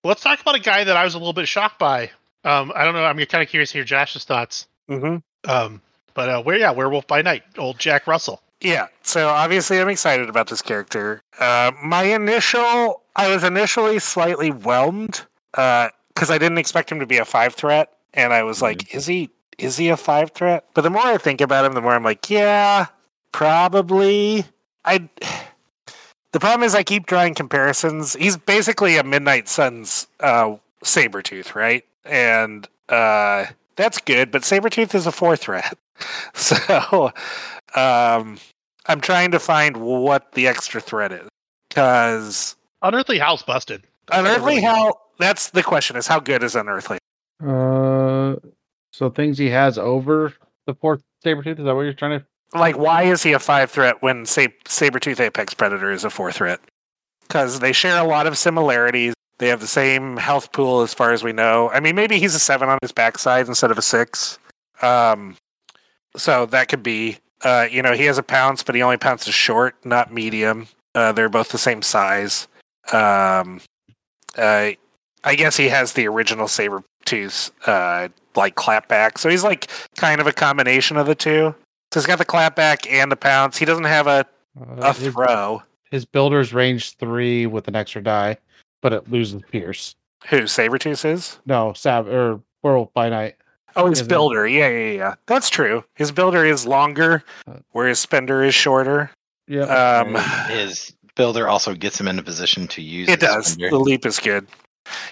let's talk about a guy that I was a little bit shocked by. Um, I don't know. I'm kind of curious to hear Josh's thoughts. hmm Um, but uh, where yeah, Werewolf by Night, old Jack Russell. yeah, so obviously I'm excited about this character. Uh, my initial, I was initially slightly whelmed because I didn't expect him to be a five threat, and I was like, is he is he a five threat? But the more I think about him, the more I'm like, yeah, probably. I. The problem is I keep drawing comparisons. He's basically a Midnight Suns uh, Sabretooth, right? And uh, that's good, but Sabretooth is a four threat. So um, I'm trying to find what the extra threat is. Because Unearthly Howl's busted. That's Unearthly really Hell, that's the question is how good is Unearthly? Uh, so things he has over the fourth Sabretooth, is that what you're trying to Like, why is he a five threat when Sa- Sabretooth Apex Predator is a four threat? Because they share a lot of similarities. They have the same health pool as far as we know. I mean, maybe he's a seven on his backside instead of a six. Um, so that could be. Uh, you know, he has a pounce, but he only pounces short, not medium. Uh, they're both the same size. Um, uh, I guess he has the original Sabretooth, uh, like clapback. So he's like kind of a combination of the two. So he's got the clapback and the pounce. He doesn't have a, uh, a throw. his builder's range three with an extra die, but it loses Pierce. Who Sabretooth is? No, Sav or Werewolf by Night. Oh, his Isn't it? builder. Yeah, yeah, yeah. That's true. His builder is longer, where his Spender is shorter. Yeah. Um, His builder also gets him into position to use. it his does. spender. The leap is good.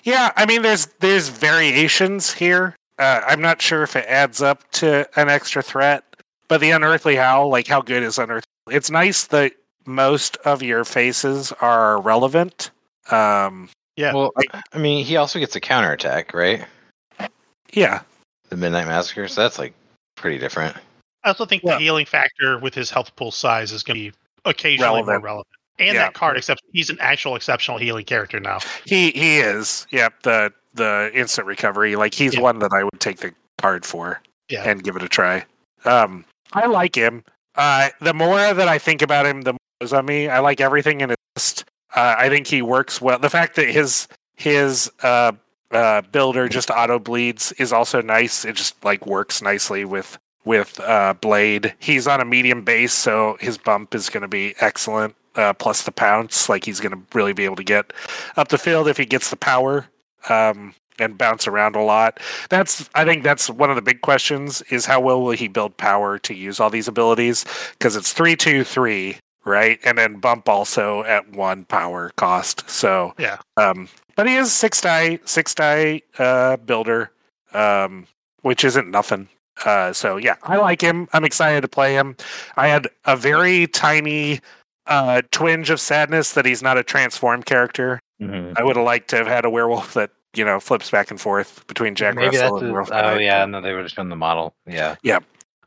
Yeah, I mean, there's there's variations here. Uh, I'm not sure if it adds up to an extra threat, but the unearthly howl, like how good is unearthly? It's nice that most of your faces are relevant. Um, Yeah. Well, I mean, he also gets a counterattack, right? yeah, The Midnight Massacre. So that's like pretty different. I also think Yeah. the healing factor with his health pool size is going to be occasionally Relevant. more relevant. And Yeah. that card, except he's an actual exceptional healing character now. he he is. Yep the the instant recovery. Like he's Yeah. one that I would take the card for. Yeah. and give it a try. Um, I like him. Uh, the more that I think about him, the more is on me. I like everything in his list. Uh, I think he works well. The fact that his his uh, uh, builder just auto bleeds is also nice. It just like works nicely with with uh, Blade. He's on a medium base, so his bump is going to be excellent. Uh, plus the pounce, like he's going to really be able to get up the field if he gets the power um, and bounce around a lot that's I think that's one of the big questions is how well will he build power to use all these abilities because it's three two three right and then bump also at one power cost so Yeah. um but he is six die six die uh builder um which isn't nothing uh so yeah I like him I'm excited to play him I had a very tiny uh twinge of sadness that he's not a transform character I would have liked to have had a werewolf that you know flips back and forth between Jack maybe Russell and his, Werewolf. Oh Knight, yeah, but- no, they would have shown the model. Yeah. yeah.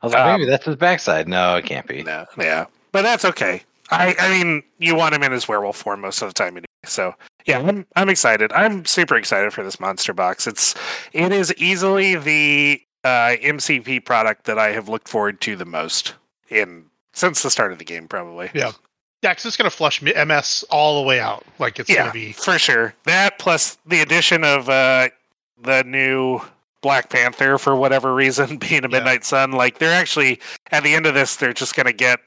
I was like, maybe Um, that's his backside. No, it can't be. No, yeah, but that's okay. I I mean, you want him in his werewolf form most of the time, anyway. So yeah, I'm I'm excited. I'm super excited for this monster box. It's it is easily the uh, MCP product that I have looked forward to the most in since the start of the game, probably. Yeah. Yeah, 'cause it's going to flush MS all the way out. Like it's Yeah. going to be. for sure. That plus the addition of uh, the new Black Panther for whatever reason being a Yeah. Midnight Sun. Like they're actually at the end of this, they're just gonna get.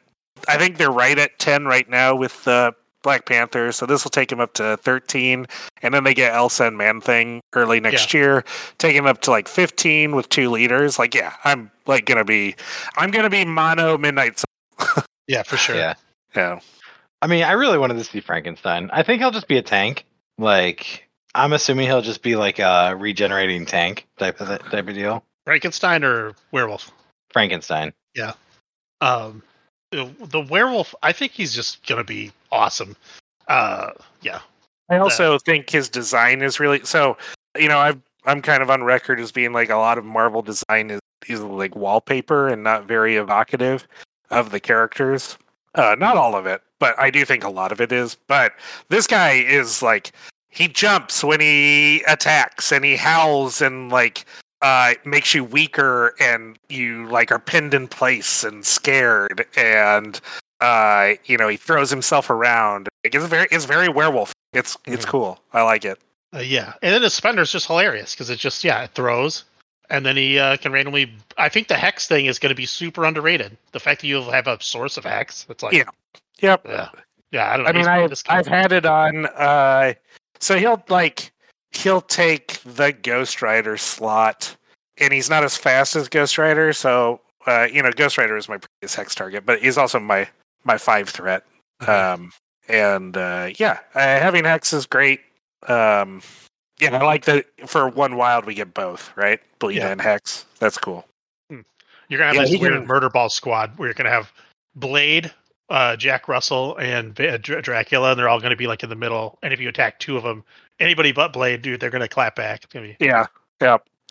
I think they're right at ten right now with uh, Black Panther, so this will take him up to thirteen, and then they get Elsa and Man Thing early next year, take him up to like fifteen with two leaders. Like yeah, I'm like gonna be, I'm gonna be mono Midnight Sun. Yeah, for sure. Yeah. Yeah, I mean, I really wanted to see Frankenstein. I think he'll just be a tank. Like, I'm assuming he'll just be like a regenerating tank type of type of deal. Frankenstein or werewolf? Frankenstein. Yeah. Um, the, the werewolf. I think he's just going to be awesome. Uh, yeah. I also think his design is really so. You know, I've I'm kind of on record as being like a lot of Marvel design is is like wallpaper and not very evocative of the characters. Uh, not all of it, but I do think a lot of it is. But this guy is like he jumps when he attacks and he howls and like uh makes you weaker and you like are pinned in place and scared and uh you know he throws himself around it's very it's very werewolf it's it's Mhm. cool i like it Uh, yeah, and then the is just hilarious because it just yeah it throws, and then he uh, can randomly. I think the hex thing is going to be super underrated. The fact that you have a source of hex, it's like Yeah. Yep. yeah, yeah. I don't know. I mean, I, this I've had it on. Uh, so he'll like he'll take the Ghost Rider slot, and he's not as fast as Ghost Rider. So uh, you know, Ghost Rider is my previous hex target, but he's also my my five threat. Um, and uh, yeah, uh, having hex is great. Um, yeah, I like that for one wild we get both, right? Bleed Yeah. and hex. That's cool. You're gonna have Yeah, this weird can- murder ball squad where you're gonna have Blade, uh, Jack Russell, and Va- Dr- Dracula, and they're all gonna be like in the middle. And if you attack two of them, anybody but Blade, dude, they're gonna clap back. It's gonna be Yeah,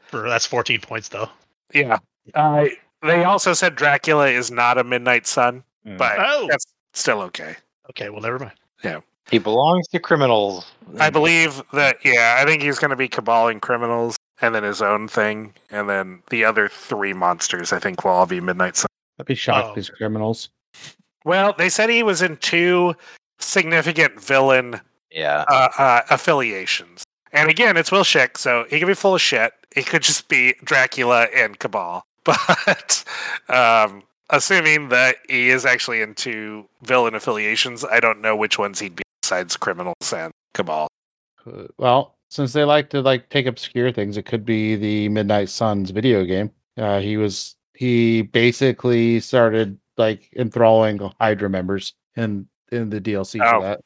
for that's 14 points though. yeah. Uh, they also said Dracula is not a Midnight Sun, Mm. but Oh, that's still okay. okay. Well, never mind. Yeah. He belongs to criminals. I believe that, yeah, I think he's going to be caballing criminals and then his own thing. And then the other three monsters, I think, will all be Midnight Sun. I'd be shocked Oh. these criminals. Well, they said he was in two significant villain Yeah. uh, uh, affiliations. And again, it's Will Shick, so he could be full of shit. He could just be Dracula and Cabal. But um, assuming that he is actually into villain affiliations, I don't know which ones he'd be besides criminals and Cabal. Well, since they like to like take obscure things, it could be the Midnight Suns video game. Uh, he was he basically started like enthralling Hydra members in in the DLC Oh. for that.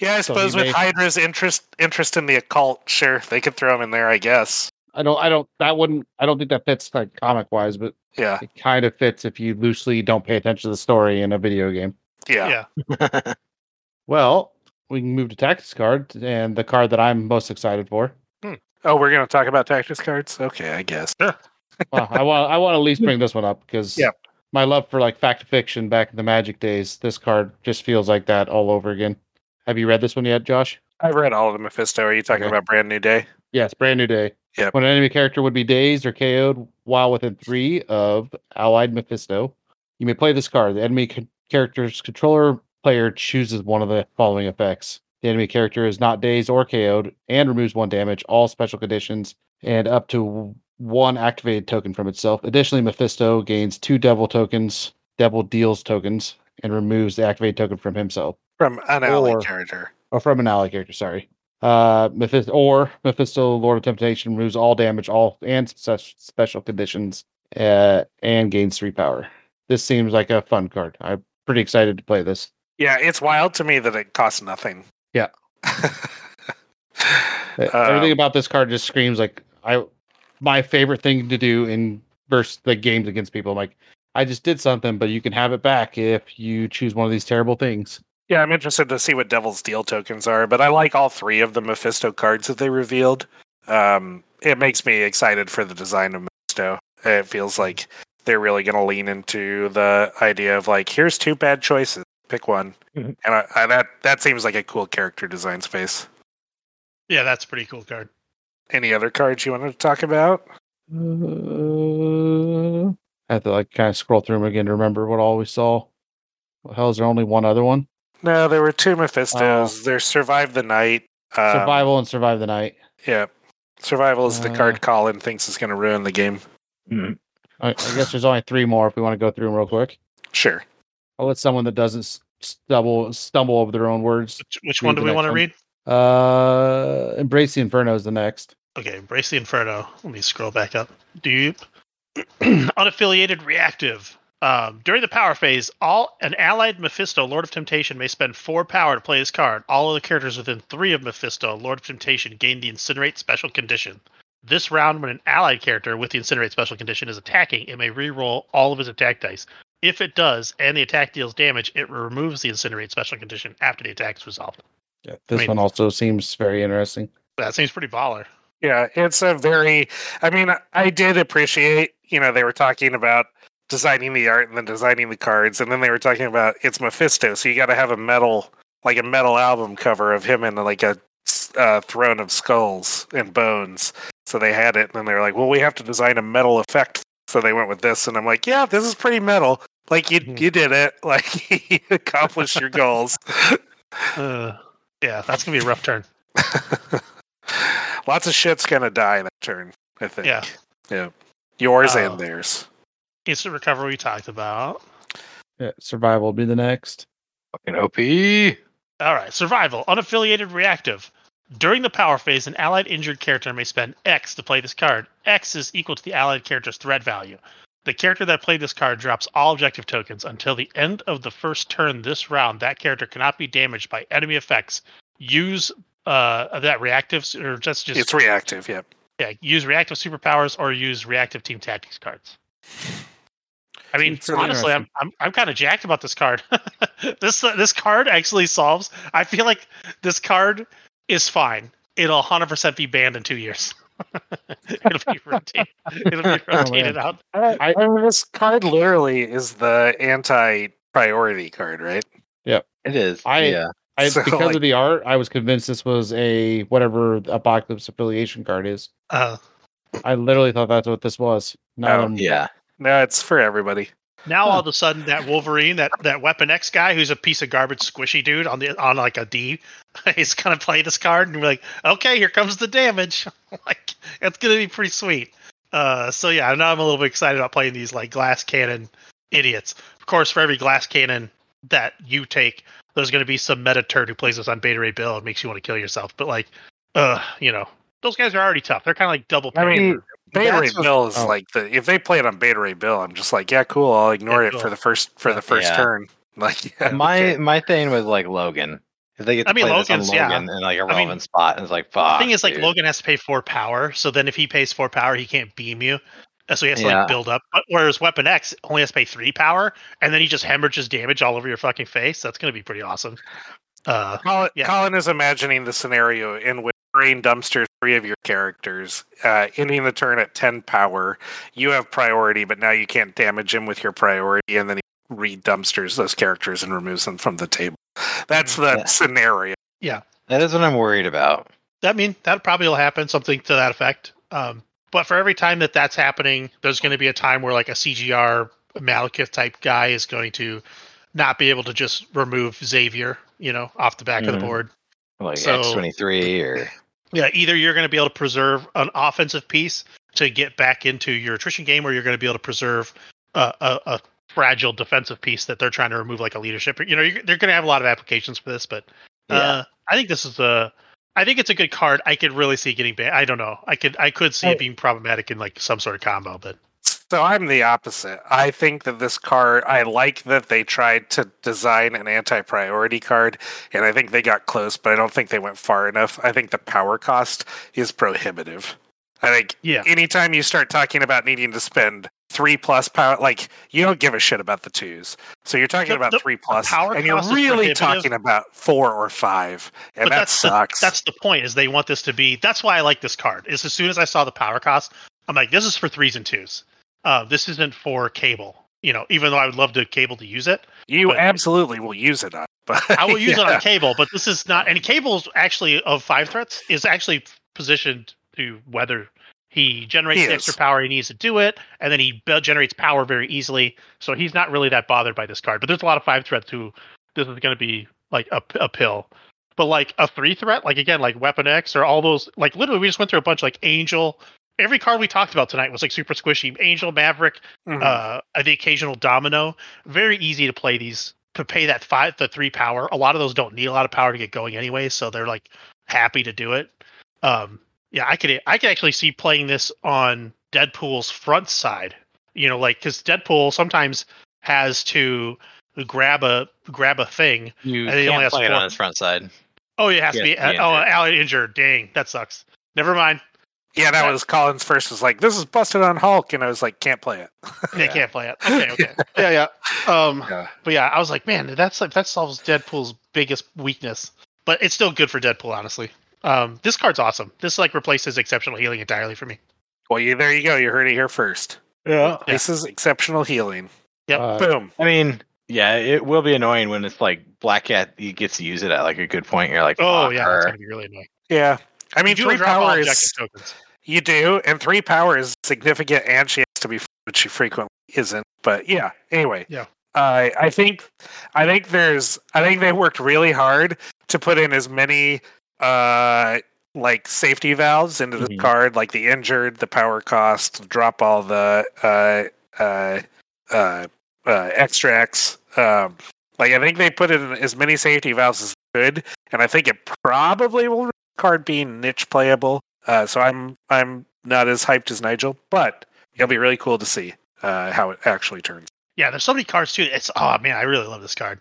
Yeah, I So suppose with may- Hydra's interest interest in the occult, sure, they could throw him in there, I guess. I don't I don't that wouldn't I don't think that fits like comic wise, but Yeah, it kind of fits if you loosely don't pay attention to the story in a video game. yeah. Yeah. Well, we can move to tactics card and the card that I'm most excited for. Hmm. Oh, we're gonna talk about tactics cards. Okay, I guess. well, I want I want to at least bring this one up because yeah. my love for like fact fiction back in the Magic days, this card just feels like that all over again. Have you read this one yet, Josh? I've read all of the Mephisto. Are you talking Okay. about Brand New Day? Yes, brand new day. Yep. When an enemy character would be dazed or KO'd while within three of allied Mephisto, you may play this card. The enemy c- character's controller player chooses one of the following effects. The enemy character is not dazed or KO'd and removes one damage, all special conditions, and up to one activated token from itself. Additionally, Mephisto gains two devil tokens, devil deals tokens, and removes the activated token from himself From an ally Or- character. or from an ally character. Sorry. Uh, Mephisto or Mephisto, Lord of Temptation, removes all damage, all and special conditions, uh, and gains three power. This seems like a fun card. I'm pretty excited to play this. Yeah, it's wild to me that it costs nothing. Yeah. Uh, Um, Everything about this card just screams like I. My favorite thing to do in versus the games against people. I'm like, I just did something, but you can have it back if you choose one of these terrible things. Yeah, I'm interested to see what Devil's Deal tokens are, but I like all three of the Mephisto cards that they revealed. Um, it makes me excited for the design of Mephisto. It feels like they're really going to lean into the idea of like, here's two bad choices, pick one, Mhm. and I, I, that that seems like a cool character design space. Yeah, that's a pretty cool card. Any other cards you wanted to talk about? Uh, I have to like kind of scroll through them again to remember what all we saw. What hell is there only one other one? No, there were two Mephistos. There's survived the Night. um, Survival and Survive the Night. Yeah. Survival is the Uh, card Colin thinks is going to ruin the game. Mhm. I, I guess there's only three more if we want to go through them real quick. Sure. I'll let someone that doesn't s- stumble stumble over their own words. Which, which one do we want to read? Uh, Embrace the Inferno is the next. Okay, Embrace the Inferno. Let me scroll back up. Dupe. Unaffiliated reactive. Um, during the power phase, all an allied Mephisto, Lord of Temptation, may spend four power to play this card. All of the characters within three of Mephisto, Lord of Temptation, gain the Incinerate special condition. This round, when an allied character with the Incinerate special condition is attacking, it may re-roll all of its attack dice. If it does, and the attack deals damage, it removes the Incinerate special condition after the attack is resolved. Yeah, this mean- one also seems very interesting. That seems pretty baller. Yeah, it's a very. I mean, I did appreciate. You know, they were talking about designing the art and then designing the cards, and then they were talking about it's Mephisto, so you got to have a metal, like a metal album cover of him in like a uh, throne of skulls and bones. So they had it, and then they were like, "Well, we have to design a metal effect." So they went with this, and I'm like, "Yeah, this is pretty metal. Like you, Mhm. you did it. Like you accomplished your goals." Uh, yeah, that's gonna be a rough turn. Lots of shit's gonna die in that turn. I think. Yeah. Yeah. Yours Oh. and theirs. Instant recovery we talked about. Yeah, survival will be the next. Fucking OP. All right, survival, unaffiliated, reactive. During the power phase, an allied injured character may spend X to play this card. X is equal to the allied character's threat value. The character that played this card drops all objective tokens until the end of the first turn this round. That character cannot be damaged by enemy effects. Use uh that reactive or just just it's reactive. Yep. yeah, use reactive superpowers or use reactive team tactics cards. I mean, honestly, I'm I'm, I'm kind of jacked about this card. this uh, this card actually solves. I feel like this card is fine. It'll 100% be banned in two years. it'll be rotated. It'll be Oh, rotated man. out. I, I mean, this card literally is the anti-priority card, right? It is. I- yeah. I, So, because like- of the art, I was convinced this was a whatever Apocalypse affiliation card is. Uh, I literally thought that's what this was. Now Oh, I'm- Yeah. No, it's for everybody. now Huh. all of a sudden, that Wolverine, that that Weapon X guy, who's a piece of garbage, squishy dude on the on like a D, he's gonna play this card, and we're like, okay, here comes the damage. like it's gonna be pretty sweet. Uh, so yeah, now I'm a little bit excited about playing these like glass cannon idiots. Of course, for every glass cannon that you take, there's gonna be some meta turd who plays this on Beta Ray Bill and makes you want to kill yourself. But like, uh, you know, those guys are already tough. They're kind of like double. I mean, paying. Beta Ray what- Bill is oh. like the if they play it on Beta Ray Bill, I'm just like, yeah, cool. I'll ignore Yeah, it cool. for the first for the first Yeah. turn. Like, yeah, my okay. my thing was like Logan. If they get to I mean, play this on Logan's- yeah. Logan in like a I mean, relevant spot, and it's like fuck. The thing is, like dude. Logan has to pay four power, so then if he pays four power, he can't beam you. So he has to Yeah. like build up. But whereas Weapon X only has to pay three power, and then he just hemorrhages damage all over your fucking face. That's gonna be pretty awesome. Uh, Colin, yeah. Colin is imagining the scenario in which brain dumpsters three of your characters, uh, ending the turn at ten power. You have priority, but now you can't damage him with your priority, and then he re-dumpsters those characters and removes them from the table. That's the Yeah. scenario. Yeah. That is what I'm worried about. I mean, that probably will happen, something to that effect. Um, but for every time that that's happening, there's going to be a time where like a CGR Malekith type guy is going to not be able to just remove Xavier, you know, off the back of Mhm. the board. Like So- X twenty three or Yeah, either you're going to be able to preserve an offensive piece to get back into your attrition game, or you're going to be able to preserve a, a, a fragile defensive piece that they're trying to remove, like a leadership. You know, you're, they're going to have a lot of applications for this, but uh, Yeah. I think this is a. I think it's a good card. I could really see getting banned. I don't know. I could I could see Hey. it being problematic in like some sort of combo, but So I'm the opposite. I think that this card, I like that they tried to design an anti-priority card, and I think they got close, but I don't think they went far enough. I think the power cost is prohibitive. I think yeah, anytime you start talking about needing to spend three plus power, like you don't give a shit about the twos. So you're talking The- about the- three plus, power and you're really talking about four or five, and but that that's sucks. the that's the point. Is they want this to be. That's why I like this card. Is as soon as I saw the power cost, I'm like, this is for threes and twos. Uh, this isn't for cable. You know, even though I would love to cable to use it. you absolutely will use it on, but I will use it on cable, but this is not. And cable's actually of five threats is actually positioned to whether he generates He the extra power he needs to do it, and then he generates power very easily. So he's not really that bothered by this card. But there's a lot of five threats who this is going to be like a, a pill. But like a three threat, like again, like Weapon X or all those, like literally, we just went through a bunch like Angel. Every card we talked about tonight was like super squishy. Angel, Maverick, Mhm. uh, the occasional domino. Very easy to play these to pay that five, the three power. A lot of those don't need a lot of power to get going anyway, so they're like happy to do it. Um, yeah, I could I could actually see playing this on Deadpool's front side. You know, like because Deadpool sometimes has to grab a grab a thing. You And he only can't has play it on his front side. Oh, it has to Yeah, be. uh, be oh, injured. Allied injured. Dang, that sucks. Never mind. Yeah, that That- was Collins first. Was like, this is busted on Hulk, and I was like, can't play it. They Yeah. can't play it. Okay, okay. yeah, yeah. Um, Yeah. But yeah, I was like, man, that's like that solves Deadpool's biggest weakness. But it's still good for Deadpool, honestly. Um, this card's awesome. This like replaces exceptional healing entirely for me. Well, you there you go. You heard it here first. Yeah. This is exceptional healing. Yep. Uh, Boom. I mean, yeah, it will be annoying when it's like Black Cat. He gets to use it at like a good point. You're like, Oh yeah, her. that's gonna be really annoying. Yeah. I mean, You three power is tokens. you do, and three power is significant, and she has to be, which she frequently isn't. But yeah. Anyway. Yeah. Uh, I think, I think there's, I think they worked really hard to put in as many uh like safety valves into the Mhm. card, like the injured, the power cost, drop all the uh, uh, uh, uh, extracts. Um, like I think they put in as many safety valves as they could, and I think it probably will risk the card being niche playable. Uh, so I'm I'm not as hyped as Nigel, but it'll be really cool to see uh, how it actually turns. Yeah, there's so many cards too. It's oh man, I really love this card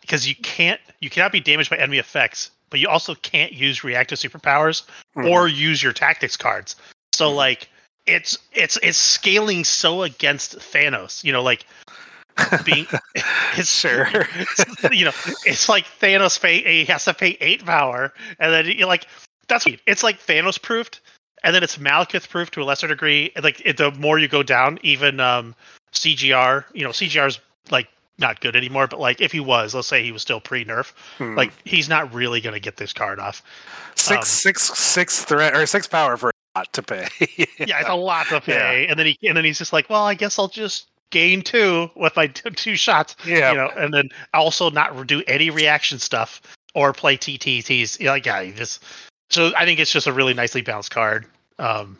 because you can't you cannot be damaged by enemy effects, but you also can't use reactive superpowers Mhm. or use your tactics cards. So Mhm. like it's it's it's scaling so against Thanos. You know, like being it's sure. you know, it's like Thanos pay he has to pay eight power, and then you're like that's it's like Thanos proofed, and then it's Malekith proofed to a lesser degree. Like it, the more you go down, even um CGR, you know, CGR's like not good anymore, but like if he was, let's say he was still pre nerf, Hmm. like he's not really gonna get this card off. six um, six six threat or six power for a lot to pay. Yeah, it's a lot to pay, and then he and then he's just like, well, I guess I'll just gain two with my t- two shots. yeah. you know, and then also not do any reaction stuff or play TTCs. You know, like, yeah, you just so I think it's just a really nicely balanced card. Um,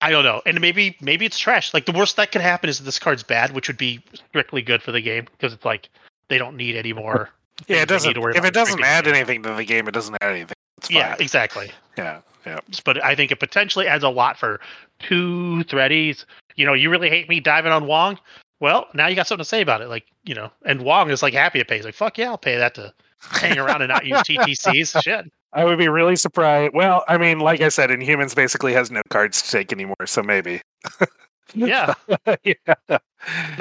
I don't know, and maybe maybe it's trash. Like the worst that could happen is that this card's bad, which would be strictly good for the game because it's like they don't need any more. Yeah, it doesn't. need to worry If it doesn't add game. anything to the game, it doesn't add anything. It's fine. yeah, exactly. yeah, yeah. But I think it potentially adds a lot for two threadies. You know, you really hate me diving on Wong. Well, now you got something to say about it. Like, you know, and Wong is like happy to pay. He's like, fuck yeah, I'll pay that to hang around and not use TTCs. Shit. I would be really surprised. Well, I mean, like I said, Inhumans basically has no cards to take anymore, so maybe. Yeah. yeah. No,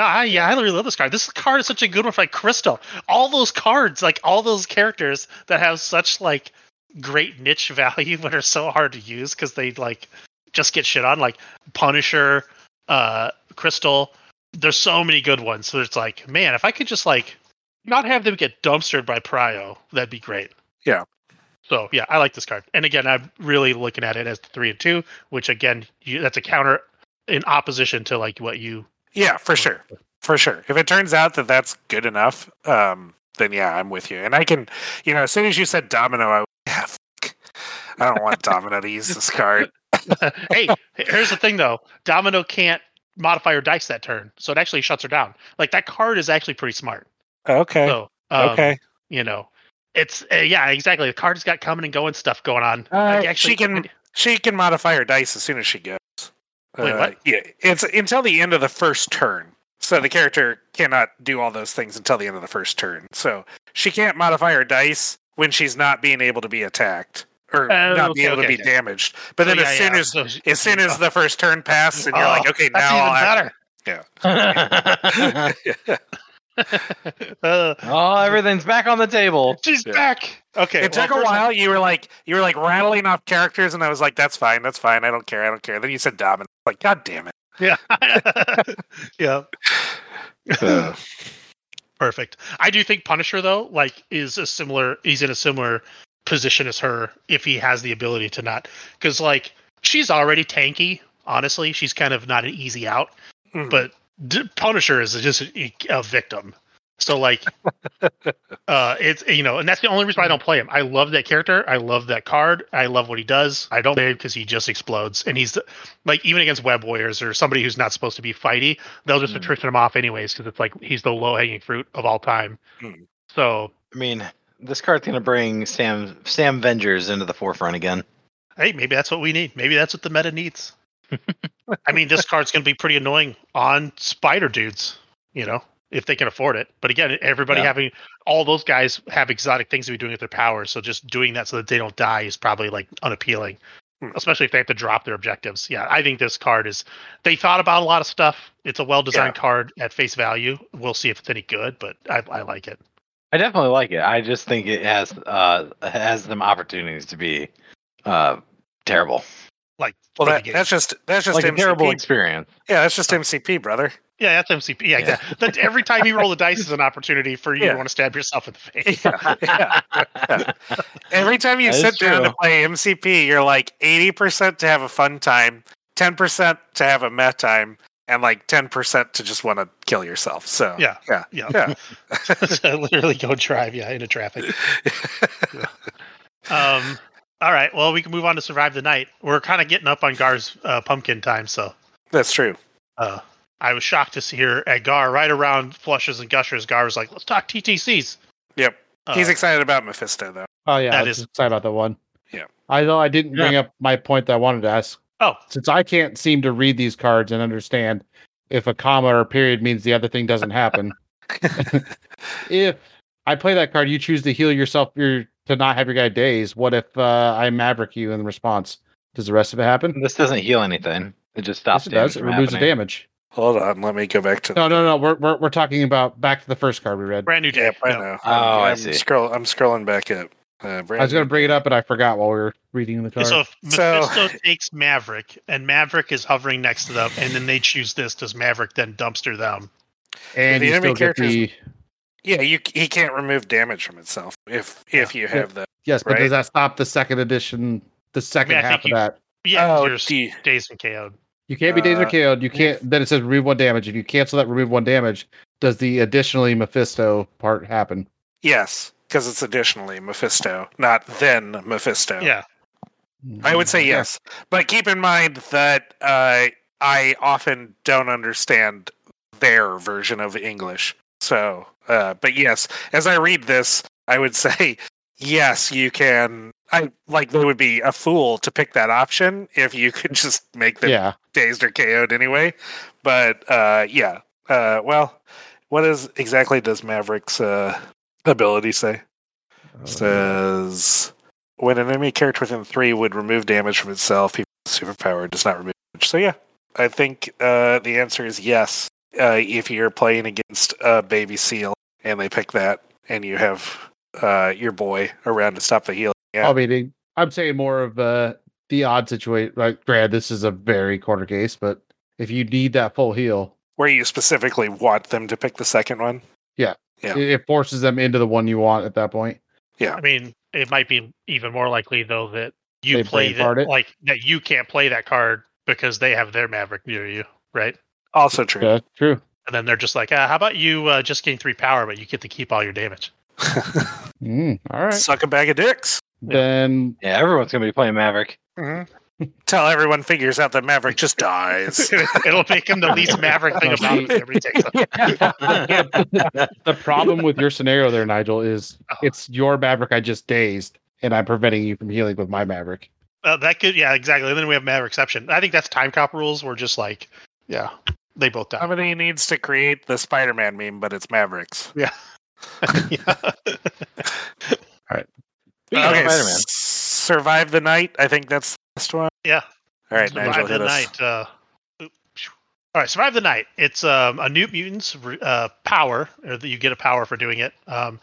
I, yeah, I really love this card. This card is such a good one for like Crystal. All those cards, like all those characters that have such like great niche value but are so hard to use because they like just get shit on, like Punisher, uh, Crystal. There's so many good ones. So it's like, man, if I could just like not have them get dumpstered by Prio, that'd be great. Yeah. So yeah, I like this card. And again, I'm really looking at it as the three and two, which again, you, that's a counter in opposition to like what you Yeah, for sure. For sure. If it turns out that that's good enough, um, then yeah, I'm with you. And I can, you know, as soon as you said Domino, I yeah, fuck. I don't want Domino to use this card. hey, here's the thing though. Domino can't modify her dice that turn, so it actually shuts her down. Like that card is actually pretty smart. Okay. So um, okay. you know, it's uh, yeah, exactly. The card's got coming and going stuff going on. Uh, Like, she can- She can modify her dice as soon as she goes. Wait, Uh, what? Yeah, it's until the end of the first turn. So the character cannot do all those things until the end of the first turn. So she can't modify her dice when she's not being able to be attacked or Oh, not being okay, able to be okay. damaged. But then So, as soon yeah, as so as soon as the first turn passes, and you're Oh, like, okay, that's now even I'll better. Uh, oh, everything's back on the table. she's Yeah. back. Okay, it took a well, first- while. You were like, you were like rattling off characters, and I was like, "That's fine, that's fine. I don't care, I don't care." Then you said Domino. Like, God damn it! Yeah. yeah. Uh, Perfect. I do think Punisher though, like, is a similar. He's in a similar position as her if he has the ability to not, because like she's already tanky. Honestly, she's kind of not an easy out. mhm. But D- Punisher is just a, a victim. So like, uh, it's you know, and that's the only reason why I don't play him. I love that character. I love that card. I love what he does. I don't play him because he just explodes, and he's like even against web warriors or somebody who's not supposed to be fighty, they'll just Mhm. attrition him off anyways because it's like he's the low hanging fruit of all time. Mhm. So I mean, this card's gonna bring Sam Sam Vengers into the forefront again. hey, maybe that's what we need. Maybe that's what the meta needs. I mean, this card's going to be pretty annoying on spider dudes, you know, if they can afford it. But again, everybody Yeah. having all those guys have exotic things to be doing with their powers, so just doing that so that they don't die is probably like unappealing, Hmm. especially if they have to drop their objectives. Yeah, I think this card is. They thought about a lot of stuff. It's a well-designed card at face value. We'll see if it's any good, but I, I like it. I definitely like it. I just think it has uh has some opportunities to be uh terrible. Like, well, that, that's just that's just like a terrible experience. yeah, that's just MCP, brother. yeah, that's MCP. Yeah, Yeah. exactly. That every time you roll the dice is an opportunity for you Yeah. to want to stab yourself in the face. Yeah, yeah, yeah. Every time you That is sit down to play MCP, you're like eighty percent to have a fun time, ten percent to have a meh time, and like ten percent to just want to kill yourself. So Yeah. yeah, Yeah. yeah. So literally go drive, yeah, into traffic. Um, All right. Well, we can move on to survive the night. We're kind of getting up on Gar's uh, pumpkin time, so That's true. uh, I was shocked to see here at Gar right around flushes and gushers. Gar was like, "Let's talk TTCs." Yep. Uh, He's excited about Mephisto, though. Oh yeah, That I was is- excited about that one. Yeah. I know I didn't bring up my point that I wanted to ask. Oh. Since I can't seem to read these cards and understand if a comma or a period means the other thing doesn't happen. if I play that card, you choose to heal yourself your to not have your guy days. What if uh, I maverick you in response? Does the rest of it happen? This doesn't heal anything. It just stops Yes, it does. It from removes the damage. Hold on, let me go back to. No, no, no. We're, we're we're talking about back to the first card we read. brand new day. Yep, I Yeah. know. Oh, I'm, I see. Scroll, I'm scrolling back up. Uh, I was going to bring it up, but I forgot while we were reading the card. So if So- Mephisto takes Maverick and Maverick is hovering next to them, and then they choose this, does Maverick then dumpster them? and the you enemy still get characters- the Yeah, you he can't remove damage from itself if if you have the. yes, but right? does that stop the second edition? The second I half of you- that. Yeah, oh, you're gee. dazed and KO'd. You can't be dazed or Uh, KO'd. You can't. Then it says remove one damage. If you cancel that, remove one damage. Does the additionally Mephisto part happen? yes, because it's additionally Mephisto, not then Mephisto. Yeah, I would say Okay. yes, but keep in mind that uh, I often don't understand their version of English. So, uh, but yes, as I read this, I would say yes, you can. I like they would be a fool to pick that option if you could just make them Yeah. dazed or KO'd anyway. But uh, yeah, uh, well, what is exactly does Maverick's uh, ability say? says when an enemy character within three would remove damage from itself, people with superpower does not remove damage. So yeah, I think uh, the answer is yes. Uh, if you're playing against a baby seal and they pick that, and you have uh, your boy around to stop the heal, yeah, I mean, I'm saying more of uh, the odd situation. Like, Brad, this is a very corner case, but if you need that full heal, where you specifically want them to pick the second one. Yeah. It, it forces them into the one you want at that point. Yeah. I mean, it might be even more likely though that you They play that, it? like that you can't play that card because they have their Maverick near you, right? Also true. Yeah, true. And then they're just like, ah, how about you uh, just gain three power, but you get to keep all your damage. Mm, all right. Suck a bag of dicks. Then Yeah, everyone's gonna be playing Maverick. Tell everyone figures out that Maverick just dies. It'll make him the least Maverick thing about him Everybody takes the problem with your scenario there, Nigel, is Oh. it's your Maverick I just dazed, and I'm preventing you from healing with my Maverick. Uh, that could, yeah, exactly. And then we have Maverick exception. I think that's time cop rules. We're just like, yeah, they both die. Somebody needs to create the Spider-Man meme, but it's Mavericks. yeah. Yeah, okay, Spider-Man. s- survive the night. I think that's the last one. Yeah. All right, Survive Nigel, the night. Uh, all right, survive the night. It's um, a new mutant's uh, power, or that you get a power for doing it. Um,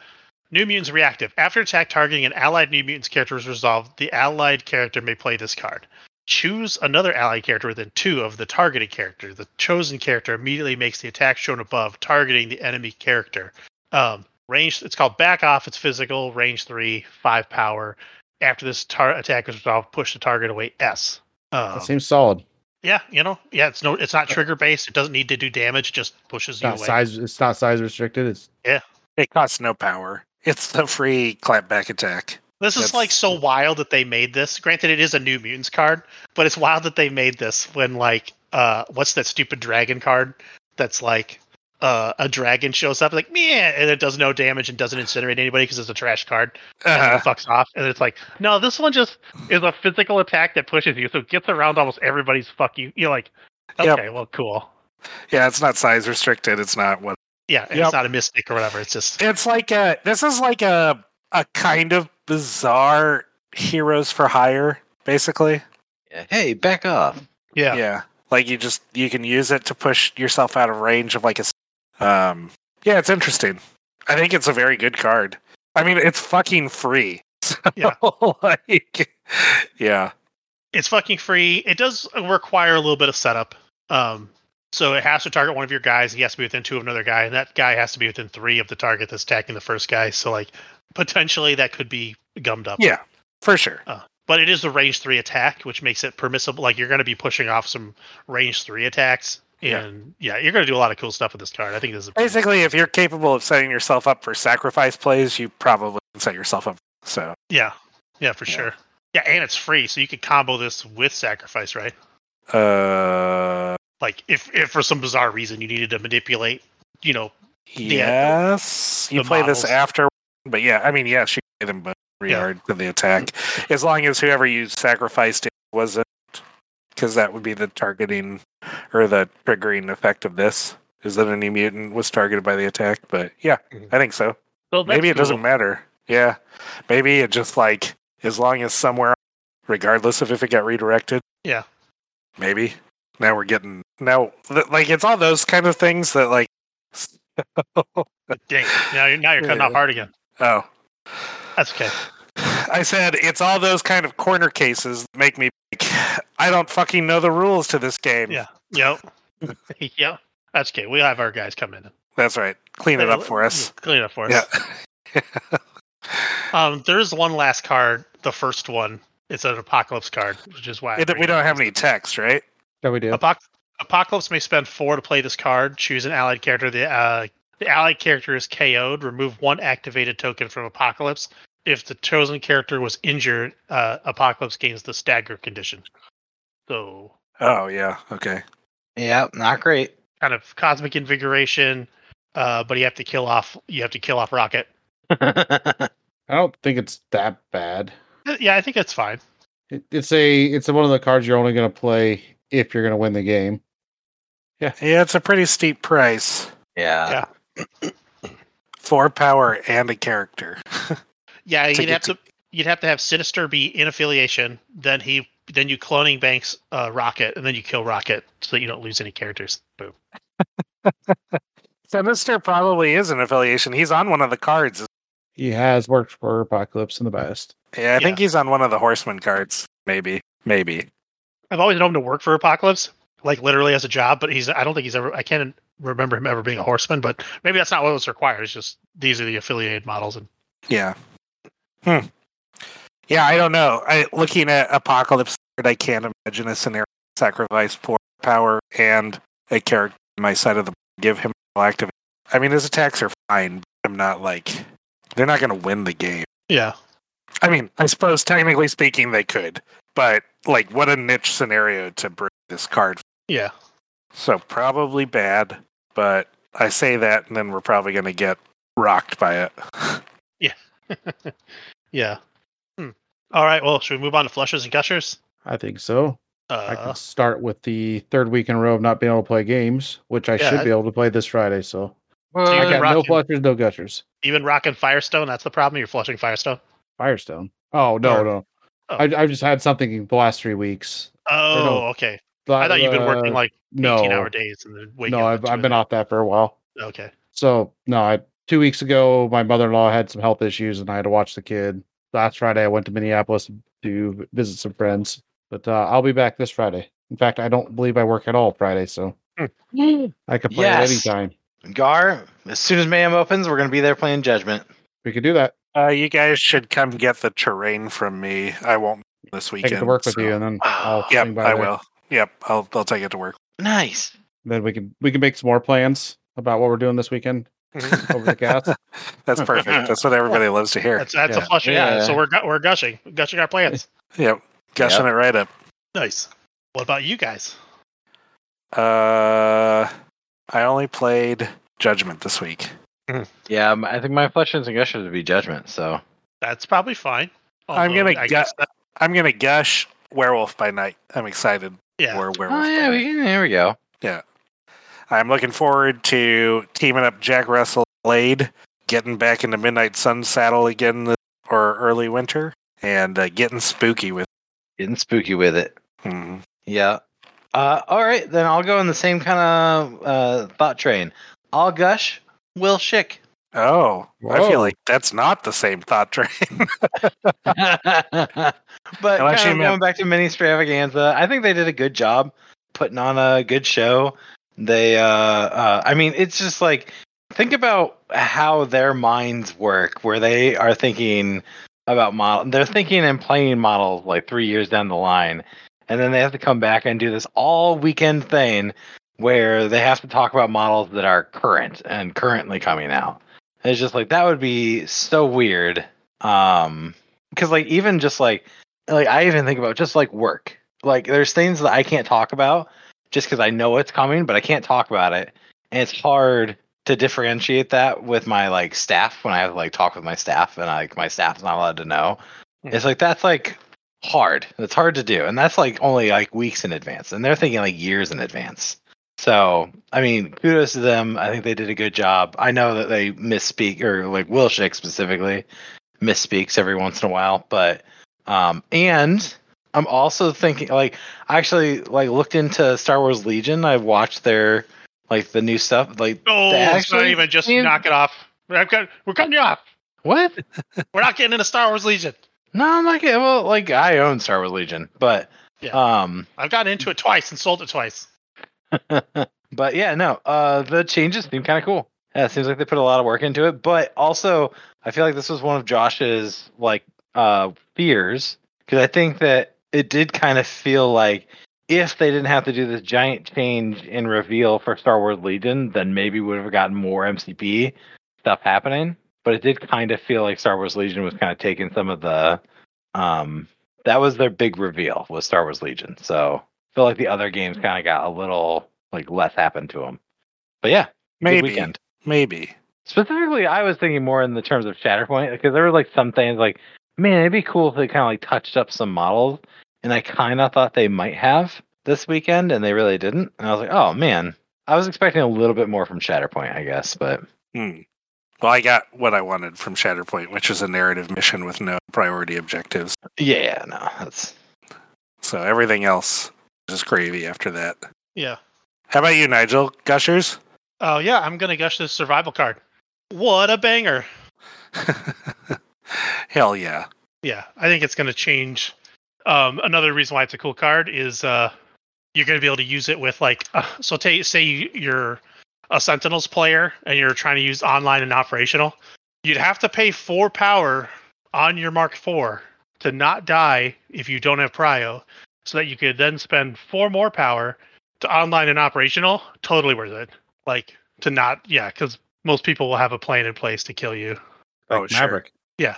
new mutant's reactive. After attack targeting an allied new mutant's character is resolved, the allied character may play this card. Choose another allied character within two of the targeted character. The chosen character immediately makes the attack shown above, targeting the enemy character. Um, range. It's called back off. It's physical. Range three, five power. After this tar- attack is resolved, push the target away. S. Um, That seems solid. yeah, you know, yeah, it's no, it's not trigger based. It doesn't need to do damage. It just pushes It's you not away. size. It's not size restricted. It's yeah. It costs no power. It's the free clapback attack. This is like so wild that they made this. Granted, it is a New Mutants card, but it's wild that they made this when like, uh, what's that stupid dragon card? That's like, uh, a dragon shows up like yeah, and it does no damage and doesn't incinerate anybody because it's a trash card and then Uh, it fucks off. And it's like, no, this one just is a physical attack that pushes you, so it gets around almost everybody's fuck you. You're like, Yep. okay, well, cool. yeah, it's not size restricted. It's not what. Yeah, Yep. it's not a mystic or whatever. It's just It's like a. This is like a a kind of bizarre heroes for hire, basically. Yeah. Hey, back off. yeah. Yeah. Like you just you can use it to push yourself out of range of like a s- um yeah, it's interesting. I think it's a very good card. I mean, it's fucking free. So, Yeah. like yeah. it's fucking free. It does require a little bit of setup. Um, so it has to target one of your guys. He has to be within two of another guy, and that guy has to be within three of the target that's attacking the first guy. So like potentially that could be gummed up. Yeah. For sure. But it is a range three attack, which makes it permissible. Like you're going to be pushing off some range three attacks. And yeah, you're going to do a lot of cool stuff with this card. I think this is Basically, if you're capable of setting yourself up for sacrifice plays, you probably can set yourself up. So yeah, yeah, for Yeah. sure. Yeah, and it's free, so you could combo this with sacrifice, right? Uh, Like if if for some bizarre reason you needed to manipulate, you know, yes. You the play this after, but yeah, I mean, yes, you play them both regard to the attack, as long as whoever you sacrificed it wasn't, because that would be the targeting or the triggering effect of this. Is that any mutant was targeted by the attack? But yeah, Mhm. I think so. so Maybe it that's doesn't matter. Yeah. Maybe it just like as long as somewhere regardless of if it got redirected. Yeah. Maybe. Now we're getting now like it's all those kind of things that like Dang, now you're now you're cutting off hard again. oh. That's okay. I said it's all those kind of corner cases that make me like I don't fucking know the rules to this game. Yeah. Yep. yep. That's okay. We'll have our guys come in. That's right. Clean it up for us. Clean it up for us. Yeah. Um, there's one last card, the first one. It's an apocalypse card, which is why It- we don't have any text, right? That we do. Apoc- Apocalypse may spend four to play this card. Choose an allied character. The uh, the allied character is KO'd. Remove one activated token from Apocalypse. If the chosen character was injured, uh, Apocalypse gains the stagger condition. So Oh yeah. Okay. Yeah, not great. kind of cosmic invigoration, uh, but you have to kill off. You have to kill off Rocket. I don't think it's that bad. Uh, Yeah, I think it's fine. It, it's a it's a, one of the cards you're only going to play if you're going to win the game. Yeah, Yeah, it's a pretty steep price. yeah. Four power and a character. Yeah, To you'd have to you'd have to have Sinister be in affiliation. Then he then you cloning Banks uh, Rocket, and then you kill Rocket so that you don't lose any characters. Boom. Sinister probably is an affiliation. He's on one of the cards. He has worked for Apocalypse in the past. Yeah, I think he's on one of the horseman cards. Maybe. Maybe. I've always known him to work for Apocalypse, like literally as a job. But he's I don't think he's ever I can't remember him ever being a horseman. But maybe that's not what was required. It's just these are the affiliated models. And Yeah. Hmm. Yeah, I don't know. I looking at Apocalypse, I can't imagine a scenario sacrifice four power and a character on my side of the give him activate. I mean, his attacks are fine. But I'm not like they're not going to win the game. yeah, I mean, I suppose technically speaking, they could, but like, what a niche scenario to bring this card. yeah. So probably bad, but I say that, and then we're probably going to get rocked by it. yeah. Hmm. All right. Well, should we move on to flushers and gushers? I think so. I Uh, can start with the third week in a row of not being able to play games, which I Yeah, should I- be able to play this Friday. So So I you're got no flushers, no gushers. even rocking Firestone. That's the problem. You're flushing Firestone. Firestone. Oh no, Or- no. Oh. I I just had something the last three weeks. Oh, no. okay. I thought you've been working Uh, like no, 18 hour days and then waking no. up. I've I've been off that for a while. Okay. So no, I two weeks ago my mother in law had some health issues and I had to watch the kid. Last Friday I went to Minneapolis to visit some friends. But uh, I'll be back this Friday. In fact, I don't believe I work at all Friday, so Hmm. I could play Yes. it anytime. Gar, as soon as Mayhem opens, we're going to be there playing Judgment. We could do that. Uh, you guys should come get the terrain from me. I won't this I weekend. get to work with so- you, and then I'll Yep, by I there. will. Yep, I'll I'll take it to work. Nice. Then we can we can make some more plans about what we're doing this weekend over the cast. That's perfect. That's what everybody loves to hear. That's that's Yeah. a flushing. Yeah. Yeah. So we're gu- we're gushing, gushing our plans. Yep, gushing it right up. nice. What about you guys? Uh, I only played Judgment this week. Yeah, I think my flushes and gushers would be Judgment. So That's probably fine. I'm gonna I gu- guess that, I'm gonna gush Werewolf by Night. I'm excited yeah. for Werewolf. oh yeah, Night. we can, there we go. I'm looking forward to teaming up Jack Russell Blade, getting back into Midnight Sun Saddle again this, or early winter, and uh, getting spooky with. Getting spooky with it. Hmm. Yeah. Uh, all right, then I'll go in the same kind of uh, thought train. I'll gush. Will Shick. Oh, I feel like that's not the same thought train. but Unless kind you of meant- going back to mini extravaganza, I think they did a good job putting on a good show. They, uh, uh, I mean, it's just like think about how their minds work, where they are thinking about model. They're thinking and playing models like three years down the line, and then they have to come back and do this all weekend thing where they have to talk about models that are current and currently coming out. It's just like that would be so weird. Um, because like even just like like I even think about just like work. Like there's things that I can't talk about just because I know it's coming, but I can't talk about it, and it's hard to differentiate that with my like staff when I have to like talk with my staff and like my staff's not allowed to know. It's like that's like hard. It's hard to do, and that's like only like weeks in advance, and they're thinking like years in advance. So I mean, kudos to them. I think they did a good job. I know that they misspeak or like Will Shick specifically misspeaks every once in a while, but um and I'm also thinking like I actually like looked into Star Wars Legion. I've watched their like the new stuff. Like Oh, it's not even just man, knock it off. I've got, we're cutting you off. what? We're not getting into Star Wars Legion. No, I'm like well, like I own Star Wars Legion, but Yeah. um, I've gotten into it twice and sold it twice. but yeah, no, uh, the changes seem kind of cool. Yeah, it seems like they put a lot of work into it, but also I feel like this was one of Josh's like uh fears because I think that it did kind of feel like if they didn't have to do this giant change in reveal for Star Wars Legion, then maybe we would have gotten more MCP stuff happening. But it did kind of feel like Star Wars Legion was kind of taking some of the um that was their big reveal was Star Wars Legion. So I feel like the other games kind of got a little like less happened to them. But yeah, Maybe. weekend. Maybe. Specifically, I was thinking more in the terms of Shatterpoint because there were like some things like, man, it'd be cool if they kind of like touched up some models, and I kind of thought they might have this weekend, and they really didn't. And I was like, oh man, I was expecting a little bit more from Shatterpoint, I guess, but Hmm. Well, I got what I wanted from Shatterpoint, which is a narrative mission with no priority objectives. yeah, no, that's So everything else is just gravy after that. Yeah. How about you, Nigel? Gushers? Oh yeah, I'm gonna gush this survival card. What a banger! Hell yeah. Yeah, I think it's gonna change. Um, another reason why it's a cool card is uh, you're gonna be able to use it with like uh, so. ta say you- you're a Sentinels player and you're trying to use online and operational. You'd have to pay four power on your Mark IV to not die if you don't have prio, so that you could then spend four more power to online and operational. Totally worth it. Like to not, yeah, because most people will have a plan in place to kill you. Oh, Like sure. Maverick. Yeah,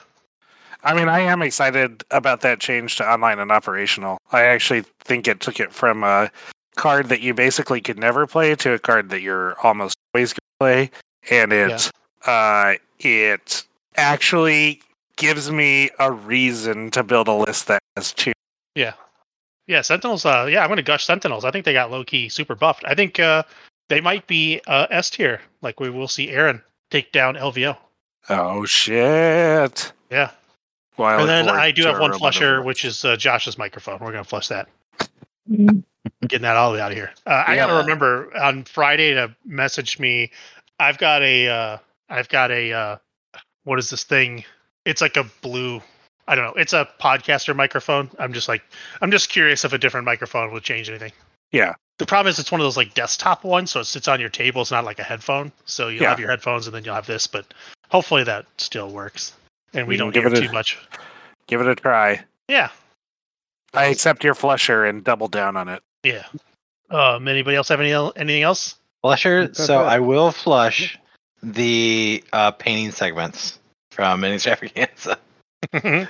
I mean, I am excited about that change to online and operational. I actually think it took it from a card that you basically could never play to a card that you're almost always going to play, and it uh, it actually gives me a reason to build a list that has two. Yeah. Yeah, Sentinels, uh yeah, I'm gonna gush Sentinels. I think they got low key super buffed. I think uh they might be uh S tier. Like we will see Aaron take down LVO. Oh shit! Yeah. Well, I and then I do have one flusher, which is uh, Josh's microphone. We're gonna flush that. Getting that all the way out of here. Uh, I gotta remember on Friday to message me. I've got a uh I've got a uh what is this thing? It's like a blue I don't know. It's a podcaster microphone. I'm just like I'm just curious if a different microphone would change anything. Yeah. The problem is it's one of those like desktop ones, so it sits on your table. It's not like a headphone. So you'll Yeah. have your headphones and then you'll have this, but hopefully that still works. And we You don't give it a- too much. Give it a try. Yeah. I accept your flusher and double down on it. Yeah. Um anybody else have any anything else? flusher. So. I will flush the uh, painting segments from Mini Extravaganza.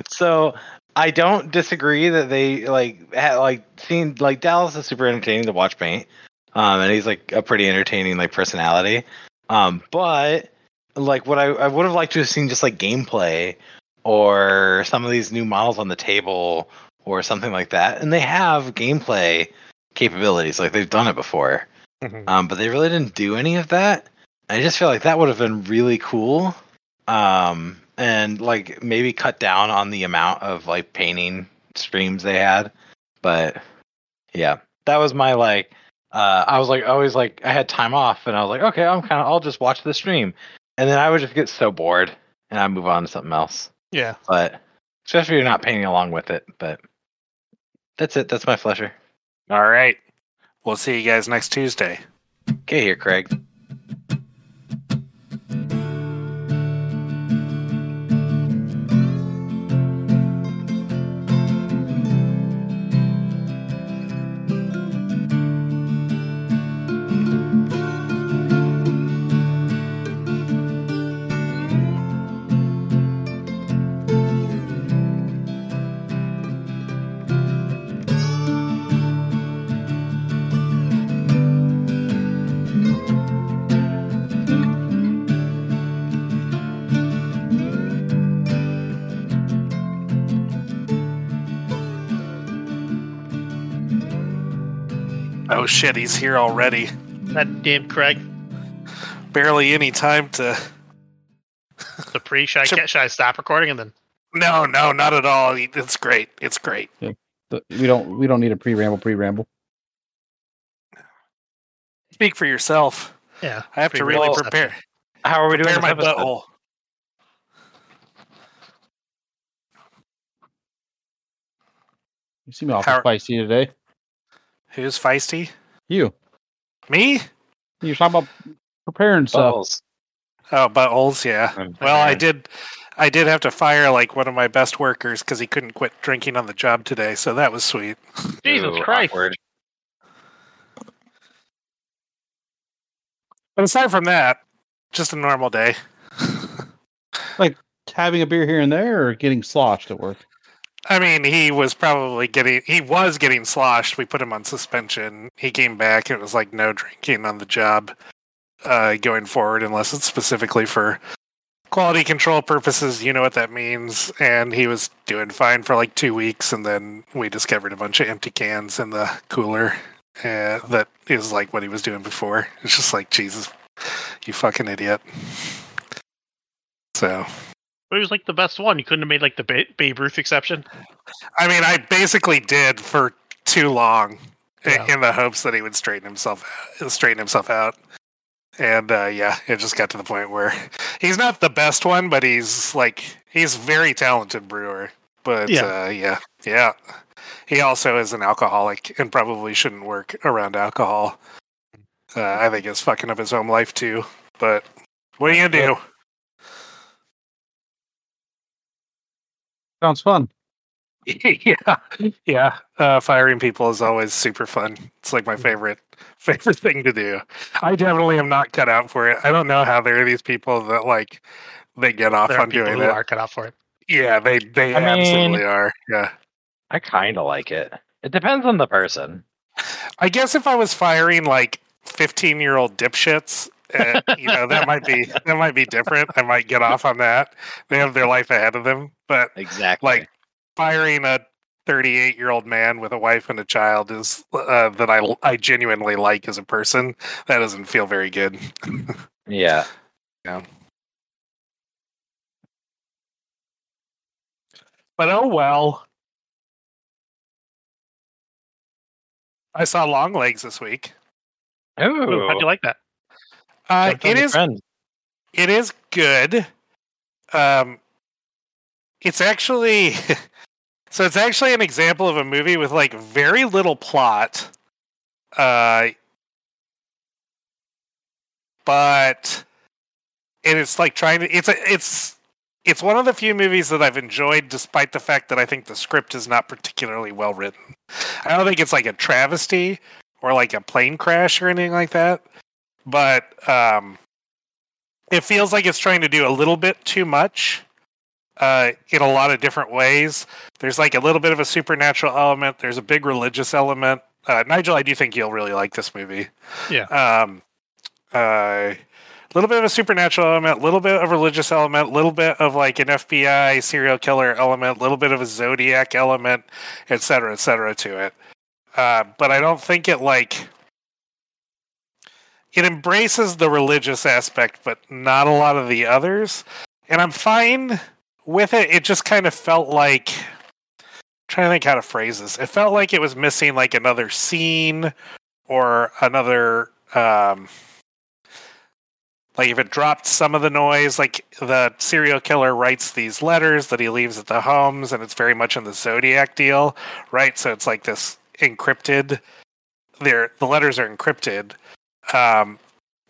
so I don't disagree that they like had like seen like Dallas is super entertaining to watch paint, um, and he's like a pretty entertaining like personality. Um, but like what I, I would have liked to have seen just like gameplay or some of these new models on the table or something like that, and they have gameplay capabilities. Like they've done it before, Mhm. um, but they really didn't do any of that. I just feel like that would have been really cool. Um and like maybe cut down on the amount of like painting streams they had. But yeah. That was my like uh i was like always like i had time off and i was like okay i'm kind of i'll just watch the stream and then i would just get so bored and i move on to something else yeah. but especially if you're not painting along with it but that's it that's my flusher All right. We'll see you guys next Tuesday. okay here craig shit, he's here already. That damn Craig. Barely any time to. The pre. Should I, Should- ca- should I stop recording and then? No, no, not at all. It's great. It's great. The- We don't we don't need a pre ramble pre ramble. Speak for yourself. Yeah. I have to really exception. prepare. How are we doing Prepare this my episode? butthole. You seem awful How- feisty today. Who's feisty? You. Me? You're talking about preparing stuff. Buttholes. Oh, buttholes. Yeah. I'm Well, I did. I did have to fire like one of my best workers because he couldn't quit drinking on the job today. So that was sweet. Jesus Ooh, Christ. awkward. But aside from that, just a normal day. Like having a beer here and there or getting sloshed at work. I mean, he was probably getting. He was getting sloshed. We put him on suspension. He came back. It was like no drinking on the job uh, going forward, unless it's specifically for quality control purposes. You know what that means. And he was doing fine for like two weeks, and then we discovered a bunch of empty cans in the cooler. Uh, that is like what he was doing before. It's just like Jesus, you fucking idiot. So But he was like the best one. You couldn't have made like the ba- Babe Ruth exception. I mean, I basically did for too long i- Yeah. in the hopes that he would straighten himself straighten himself out. And uh, yeah, it just got to the point where he's not the best one, but he's like he's very talented brewer. But Yeah. uh, yeah, yeah, he also is an alcoholic and probably shouldn't work around alcohol. Uh, I think it's fucking up his home life too. But what are you gonna do? Sounds fun. yeah, yeah. Uh, firing people is always super fun. It's like my favorite favorite thing to do. I definitely am not cut out for it. I don't know how there are these people that like they get off There on people doing who it. are cut out for it. Yeah, they they I mean- absolutely are. Yeah. I kind of like it. It depends on the person. I guess if I was firing like 15 year old dipshits, uh, you know, that might be that might be different. I might get off on that. They have their life ahead of them. But Exactly. like firing a 38 year old man with a wife and a child is uh, that I I genuinely like as a person. That doesn't feel very good. yeah. Yeah. But oh well. I saw Longlegs this week. Ooh, Ooh. how'd you like that? Uh, it is friends. it is good. Um, it's actually so it's actually an example of a movie with like very little plot. Uh, but and it's like trying to it's a it's it's one of the few movies that I've enjoyed despite the fact that I think the script is not particularly well written. I don't think it's like a travesty or like a plane crash or anything like that. But um it feels like it's trying to do a little bit too much uh, in a lot of different ways. There's like a little bit of a supernatural element. There's a big religious element. Uh, Nigel, I do think you'll really like this movie. Yeah. Um, a little bit of a supernatural element, a little bit of a religious element, a little bit of like an FBI serial killer element, a little bit of a zodiac element, et cetera, et cetera, to it. Uh, but I don't think it like it embraces the religious aspect, but not a lot of the others. And I'm fine with it. It just kind of felt like I'm trying to think how to phrase this. It felt like it was missing like another scene or another um like if it dropped some of the noise, like the serial killer writes these letters that he leaves at the homes, and it's very much in the Zodiac deal, right? So it's like this encrypted. They're, the letters are encrypted, um,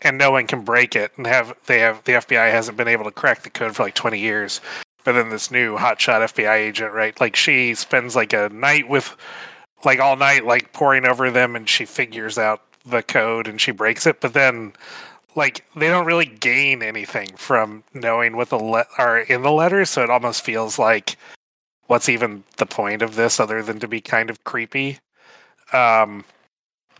and no one can break it. And have they have the FBI hasn't been able to crack the code for like twenty years. But then this new hotshot FBI agent, right? Like she spends like a night with, like all night, like poring over them, and she figures out the code and she breaks it. But then like they don't really gain anything from knowing what the le- are in the letters so it almost feels like what's even the point of this other than to be kind of creepy um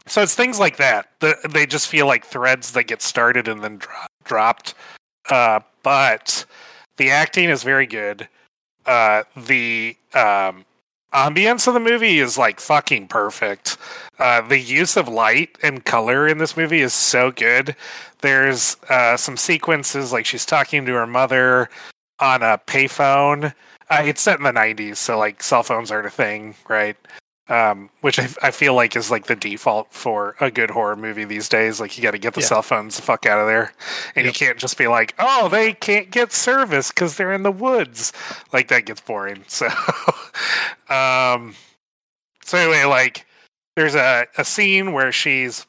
so it's things like that the, they just feel like threads that get started and then dro- dropped uh but the acting is very good uh the um ambience of the movie is like fucking perfect. Uh, the use of light and color in this movie is so good. There's uh, some sequences like she's talking to her mother on a payphone. Uh, it's set in the 90s, so like cell phones aren't a thing, right? Um, which I, I feel like is like the default for a good horror movie these days. Like you got to get the Yeah. cell phones the fuck out of there, and Yep. you can't just be like, "Oh, they can't get service because they're in the woods." Like that gets boring. So, um, so anyway, like there's a a scene where she's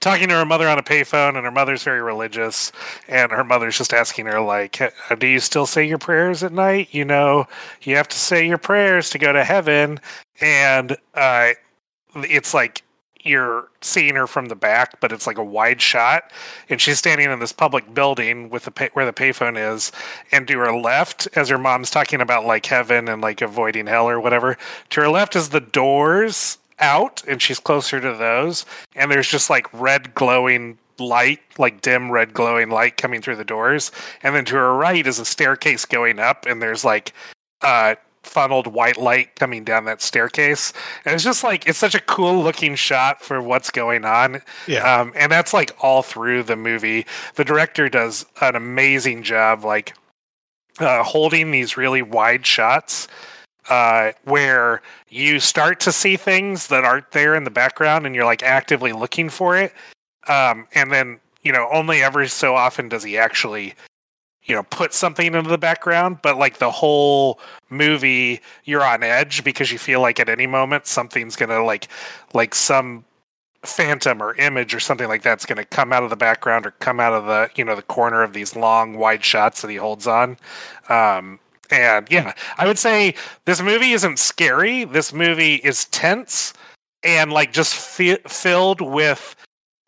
talking to her mother on a payphone, and her mother's very religious, and her mother's just asking her like, "Do you still say your prayers at night? You know, you have to say your prayers to go to heaven." And uh, it's like you're seeing her from the back, but it's like a wide shot, and she's standing in this public building with the pay- where the payphone is, and to her left, as her mom's talking about like heaven and like avoiding hell or whatever, to her left is the doors out, and she's closer to those, and there's just like red glowing light, like dim red glowing light coming through the doors, and then to her right is a staircase going up, and there's like uh funneled white light coming down that staircase. And it's just like it's such a cool looking shot for what's going on. Yeah. um, and that's like all through the movie. The director does an amazing job like uh, holding these really wide shots uh, where you start to see things that aren't there in the background and you're like actively looking for it. Um, and then you know only ever so often does he actually you know put something into the background but like the whole movie you're on edge because you feel like at any moment something's gonna like like some phantom or image or something like that's to come out of the background or come out of the you know the corner of these long wide shots that he holds on. Um and yeah i would say this movie isn't scary. This movie is tense and like just fi- filled with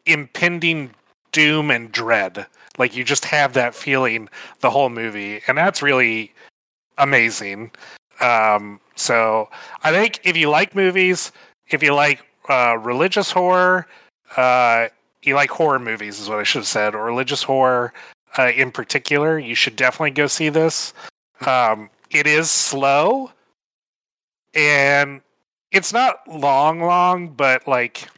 impending doom and dread like you just have that feeling the whole movie and that's really amazing. Um so i think if you like movies if you like uh religious horror uh you like horror movies is what i should have said or religious horror uh, in particular you should definitely go see this. Um it is slow and it's not long long but like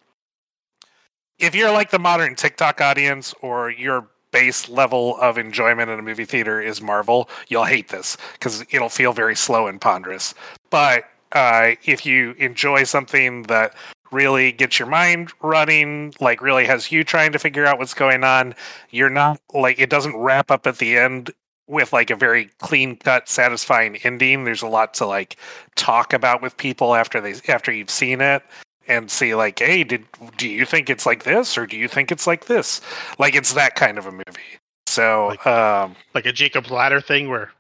if you're like the modern TikTok audience or your base level of enjoyment in a movie theater is Marvel, you'll hate this because it'll feel very slow and ponderous. But uh, if you enjoy something that really gets your mind running, like really has you trying to figure out what's going on, you're not like it doesn't wrap up at the end with like a very clean cut satisfying ending there's a lot to like talk about with people after they after you've seen it and see like hey did do you think it's like this or do you think it's like this like it's that kind of a movie so Like- um like a Jacob's Ladder thing where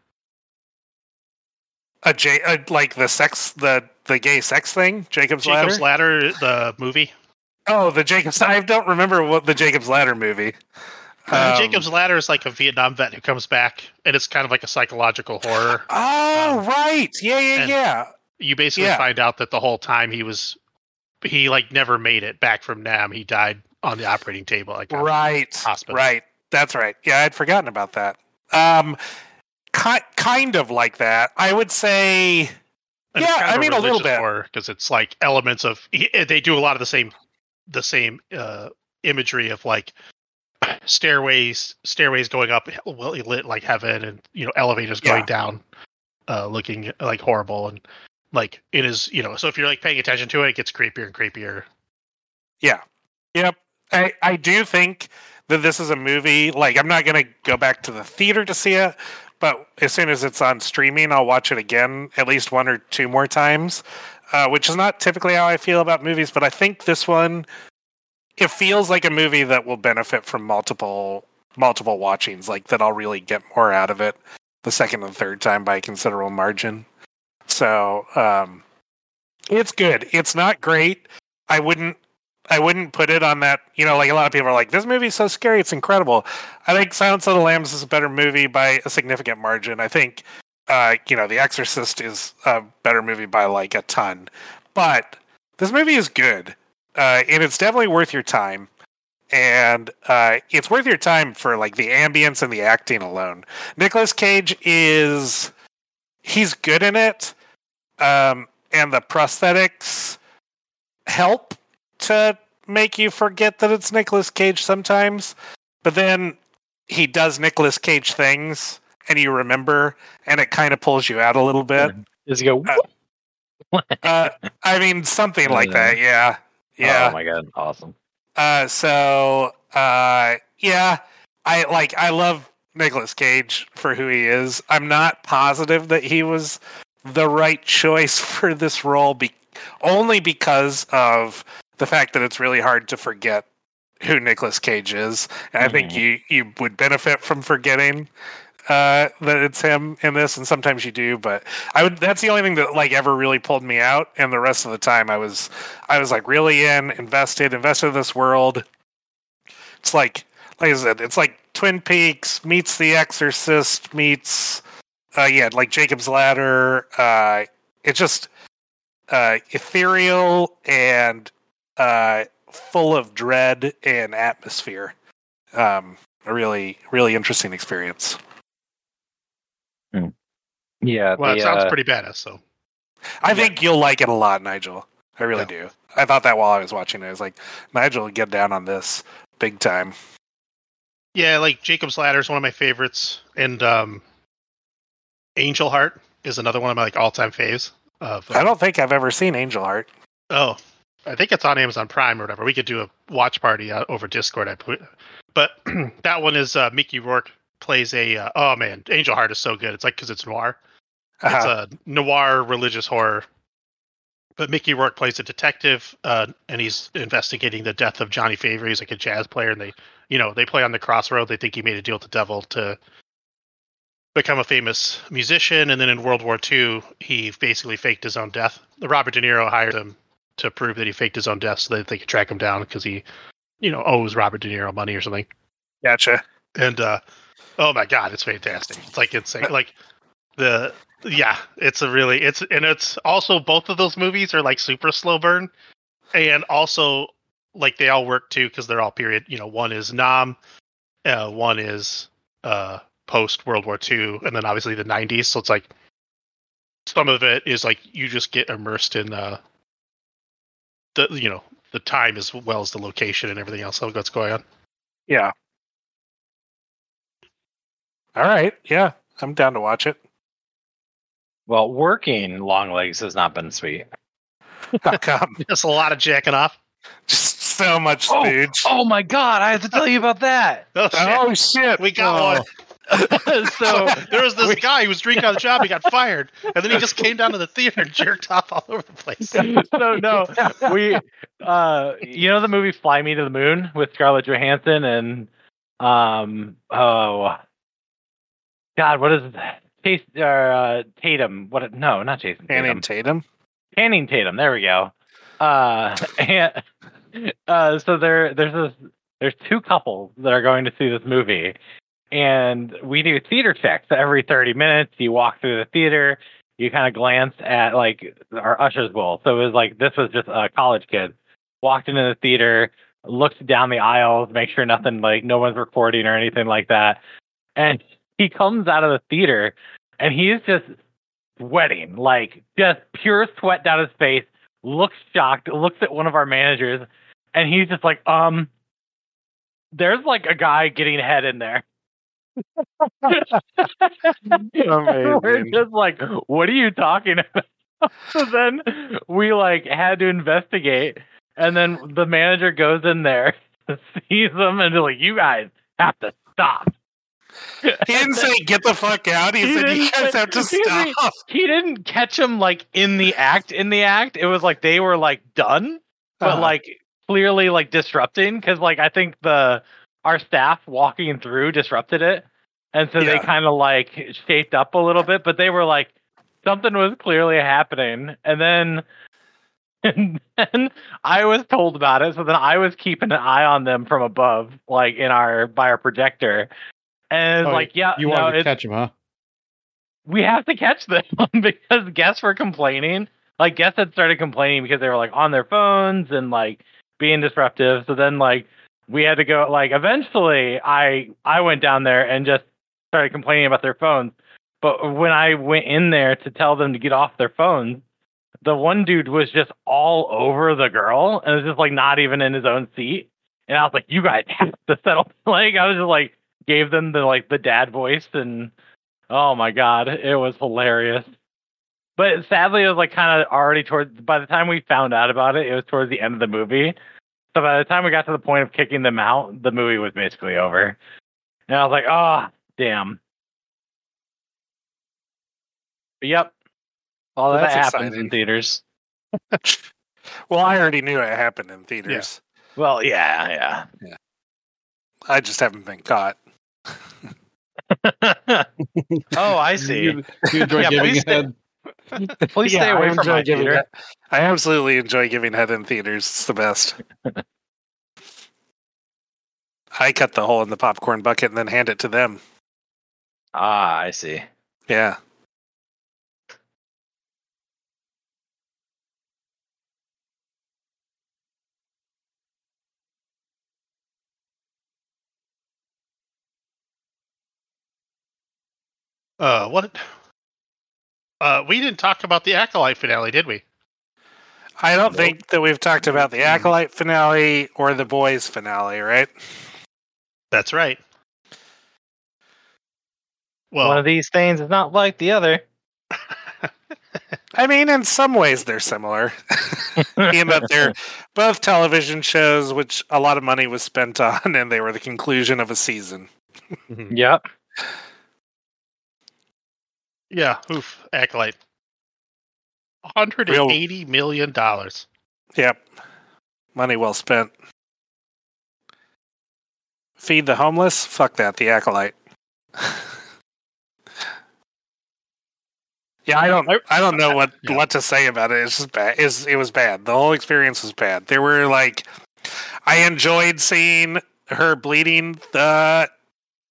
a J, uh, like the sex the the gay sex thing jacob's, Ladder. Jacob's ladder Ladder, the movie. oh the jacob's i don't remember what the jacob's ladder movie Uh, Um, Jacob's Ladder is like a Vietnam vet who comes back, and it's kind of like a psychological horror. oh um, right yeah yeah yeah You basically Yeah. find out that the whole time he was, he like never made it back from Nam. He died on the operating table. Like right hospital. right that's right yeah i'd forgotten about that um ki- kind of like that i would say And Yeah, I mean, a little bit. because it's like elements of he- they do a lot of the same, the same uh, imagery of like stairways, stairways going up, well lit like heaven, and you know elevators going Yeah. down, uh, looking like horrible, and like it is, you know. So if you're like paying attention to it, it gets creepier and creepier. Yeah. Yep. I, I do think that this is a movie. Like, I'm not going to go back to the theater to see it, but as soon as it's on streaming, I'll watch it again at least one or two more times, uh, which is not typically how I feel about movies. But I think this one, it feels like a movie that will benefit from multiple multiple watchings. Like that, I'll really get more out of it the second and third time by a considerable margin. So um, it's good. It's not great. I wouldn't I wouldn't put it on that. You know, like a lot of people are like, "This movie's so scary, it's incredible." I think Silence of the Lambs is a better movie by a significant margin. I think, uh, you know, The Exorcist is a better movie by like a ton. But this movie is good, uh, and it's definitely worth your time. And uh, it's worth your time for like the ambience and the acting alone. Nicolas Cage is he's good in it. Um, and the prosthetics help to make you forget that it's Nicolas Cage sometimes. But then he does Nicolas Cage things and you remember and it kind of pulls you out a little bit. Does he go? Uh, Uh, I mean something like that, yeah. Yeah. Oh my god, awesome. Uh, so uh, yeah, I like I love Nicolas Cage for who he is. I'm not positive that he was the right choice for this role, be- only because of the fact that it's really hard to forget who Nicolas Cage is. And I think Mhm. you you would benefit from forgetting uh, that it's him in this, and sometimes you do. But I would. That's the only thing that like ever really pulled me out. And the rest of the time, I was I was like really in, invested, invested in this world. It's like like I said, it's like Twin Peaks meets The Exorcist meets uh yeah, like Jacob's Ladder. Uh it's just uh ethereal and uh full of dread and atmosphere. Um a really, really interesting experience. Yeah. Well, the, it sounds uh, pretty badass. So I Yeah. think you'll like it a lot, Nigel. I really Yeah. do. I thought that while I was watching it. I was like, Nigel get down on this big time. yeah, like Jacob's Ladder is one of my favorites, and um, Angel Heart is another one of my like all-time faves. Of I uh, don't think I've ever seen Angel Heart. Oh, I think it's on Amazon Prime or whatever. We could do a watch party uh, over Discord. I put, but that one is uh, Mickey Rourke plays a. Uh, oh man, Angel Heart is so good. It's like because it's noir. It's Uh-huh. a noir religious horror. But Mickey Rourke plays a detective, uh, and he's investigating the death of Johnny Favre. He's like a jazz player, and they, you know, they play on the crossroad. They think he made a deal with the devil to become a famous musician, and then in World War II, he basically faked his own death. The Robert De Niro hired him to prove that he faked his own death, so that they could track him down because he, you know, owes Robert De Niro money or something Gotcha. and uh oh my god it's fantastic it's like insane like the yeah it's a really it's and it's also both of those movies are like super slow burn and also like they all work too because they're all period you know one is nam uh one is uh post world war ii and then obviously the 90s so it's like some of it is like you just get immersed in uh the you know the time as well as the location and everything else that's going on Yeah. All right. Yeah. I'm down to watch it. Well, working Longlegs has not been sweet. How come? just a lot of jacking off Just so much Oh, spooge. Oh my god, I have to tell you about that. oh, shit. Oh, shit. We got one. so there was this guy who was drinking on the job. He got fired, and then he just came down to the theater and jerked off all over the place. no, no. We uh you know the movie Fly Me to the Moon with Scarlett Johansson and um oh God, what is that? Chase uh Tatum. What no, not Jason Tatum. Channing Tatum. Channing Tatum. There we go. Uh, and uh, so there, there's this, there's two couples that are going to see this movie, and we do theater checks every 30 minutes. You walk through the theater, you kind of glance at like our ushers bowl. So it was like this was just a college kid walked into the theater, looked down the aisles, make sure nothing like no one's recording or anything like that, and he comes out of the theater and he's just sweating, like just pure sweat down his face, looks shocked, looks at one of our managers, and he's just like, um, there's like a guy getting head in there. We're just like, what are you talking about? so then we like had to investigate, and then the manager goes in there, sees them, and they're like, you guys have to stop. He didn't say get the fuck out. He, He said you guys have to he didn't- stop. he didn't catch them like in the act in the act it was like they were like done but Uh-huh. like clearly like disrupting because like i think the our staff walking through disrupted it and so they kind of like shaped up a little bit but they were like something was clearly happening and then and then i was told about it so then i was keeping an eye on them from above like in our by our projector and Oh, like yeah You no, wanted to catch him, huh? we have to catch them because guests were complaining. Like guests had started complaining because they were like on their phones and like being disruptive. So then like we had to go like eventually I I went down there and just started complaining about their phones. But when I went in there to tell them to get off their phones, the one dude was just all over the girl and was just like not even in his own seat. And I was like, you guys have to settle. Like I was just like gave them the like the dad voice and oh my god, it was hilarious. But sadly, it was like kind of already towards. By the time we found out about it, it was towards the end of the movie. So by the time we got to the point of kicking them out, the movie was basically over. And I was like, oh, damn. But yep. All Well, that that's happens exciting. in theaters. Well, I already knew it happened in theaters. Well, yeah, yeah. I just haven't been caught. oh, I see. You, you enjoy Yeah, giving please stay- head. Please stay Yeah, I away from my theater. head- I absolutely enjoy giving head in theaters. It's the best. I cut the hole in the popcorn bucket and then hand it to them. Ah, I see. Yeah. Uh, what? Uh, we didn't talk about the acolyte finale, did we? I don't think that we've talked about the Acolyte finale or the Boys finale, right? That's right. Well, one of these things is not like the other. I mean, in some ways they're similar, in that they're both television shows which a lot of money was spent on, and they were the conclusion of a season. Yep. Yeah, oof, acolyte. Hundred and eighty million dollars. Yep. Money well spent. Feed the homeless? Fuck that, the acolyte. yeah, I don't I don't know what Yeah. what to say about it. It's just bad. It's, it was bad. The whole experience was bad. There were like I enjoyed seeing her bleeding the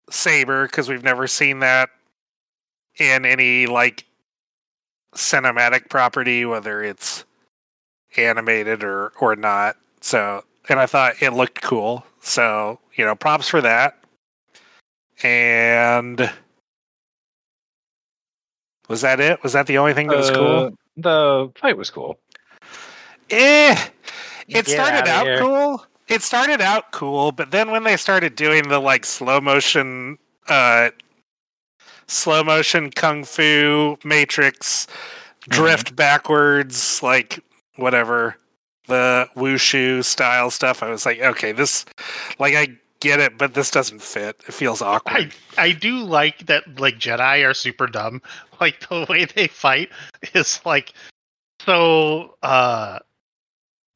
saber because we've never seen that in any like cinematic property, whether it's animated or or not. So, and I thought it looked cool. So, you know, props for that. And was that it? Was that the only thing that was cool? Uh, The fight was cool. Eh. It Get started outta out cool. It started out cool, but then when they started doing the like slow motion uh slow motion kung fu matrix drift backwards like whatever the wushu style stuff. I was like okay this like i get it but this doesn't fit. It feels awkward. I I do like that like Jedi are super dumb. Like the way they fight is like so uh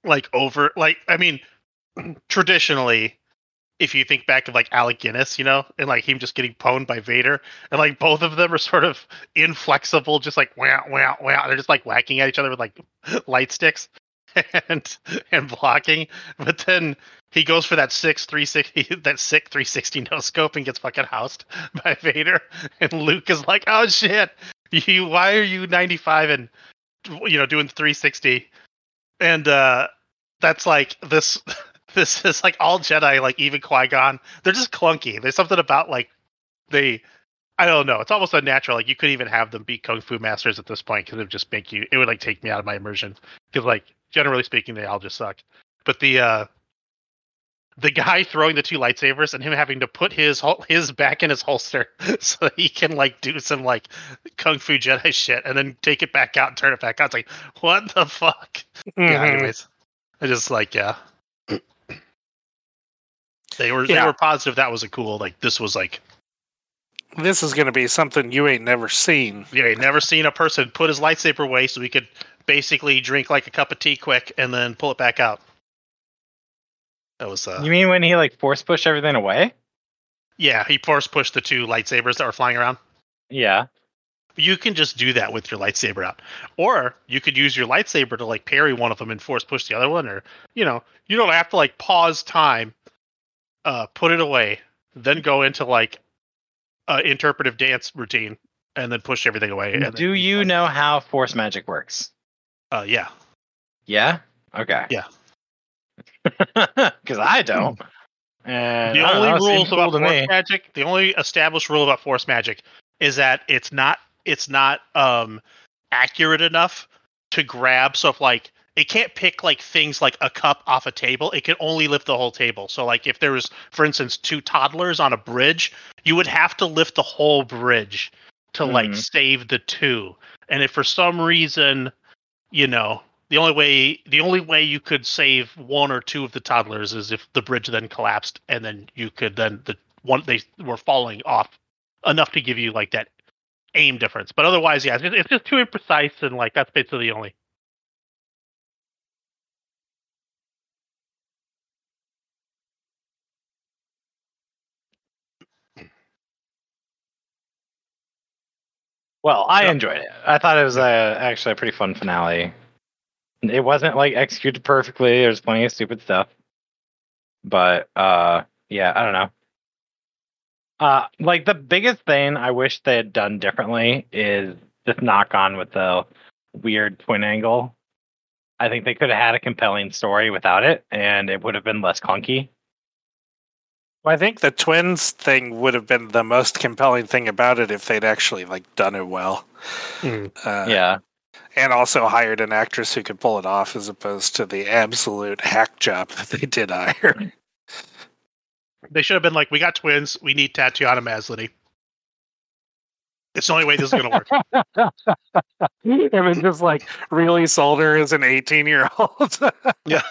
like over like I mean traditionally if you think back of like Alec Guinness, you know, and like him just getting pwned by Vader, and like both of them are sort of inflexible, just like wow, wow, wow. They're just like whacking at each other with like light sticks and and blocking. But then he goes for that six three sixty that sick three sixty no scope and gets fucking housed by Vader. And Luke is like, "Oh shit, you why are you ninety five and you know doing three sixty? And uh that's like this. This is like all Jedi, like even Qui Gon. They're just clunky. There's something about like they. I don't know. It's almost unnatural. Like you could even have them be kung fu masters at this point because it would just make you. It would like take me out of my immersion because like generally speaking, they all just suck. But the uh the guy throwing the two lightsabers and him having to put his his back in his holster so that he can like do some like kung fu Jedi shit and then take it back out and turn it back out. It's like what the fuck? Yeah. Mhm. Anyways, I just like yeah. They were Yeah. they were positive that was a cool like this was like this is gonna be something you ain't never seen yeah you never seen a person put his lightsaber away so he could basically drink like a cup of tea quick and then pull it back out. That was uh You mean when he like force pushed everything away? yeah he force pushed the two lightsabers that were flying around. Yeah. You can just do that with your lightsaber out, or you could use your lightsaber to like parry one of them and force push the other one, or you know you don't have to like pause time, uh, put it away, then go into like uh, interpretive dance routine, and then push everything away. And Do you like, know how force magic works? Uh, yeah, Yeah. Okay. Yeah. Because I don't. And the only know, rules cool about force me. magic, the only established rule about force magic is that it's not it's not um accurate enough to grab. So if like it can't pick like things like a cup off a table, it can only lift the whole table. So like if there was, for instance, two toddlers on a bridge, you would have to lift the whole bridge to like Mhm. save the two. And if for some reason, you know, the only way the only way you could save one or two of the toddlers is if the bridge then collapsed and then you could then the one they were falling off enough to give you like that aim difference. But otherwise, yeah, it's just, it's just too imprecise and like that's basically the only. Well, I enjoyed it. I thought it was uh, actually a pretty fun finale. It wasn't like executed perfectly. There's plenty of stupid stuff, but uh, yeah, I don't know. Uh, like the biggest thing I wish they had done differently is just knock on with the weird twin angle. I think they could have had a compelling story without it, and it would have been less clunky. Well, I think the twins thing would have been the most compelling thing about it if they'd actually like done it well. Mm. Uh, yeah, and also hired an actress who could pull it off as opposed to the absolute hack job that they did hire. They should have been like, we got twins. We need Tatiana Maslany. It's the only way this is going to work. and then just like really sold her as an 18 year old. yeah.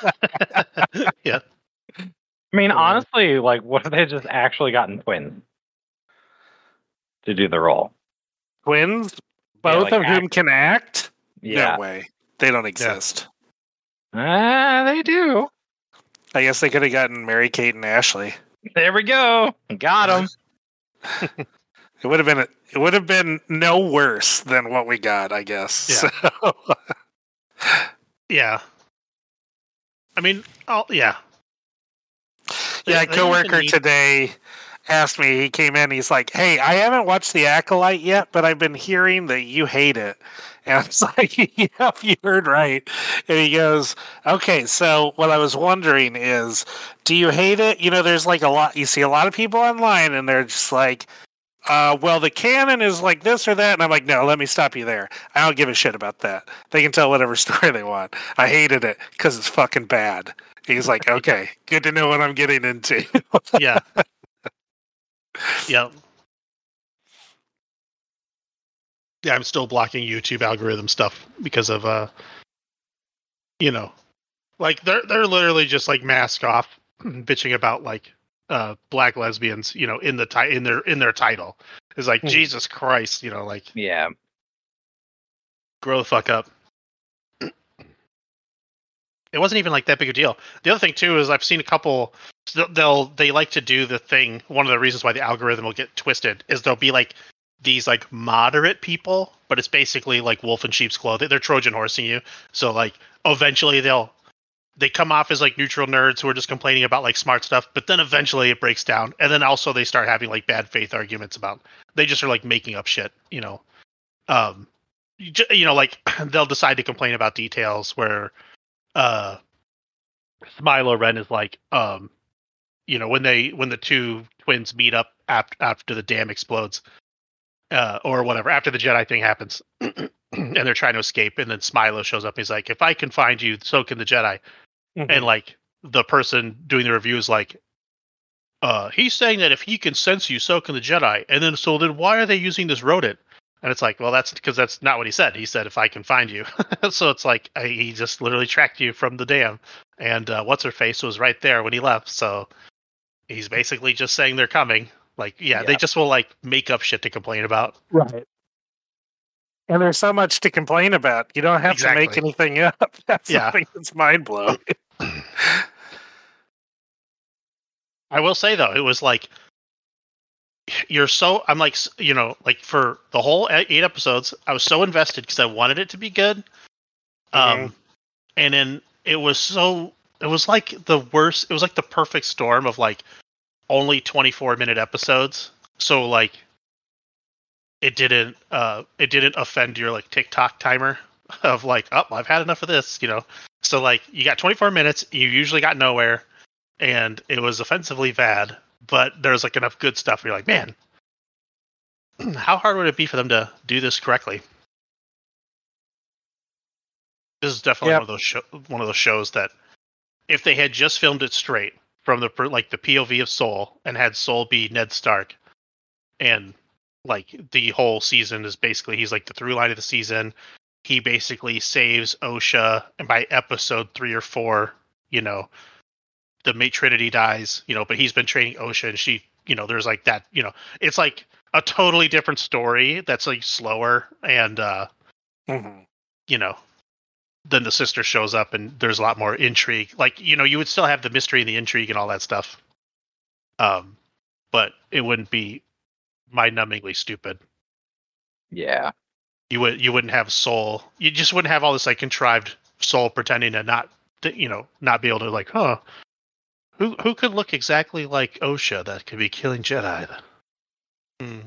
yeah. I mean, honestly, like, what if they just actually gotten twins to do the role? Twins, Yeah, both like of whom can act? Yeah, No way. They don't exist. Ah, they do. I guess they could have gotten Mary Kate and Ashley. There we go. Got them. It would have been it would have been no worse than what we got, I guess. Yeah. So, Yeah. I mean, oh, yeah. Yeah, a coworker today asked me. He came in. He's like, "Hey, I haven't watched The Acolyte yet, but I've been hearing that you hate it." And I was like, "Yep, you heard right." And he goes, "Okay, so what I was wondering is, do you hate it? You know, there's like a lot. You see a lot of people online, and they're just like." Uh, well, the canon is like this or that, and I'm like, no, let me stop you there. I don't give a shit about that. They can tell whatever story they want. I hated it because it's fucking bad. He's like, okay, good to know what I'm getting into. Yeah. yeah. Yeah, I'm still blocking YouTube algorithm stuff because of uh you know like they're they're literally just like mask off bitching about like uh black lesbians, you know, in the ti- in their in their title. It's like Hmm. Jesus Christ, you know, like Yeah. grow the fuck up. It wasn't even like that big a deal. The other thing too is I've seen a couple. they'll- They'll like to do the thing. One of the reasons why the algorithm will get twisted is there'll be like these like moderate people, but it's basically like wolf in sheep's clothing. They're Trojan horsing you. So like eventually they'll they come off as like neutral nerds who are just complaining about like smart stuff, but then eventually it breaks down, and then also they start having like bad faith arguments about they just are like making up shit, you know. Um, you know, like they'll decide to complain about details where uh Smilo Ren is like, um, you know, when they when the two twins meet up after after the dam explodes, uh, or whatever, after the Jedi thing happens, and they're trying to escape, and then Smilo shows up. He's like, if I can find you, so can the Jedi. And like the person doing the review is like, uh, he's saying that if he can sense you, so can the Jedi. And then so then why are they using this rodent? And it's like, well, that's because that's not what he said. He said if I can find you. so it's like I, he just literally tracked you from the dam, and uh, what's her face was right there when he left. So he's basically just saying they're coming. Like, yeah, they just will like make up shit to complain about. Right. And there's so much to complain about. You don't have to make anything up. That's Yeah. something that's mind blowing. I will say though, it was like you're so I'm like you know like for the whole eight episodes, I was so invested because I wanted it to be good. Um, and then it was so it was like the worst. It was like the perfect storm of like only 24 minute episodes. So like it didn't uh it didn't offend your like TikTok timer of like oh I've had enough of this you know. So like you got 24 minutes, you usually got nowhere and it was offensively bad, but there's like enough good stuff where you're like, man, how hard would it be for them to do this correctly? This is definitely Yep. one of those show, one of those shows that if they had just filmed it straight from the like the POV of Sol and had Sol be Ned Stark, and like the whole season is basically he's like the through line of the season. He basically saves Osha, and by episode three or four, you know, the mate Trinity dies. You know, but he's been training Osha, and she, you know, there's like that. You know, it's like a totally different story that's like slower and. uh Mhm. you know, then the sister shows up and there's a lot more intrigue. Like, you know, you would still have the mystery and the intrigue and all that stuff. Um, but it wouldn't be mind-numbingly stupid. Yeah. You would you wouldn't have Sol. You just wouldn't have all this like contrived Sol pretending to not, to, you know, not be able to like, huh? Who who could look exactly like Osha that could be killing Jedi? Hmm.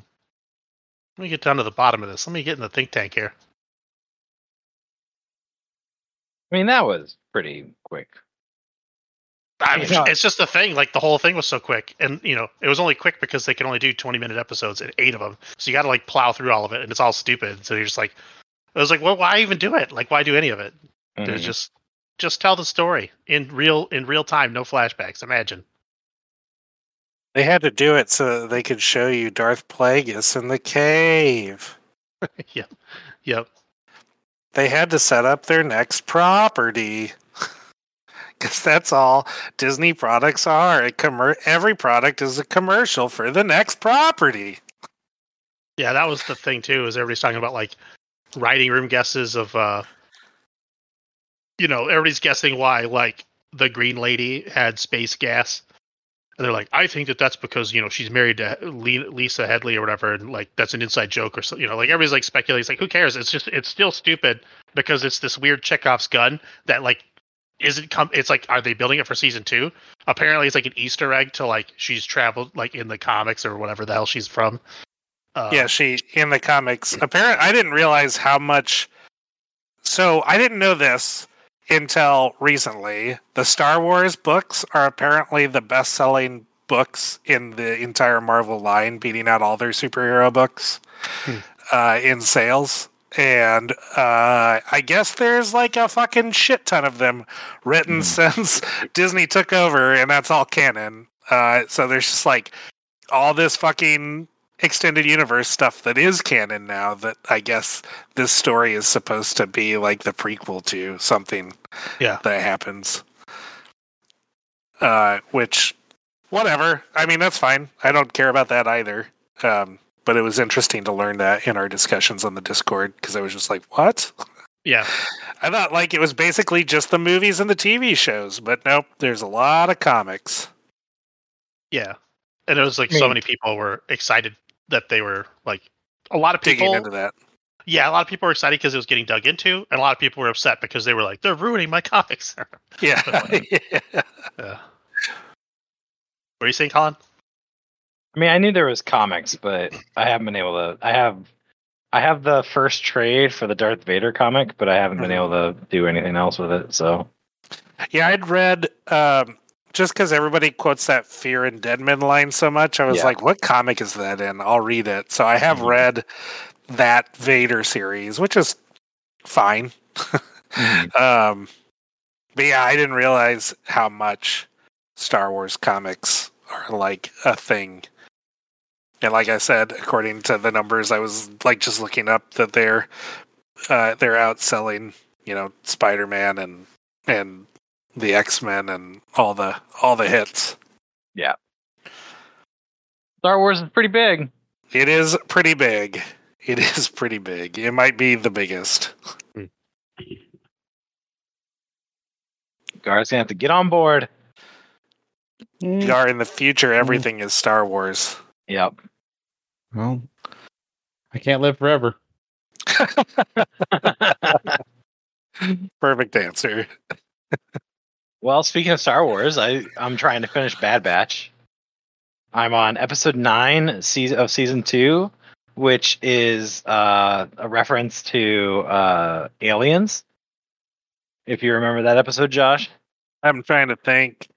Let me get down to the bottom of this. Let me get in the think tank here. I mean, that was pretty quick. I mean, Yeah. it's just the thing. Like the whole thing was so quick, and you know, it was only quick because they can only do twenty minute episodes and eight of them. So you got to like plow through all of it, and it's all stupid. So you're just like, I was like, well, why even do it? Like, why do any of it? There's Mhm. just, just tell the story in real in real time, no flashbacks. Imagine. They had to do it so that they could show you Darth Plagueis in the cave. yep, yep. They had to set up their next property. Because that's all Disney products are. A commer- every product is a commercial for the next property. Yeah, that was the thing too. Is everybody's talking about like writing room guesses of, uh you know, everybody's guessing why like the Green Lady had space gas, and they're like, I think that that's because you know she's married to Lisa Headley or whatever, and like that's an inside joke or so. You know, like everybody's like speculating. It's like who cares? It's just it's still stupid because it's this weird Chekhov's gun that like isn't come. It's like are they building it for season two? Apparently, it's like an Easter egg to like she's traveled like in the comics or whatever the hell she's from. Uh, yeah, she in the comics. Apparently, I didn't realize how much. So I didn't know this until recently. The Star Wars books are apparently the best-selling books in the entire Marvel line, beating out all their superhero books Hmm. uh, in sales. And uh, I guess there's like a fucking shit ton of them written Hmm. since Disney took over, and that's all canon. Uh, so there's just like all this fucking extended universe stuff that is canon now that I guess this story is supposed to be like the prequel to something Yeah. that happens. Uh which whatever. I mean that's fine. I don't care about that either. Um but it was interesting to learn that in our discussions on the Discord because I was just like, "What?" yeah. I thought like it was basically just the movies and the TV shows, but nope, there's a lot of comics. Yeah, and it was like I so many people were excited that they were like a lot of people Digging into that. Yeah, a lot of people were excited because it was getting dug into, and a lot of people were upset because they were like, "They're ruining my comics." Yeah. yeah. yeah. What are you saying, Colin? I mean, I knew there was comics, but I haven't been able to. I have, I have the first trade for the Darth Vader comic, but I haven't been able to do anything else with it. So Yeah, I'd read um, just because everybody quotes that Fear and Deadman line so much. I was Yeah. like, "What comic is that in?" I'll read it. So I have Mhm. read that Vader series, which is fine. Um, but yeah, I didn't realize how much Star Wars comics are like a thing. And like I said, according to the numbers, I was like just looking up that they're uh, they're outselling, you know, Spider Man and and the X Men and all the all the hits. Yeah. Star Wars is pretty big. It is pretty big. It is pretty big. It might be the biggest. Gar's gonna have to get on board. Mm, Gar, in the future, everything is Star Wars. Yep. Well, I can't live forever. Perfect answer. well, speaking of Star Wars, I I'm trying to finish Bad Batch. I'm on episode nine season of season two, which is uh, a reference to uh, aliens. If you remember that episode, Josh, I'm trying to think.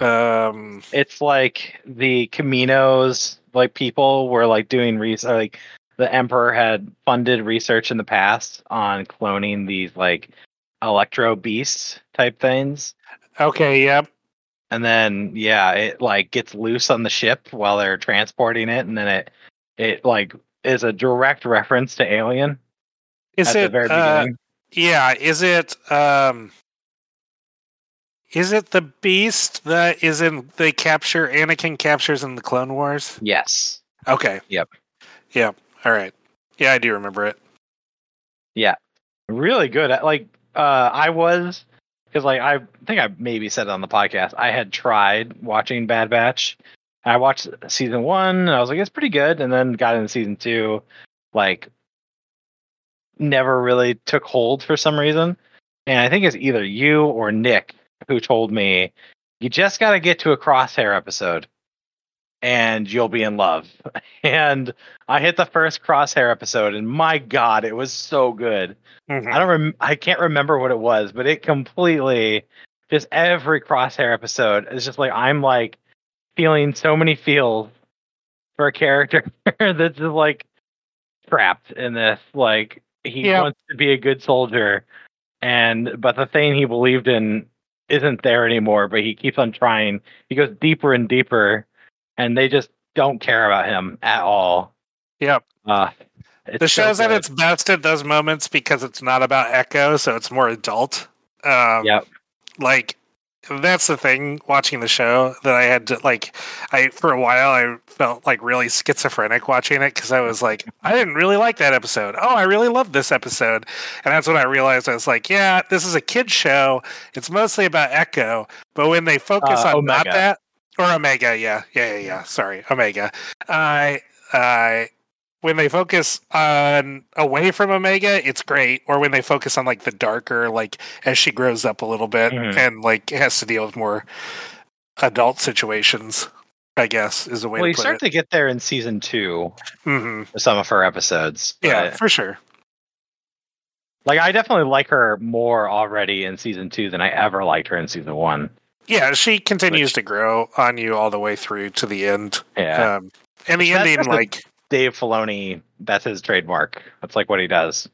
Um, it's like the Caminos, like people were like doing research, like the Emperor had funded research in the past on cloning these like electro beasts type things. Okay, yep. And then yeah, it like gets loose on the ship while they're transporting it, and then it it like is a direct reference to Alien Is at it the very uh, yeah, is it um is it the beast that is in they capture Anakin captures in the Clone Wars? Yes. Okay. Yep. Yep. All right. Yeah, I do remember it. Yeah. Really good like uh i was because like i think i maybe said it on the podcast i had tried watching bad batch. I watched season one and i was like it's pretty good and then got into season two like never really took hold for some reason. And i think it's either you or nick who told me you just got to get to a crosshair episode and you'll be in love and i hit the first crosshair episode and my god it was so good Mhm. I don't rem- I can't remember what it was, but it completely just every crosshair episode is just like I'm like feeling so many feels for a character that's just like trapped in this like he Yeah. wants to be a good soldier and but the thing he believed in isn't there anymore but he keeps on trying he goes deeper and deeper and they just don't care about him at all Yep. uh it's the so show's at its best at those moments because it's not about Echo, so it's more adult. Um, Yep. Like that's the thing. Watching the show that I had to like, I for a while I felt like really schizophrenic watching it because I was like, I didn't really like that episode. Oh, I really love this episode, and that's when I realized I was like, yeah, this is a kid show. It's mostly about Echo, but when they focus Uh, on not that or Omega, yeah, yeah, yeah, yeah. Sorry, Omega. I, I when they focus on away from Omega, it's great. Or when they focus on like the darker, like as she grows up a little bit Mhm. and like has to deal with more adult situations, I guess is a way well, you start it. to get there in season two hmm some of her episodes. Yeah, for sure. like I definitely like her more already in season two than I ever liked her in season one. Yeah, she continues Which- to grow on you all the way through to the end. Yeah, Um, and the That's- ending, that's like, Dave Filoni, that's his trademark. That's like what he does.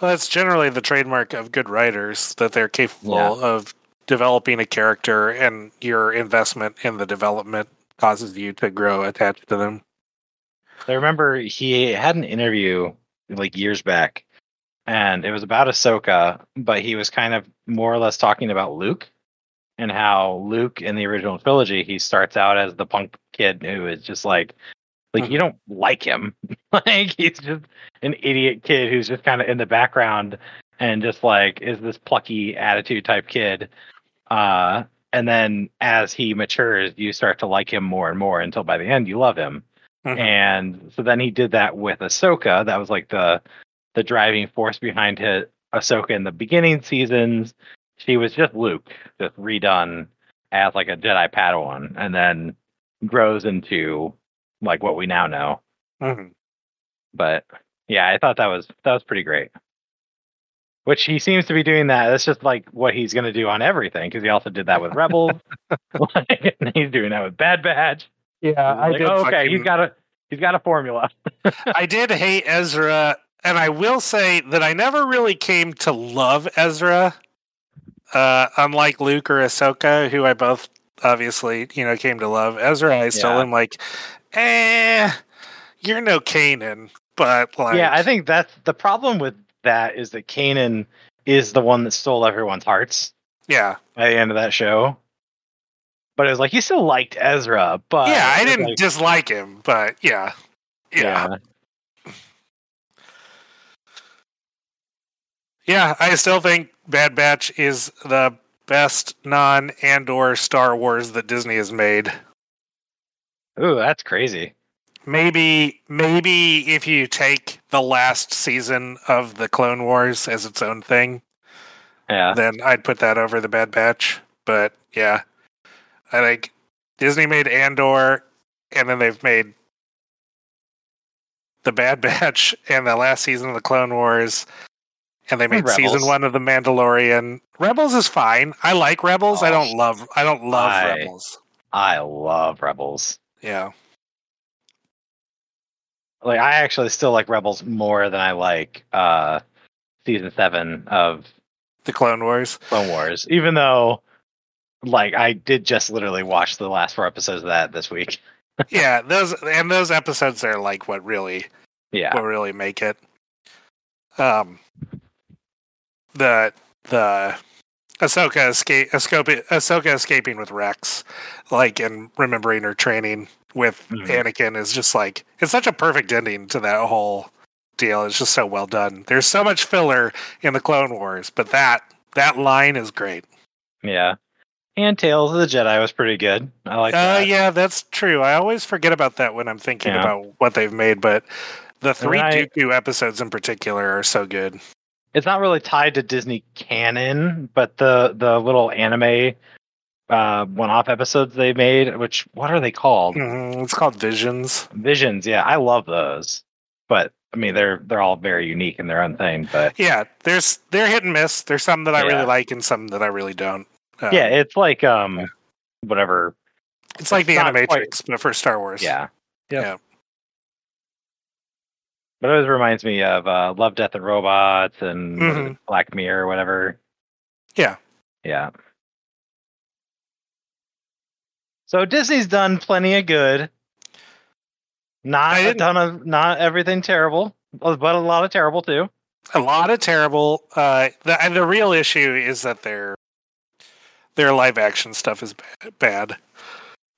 well, that's generally the trademark of good writers that they're capable Yeah. of developing a character, and your investment in the development causes you to grow attached to them. I remember he had an interview like years back, and it was about Ahsoka, but he was kind of more or less talking about Luke and how Luke in the original trilogy he starts out as the punk kid who is just like like you don't like him like he's just an idiot kid who's just kind of in the background and just like is this plucky attitude type kid uh and then as he matures you start to like him more and more until by the end you love him Mhm. and so then he did that with Ahsoka. That was like the the driving force behind his Ahsoka in the beginning seasons. She was just Luke, just redone as like a Jedi Padawan, and then grows into like what we now know. Mhm. But yeah, I thought that was that was pretty great. Which he seems to be doing that. That's just like what he's going to do on everything because he also did that with Rebels. like, he's doing that with Bad Batch. Yeah, Like, oh, okay, he's got a he's got a formula. I did hate Ezra, and I will say that I never really came to love Ezra. Uh, unlike Luke or Ahsoka, who I both obviously you know came to love. Ezra, I still Yeah. am like, eh, you're no Kanan, but like, yeah, I think that's the problem with that is that Kanan is the one that stole everyone's hearts yeah, by the end of that show. But it was like you still liked Ezra, but yeah, I didn't like- dislike him, but yeah, yeah, yeah, I still think Bad Batch is the best non Andor Star Wars that Disney has made. Ooh, that's crazy. Maybe, maybe if you take the last season of the Clone Wars as its own thing, Yeah. then I'd put that over the Bad Batch. But yeah, I think Disney made Andor, and then they've made the Bad Batch and the last season of the Clone Wars, and they made season one of the Mandalorian. Rebels is fine. I like Rebels. I Oh, don't love. I don't love I- Rebels. I love Rebels. Yeah. like I actually still like Rebels more than I like uh season seven of The Clone Wars. Clone Wars, even though like I did just literally watch the last four episodes of that this week. yeah, those and those episodes are like what really Yeah. what really make it. Um, the the Ahsoka escape, escaping, Ahsoka escaping with Rex, like and remembering her training with Mhm. Anakin is just like it's such a perfect ending to that whole deal. It's just so well done. There's so much filler in the Clone Wars, but that that line is great. Yeah. And Tales of the Jedi was pretty good. I like uh, that. yeah, that's true. I always forget about that when I'm thinking Yeah. about what they've made, but the three I- Dooku episodes in particular are so good. It's not really tied to Disney canon, but the the little anime uh one-off episodes they made, which what are they called? Mhm, It's called Visions. Visions. Yeah, I love those. But I mean, they're they're all very unique in their own thing. But Yeah, there's they're hit and miss. There's some that I Yeah. really like and some that I really don't. Uh, yeah, it's like um, whatever. it's like the Animatrix, quite- but for Star Wars. Yeah. Yep. Yeah. But it always reminds me of uh, Love, Death, and Robots and it, Black Mirror or whatever. Yeah. Yeah. So Disney's done plenty of good. Not a ton of, not everything terrible, but a lot of terrible too. a lot of terrible. Uh, the and the real issue is that their their live action stuff is bad.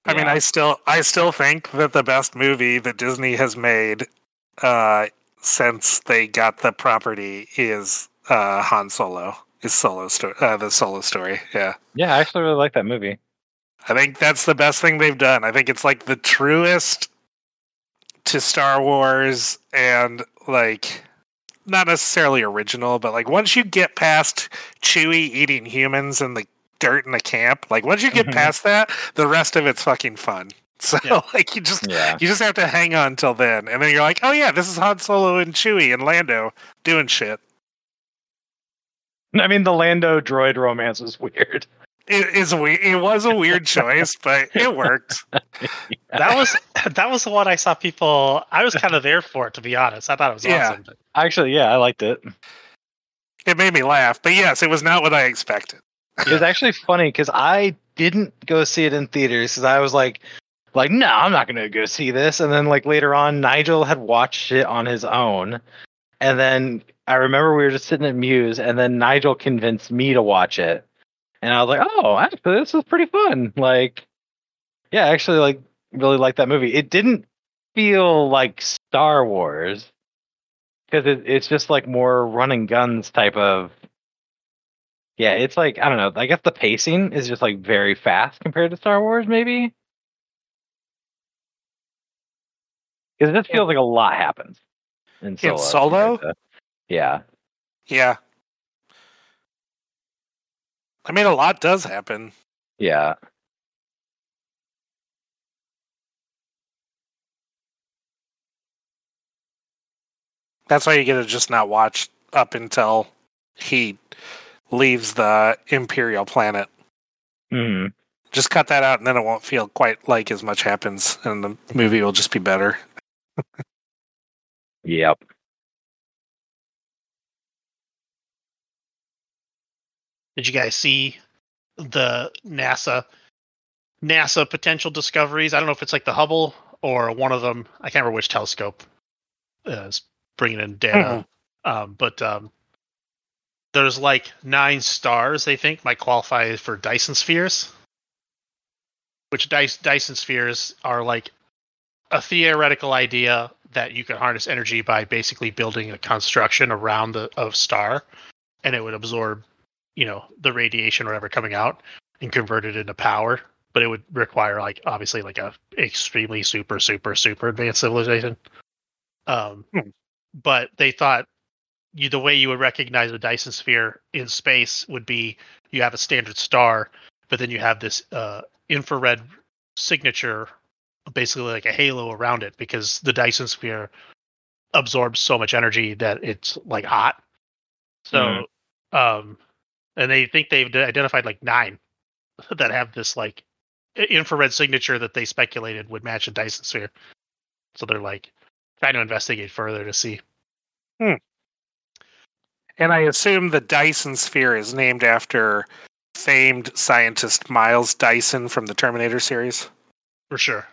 I mean, I still I still think that the best movie that Disney has made uh, since they got the property is uh, Han Solo. Is Solo story uh, the Solo story? Yeah. Yeah, I actually really like that movie. I think that's the best thing they've done. I think it's like the truest to Star Wars and like not necessarily original, but like once you get past Chewie eating humans and the dirt in the camp, like once you get Mhm. past that, the rest of it's fucking fun. So Yeah. like you just Yeah. you just have to hang on till then, and then you're like, oh yeah, this is Han Solo and Chewie and Lando doing shit. I mean, the Lando droid romance was weird. It is we- It was a weird choice, but it worked. That was that was the one I saw people. I was kind of there for it, to be honest. I thought it was Yeah. awesome. but- Actually, yeah, I liked it. It made me laugh, but yes, it was not what I expected. It was actually funny because I didn't go see it in theaters because I was like, like, no, I'm not gonna go see this. And then like later on, Nigel had watched it on his own, and then I remember we were just sitting at Muse, and then Nigel convinced me to watch it, and I was like, oh, actually, this is pretty fun. Like, yeah, I actually like really like that movie. It didn't feel like Star Wars because it, it's just like more run and guns type of yeah, it's like I don't know. I guess the pacing is just like very fast compared to Star Wars, maybe. Because it just feels like a lot happens in Solo. Solo? to- yeah, Yeah. I mean, a lot does happen. yeah, That's why you get to just not watch up until he leaves the Imperial planet. Mhm. Just cut that out, and then it won't feel quite like as much happens, and the movie will just be better. Yep. Did you guys see the NASA NASA potential discoveries? I don't know if it's like the Hubble or one of them. I can't remember which telescope uh, is bringing in data. Um, but um, there's like nine stars they think might qualify for Dyson spheres, which Dyson spheres are like a theoretical idea that you can harness energy by basically building a construction around the of star, and it would absorb, you know, the radiation or whatever coming out and convert it into power. But it would require like obviously like a extremely super super super advanced civilization. Um, Hmm. but they thought you the way you would recognize a Dyson sphere in space would be you have a standard star, but then you have this uh, infrared signature, basically like a halo around it, because the Dyson sphere absorbs so much energy that it's like hot. So, um, and they think they've identified like nine that have this like infrared signature that they speculated would match a Dyson sphere. So they're like, trying to investigate further to see. Hmm. And I assume the Dyson sphere is named after famed scientist Miles Dyson from the Terminator series. For sure.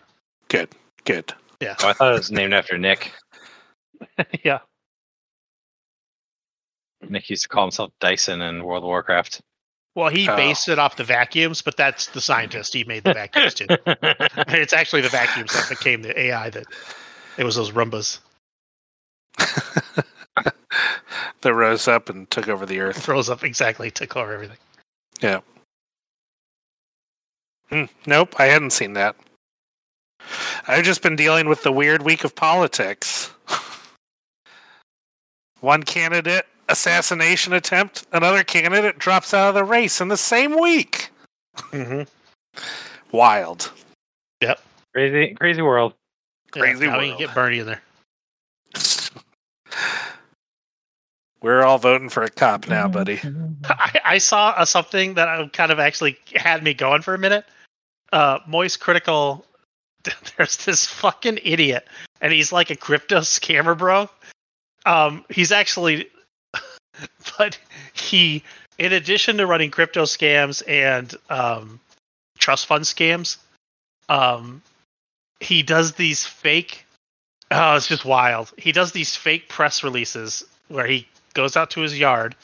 Good, good. Yeah. Oh, I thought it was named after Nick. yeah. Nick used to call himself Dyson in World of Warcraft. Well, he Oh. based it off the vacuums, but that's the scientist. He made the vacuums too. it's actually the vacuums that became the AI that it was those Roombas. that rose up and took over the earth. Throws up exactly, took over everything. Hmm, nope, I hadn't seen that. I've just been dealing with the weird week of politics. One candidate assassination attempt, another candidate drops out of the race in the same week. Mm-hmm. Wild. Yep. Crazy, crazy world. Crazy now we can world. get Bernie in there. We're all voting for a cop now, buddy. I, I saw a, something that kind of actually had me going for a minute. Uh, Moist Critical. There's this fucking idiot, and he's like a crypto scammer, bro. Um, he's actually, but he, in addition to running crypto scams and um, trust fund scams, um, he does these fake. Oh, it's just wild. He does these fake press releases where he goes out to his yard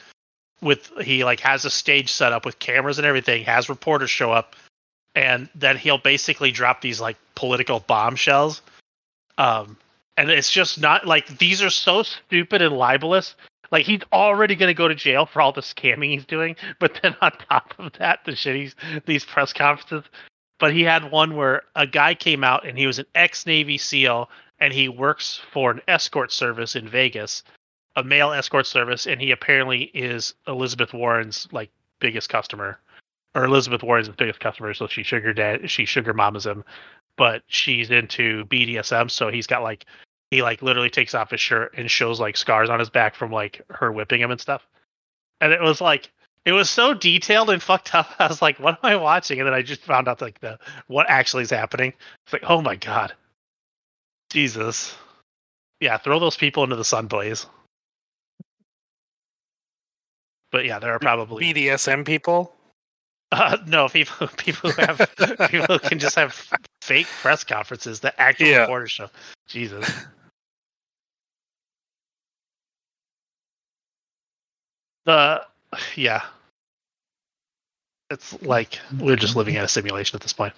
with he like has a stage set up with cameras and everything, has reporters show up, and then he'll basically drop these like political bombshells. Um, and it's just not like these are so stupid and libelous. Like he's already going to go to jail for all the scamming he's doing, but then on top of that, the shit he's these press conferences. But he had one where a guy came out and he was an ex Navy SEAL and he works for an escort service in Vegas a male escort service, and he apparently is Elizabeth Warren's like biggest customer, or Elizabeth Warren's biggest customer. So she sugar dad, she sugar mamas him, but she's into BDSM. So he's got like he like literally takes off his shirt and shows like scars on his back from like her whipping him and stuff. And it was like it was so detailed and fucked up. I was like, what am I watching? And then I just found out like the what actually is happening. It's like, oh my god, Jesus. Yeah, throw those people into the sun, please. But yeah, there are probably BDSM people. Uh, no people people who have people who can just have fake press conferences The actual Yeah. reporters show. Jesus. The yeah, it's like we're just living in a simulation at this point.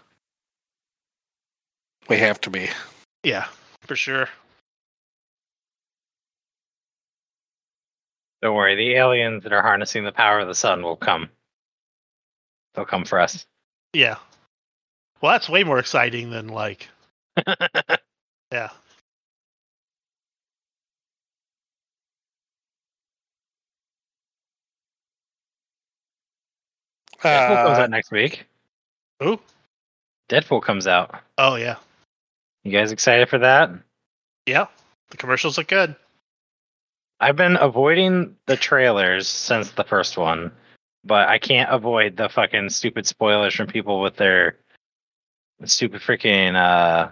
We have to be. Yeah, for sure. Don't worry, the aliens that are harnessing the power of the sun will come. They'll come for us. Yeah. Well, that's way more exciting than like yeah. Deadpool comes Uh, out next week. Ooh. Deadpool comes out. Oh yeah. You guys excited for that? Yeah. The commercials look good. I've been avoiding the trailers since the first one, but I can't avoid the fucking stupid spoilers from people with their stupid freaking uh,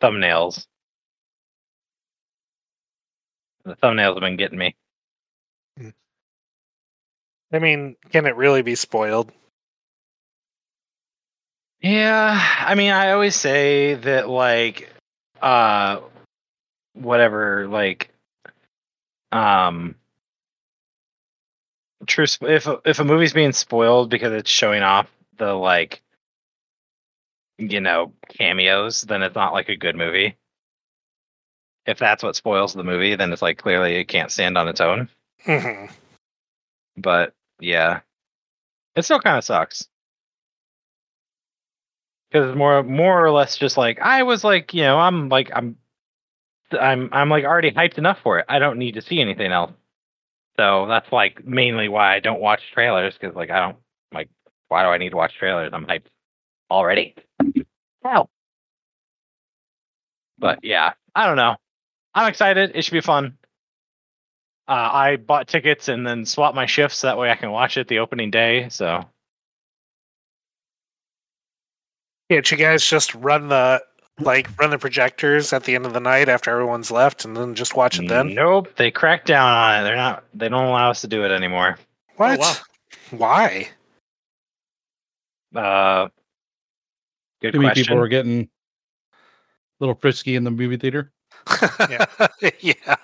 thumbnails. The thumbnails have been getting me. I mean, can it really be spoiled? Yeah, I mean, I always say that like, uh, whatever, like, um, true. If a- if a movie's being spoiled because it's showing off the like, you know, cameos, then it's not like a good movie. If that's what spoils the movie, then it's like clearly it can't stand on its own. Mhm. But yeah, it still kind of sucks because it's more more or less just like I was like you know I'm like I'm I'm I'm like already hyped enough for it. I don't need to see anything else. So that's like mainly why I don't watch trailers because like I don't like why do I need to watch trailers? I'm hyped already. Hell. But yeah, I don't know. I'm excited. It should be fun. Uh, I bought tickets and then swapped my shifts that way I can watch it the opening day. So Can't you guys just run the Like run the projectors at the end of the night after everyone's left, and then just watch it then. Nope, they cracked down on it. They're not. They don't allow us to do it anymore. What? wow. Why? Uh, good Too many question. people were getting a little frisky in the movie theater. yeah. yeah.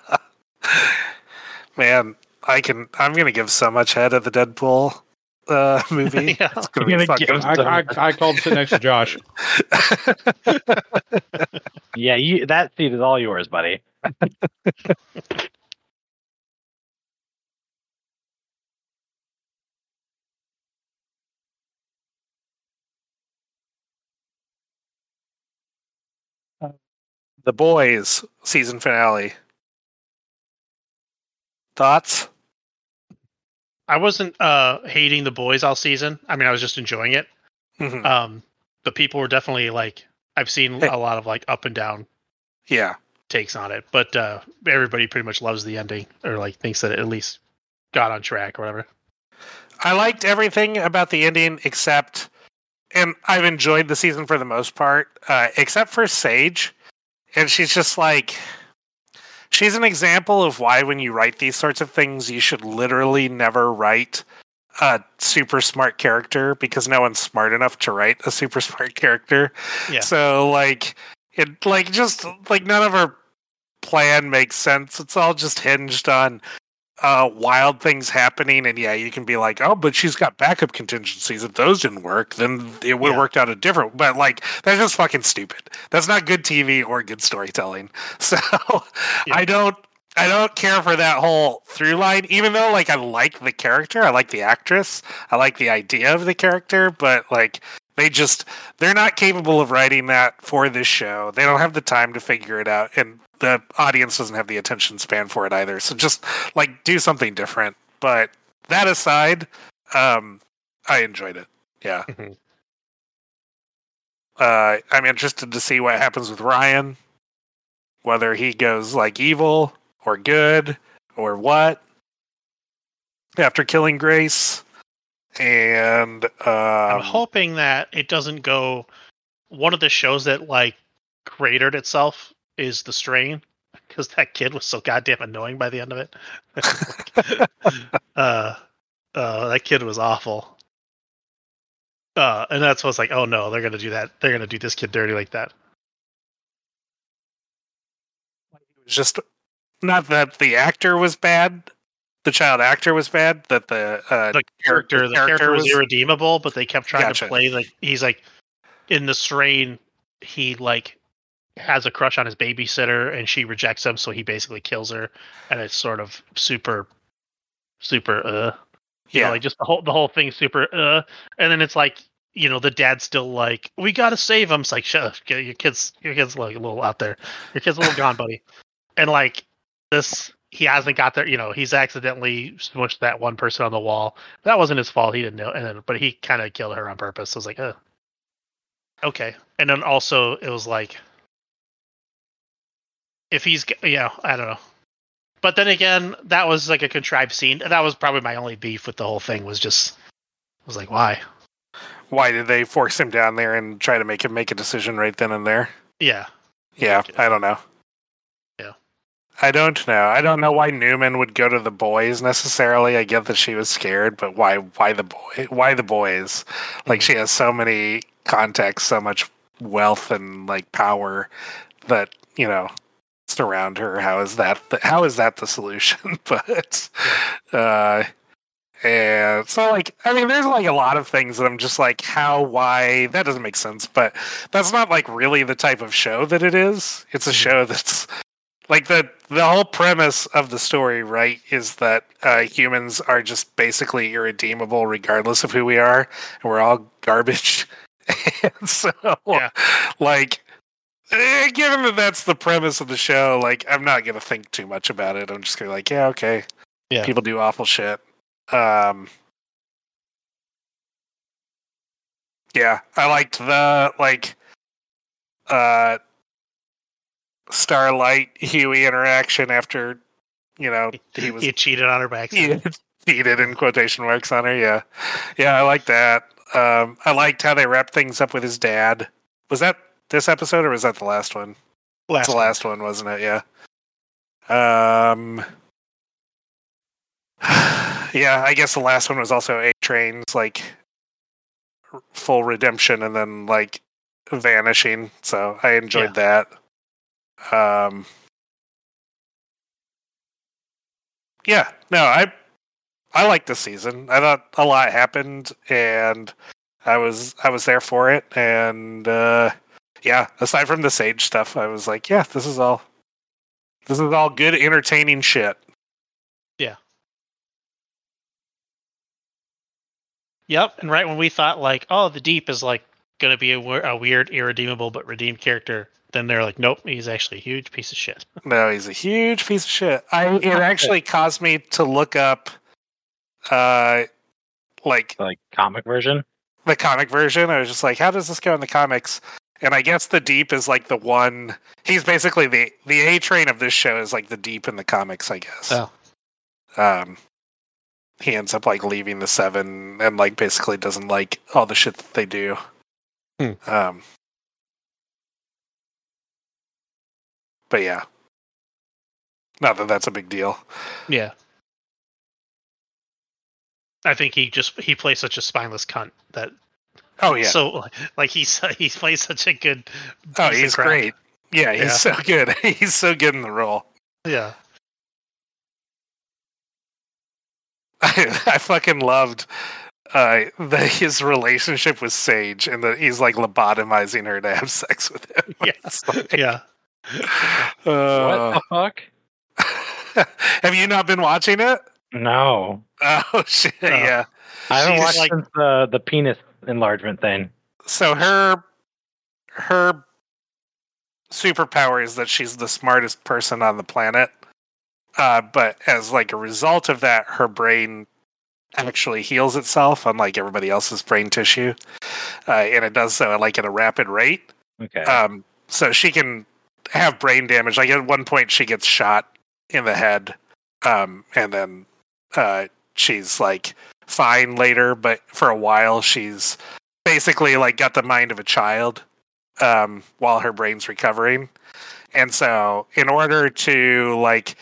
Man, I can. I'm gonna give so much head at the Deadpool uh, movie. Yeah. It's gonna be gonna fucking give I, I, I called sit next to Josh. yeah, you, that seat is all yours, buddy. the Boys season finale. Thoughts? I wasn't uh hating the boys all season. I mean, I was just enjoying it. Mhm. Um, but people were definitely like, I've seen Hey. a lot of like up and down yeah. takes on it, but uh everybody pretty much loves the ending or like thinks that it at least got on track or whatever. I liked everything about the ending except, and I've enjoyed the season for the most part, uh, except for Sage. And she's just like, she's an example of why when you write these sorts of things, you should literally never write a super smart character because no one's smart enough to write a super smart character. Yeah. So like, it like just like none of her plan makes sense. It's all just hinged on uh, wild things happening, and yeah, you can be like, oh, but she's got backup contingencies. If those didn't work, then it would have Yeah. worked out a different. But like, that's just fucking stupid. That's not good TV or good storytelling. So Yeah. I don't. I don't care for that whole through line, even though like I like the character, I like the actress, I like the idea of the character, but like they just they're not capable of writing that for this show. They don't have the time to figure it out, and the audience doesn't have the attention span for it either. So just like do something different. But that aside, um, I enjoyed it. Yeah. Mhm. Uh, I'm interested to see what happens with Ryan, whether he goes like evil or good or what after killing Grace. And I'm um, hoping that it doesn't go. One of the shows that like cratered itself is The Strain, because that kid was so goddamn annoying by the end of it. uh, uh, that kid was awful. Uh, and that's what's like, oh no, they're gonna do that. They're gonna do this kid dirty like that. it was just not that the actor was bad, the child actor was bad. That the uh, The character, the character, was, irredeemable, but they kept trying Gotcha. to play like he's like in the strain. He like has a crush on his babysitter, and she rejects him, so he basically kills her, and it's sort of super, super uh, you yeah, know, like just the whole the whole thing super uh, and then it's like you know the dad's still like we gotta save him. It's like shut up, your kids your kids like a little out there, your kid's a little gone, buddy, and like this he hasn't got there. You know, he's accidentally smushed that one person on the wall. That wasn't his fault. He didn't know, and then but he kind of killed her on purpose. I was like, uh, okay. And then also it was like, if he's g- yeah, I don't know. But then again, that was like a contrived scene. And that was probably my only beef with the whole thing. Was just I was like, why? why did they force him down there and try to make him make a decision right then and there? Yeah, Yeah, I don't know. I don't know. I don't know why Neuman would go to the boys necessarily. I get that she was scared, but why why the boy why the boys? Like Mhm. she has so many contacts, so much wealth and like power that, you know, surround her. How is that the, how is that the solution? but uh and so like I mean there's like a lot of things that I'm just like how why that doesn't make sense, but that's not like really the type of show that it is. It's a Mhm. show that's like the the whole premise of the story, right, is that uh, humans are just basically irredeemable regardless of who we are, and we're all garbage. and so, Yeah. like, eh, given that that's the premise of the show, like, I'm not gonna think too much about it. I'm just gonna be like, yeah, okay, Yeah. people do awful shit. Um, yeah, I liked the like uh Starlight Huey interaction after you know he was he cheated on her back. he cheated in quotation marks on her. Yeah, yeah, I like that. Um, I liked how they wrapped things up with his dad. Was that this episode, or was that the last one? Last It's the last one, wasn't it? Yeah. Um. Yeah, I guess the last one was also A Train's like full redemption and then like vanishing. So I enjoyed that. Um. Yeah, no, I I liked this season. I thought a lot happened, and I was I was there for it. And uh, yeah, aside from the sage stuff, I was like, yeah, this is all this is all good, entertaining shit. Yeah. Yep, and right when we thought like, oh, the deep is like gonna be a, a weird, irredeemable but redeemed character, then they're like, nope, he's actually a huge piece of shit. No, he's a huge piece of shit. I it actually caused me to look up, uh, like like comic version. the comic version. I was just like, how does this go in the comics? And I guess the deep is like the one. He's basically the the A train of this show is like the deep in the comics, I guess. Oh. Um, he ends up like leaving the seven and like basically doesn't like all the shit that they do. Hmm. Um, but yeah, not that that's a big deal. Yeah. I think he just he plays such a spineless cunt that Oh yeah, so like he's he plays such a good oh he's crap. great. Yeah, he's Yeah. so good. he's so good in the role. yeah I, I fucking loved uh, the, his relationship with Sage, and that he's like lobotomizing her to have sex with him. Yeah. Like, yeah uh, what the fuck? have you not been watching it? No, Oh shit! Uh, yeah. I haven't She's watched like- since the the penis enlargement thing. So her her superpower is that she's the smartest person on the planet. Uh, but as like a result of that, her brain actually heals itself, unlike everybody else's brain tissue, uh, and it does so like at a rapid rate. Okay. Um, so she can have brain damage. Like at one point, she gets shot in the head, um, and then uh, she's like fine later. But for a while, she's basically like got the mind of a child um, while her brain's recovering. And so, in order to like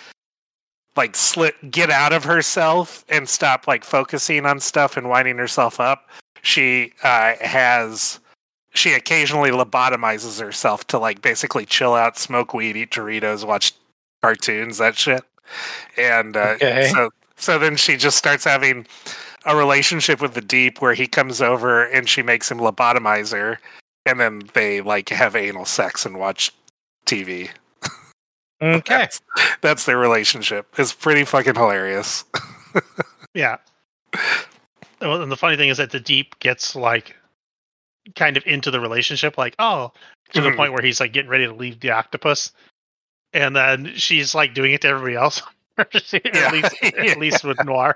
like slit get out of herself and stop like focusing on stuff and winding herself up, she uh, has she occasionally lobotomizes herself to like basically chill out, smoke weed, eat Doritos, watch cartoons, that shit. And uh, Okay. so so then she just starts having a relationship with the deep where he comes over and she makes him lobotomize her and then they like have anal sex and watch TV. okay. That's, that's their relationship. It's pretty fucking hilarious. yeah Well, and the funny thing is that the deep gets like kind of into the relationship like oh to the Mhm. point where he's like getting ready to leave the octopus. And then she's like doing it to everybody else. At least at least with noir.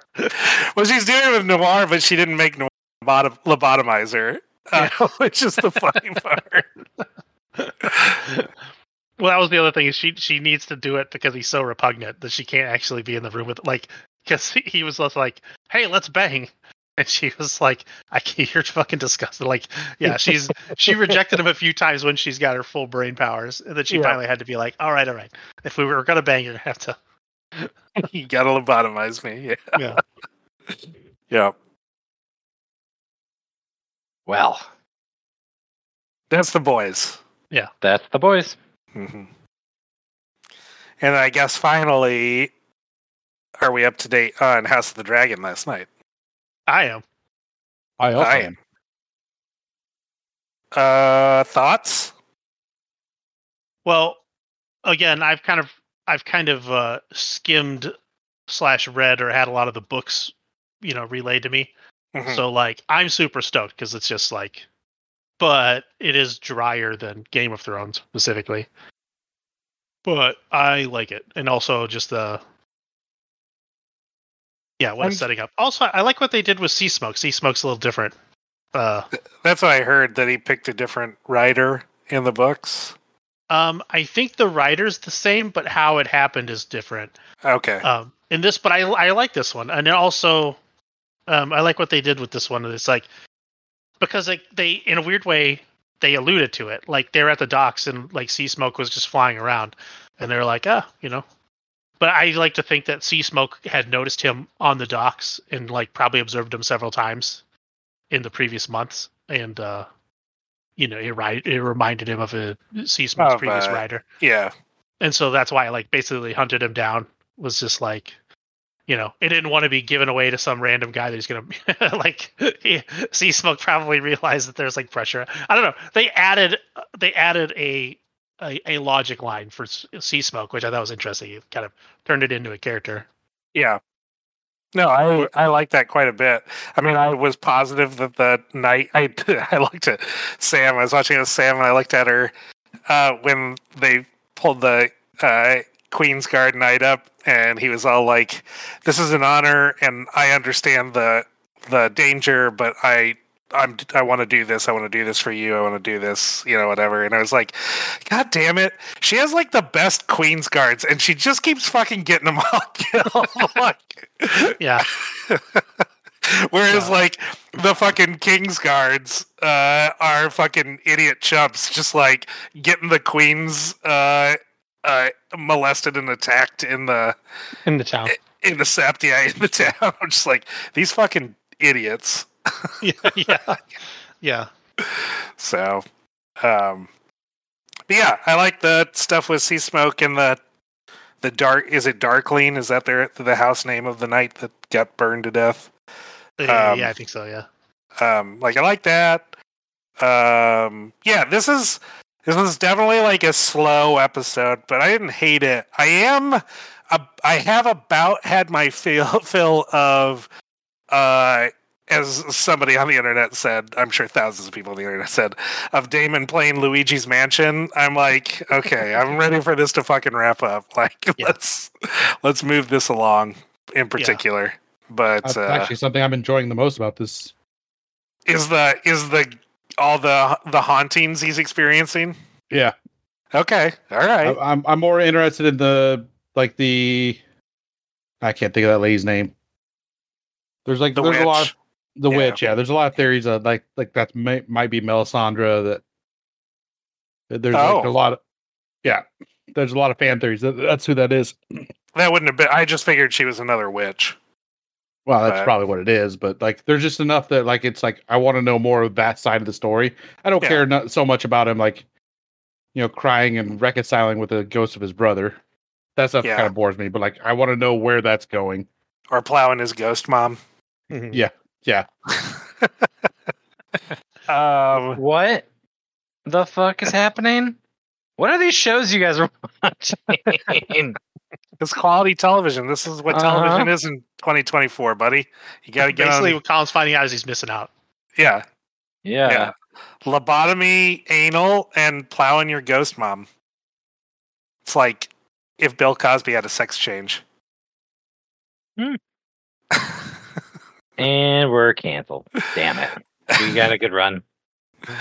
Well, she's doing it with Noir, but she didn't make Noir lobot- lobotomize her, uh, which is the funny part. well, that was the other thing is she she needs to do it because he's so repugnant that she can't actually be in the room with like because he, he was just like, "Hey, let's bang," and she was like, "I can't, you're fucking disgusting." Like, yeah, she's she rejected him a few times when she's got her full brain powers, and then she Yeah. finally had to be like, "All right, all right, if we were gonna bang, you're gonna have to." you gotta lobotomize me. Yeah. Yeah, Yeah. Well, That's the boys. Yeah, that's the boys. hmm And I guess finally, are we up to date on House of the Dragon last night? I am. I also I am. Uh, thoughts? Well, again, I've kind of I've kind of uh, skimmed slash read or had a lot of the books, you know, relayed to me. Mhm. So like I'm super stoked because it's just like, but it is drier than Game of Thrones specifically. But I like it, and also just the yeah, what it's setting up. Also, I like what they did with Seasmoke. Sea Smoke's a little different. Uh, That's what I heard that he picked a different writer in the books. um, I think the writer's the same, but how it happened is different. Okay. um in this but i i like this one and also um i like what they did with this one it's like because like they in a weird way they alluded to it. Like they're at the docks and like Seasmoke was just flying around, and they're like, ah, you know. But I like to think that Seasmoke had noticed him on the docks and like probably observed him several times in the previous months, and uh, you know, it right it reminded him of a Seasmoke's Of, previous uh, rider, Yeah. and so that's why I like basically hunted him down was just like. You know, it didn't want to be given away to some random guy that he's gonna like. Seasmoke probably realized that there's like pressure. I don't know. They added they added a a, a logic line for Seasmoke, which I thought was interesting. You kind of turned it into a character. Yeah. No, I I like that quite a bit. I mean, I was positive that the night I I looked at Sam. I was watching it Sam, and I looked at her uh, when they pulled the uh, Queen's Guard knight up, and he was all like, "This is an honor, and I understand the the danger, but I." I'm, I want to do this. I want to do this for you. I want to do this, you know, whatever. And I was like, God damn it. She has like the best Queen's guards and she just keeps fucking getting them all killed. like, Yeah, Whereas, Yeah. like the fucking King's guards uh, are fucking idiot chumps, just like getting the queens uh, uh, molested and attacked in the in the town. in the Septia in the town. I'm just like these fucking idiots. yeah, yeah, yeah. So, um, but yeah, I like the stuff with Seasmoke and the the dark. Is it Darkling? Is that their the house name of the knight that got burned to death? Yeah, Um, yeah, I think so. Yeah, um like i like that um yeah this is this was definitely like a slow episode but i didn't hate it i am a, i have about had my fill fill of uh as somebody on the internet said i'm sure thousands of people on the internet said of Daemon playing luigi's mansion i'm like okay i'm ready for this to fucking wrap up. Like Yeah. let's let's move this along in particular. But uh, actually something I'm enjoying the most about this. is the is the all the the hauntings he's experiencing? Yeah, okay all right. I, I'm I'm more interested in the like the I can't think of that lady's name. There's like the there's witch a lot of the Yeah. witch. Yeah, there's a lot of theories of like like that may, might be Melisandre. That that there's like Oh. a lot of yeah. There's a lot of fan theories. That, that's who that is. that wouldn't have been i just figured she was another witch Well, that's But- probably what it is. But like, there's just enough that like it's like I want to know more of that side of the story. I don't Yeah. care not so much about him like you know crying and reconciling with the ghost of his brother. That stuff Yeah. kind of bores me. But like, I want to know where that's going. or plowing his ghost mom mm-hmm. Yeah. Yeah. um What the fuck is happening? What are these shows you guys are watching? it's quality television this is what Uh-huh. television is in 2024 buddy you gotta get Basically, on what Colin's finding out is he's missing out. yeah yeah. yeah lobotomy anal and plowing your ghost mom it's like if bill cosby had a sex change Hmm. And we're canceled. Damn it. We got a good run.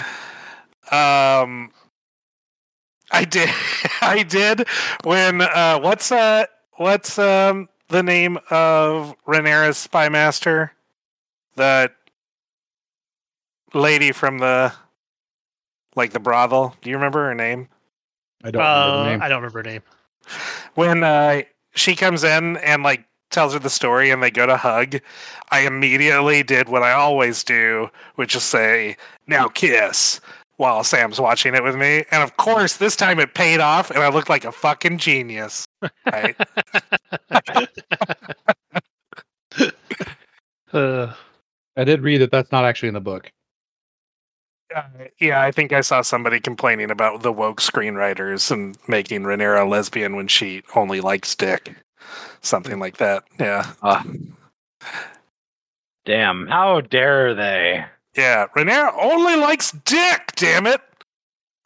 Um, I did. I did when. Uh, what's uh, what's um the name of Rhaenyra's spy master? That lady from the like the brothel. Do you remember her name? I don't remember Uh, the name. I don't remember her name. When uh, she comes in and like tells her the story and they go to hug, I immediately did what I always do, which is say, "Now kiss." While Sam's watching it with me, and of course, this time it paid off, and I looked like a fucking genius. Right? Uh, I did read that that's not actually in the book. Uh, yeah, I think I saw somebody complaining about the woke screenwriters and making Rhaenyra a lesbian when she only likes dick, something like that. Yeah, Uh, damn. How dare they? yeah. Rhaenyra only likes dick. Damn it!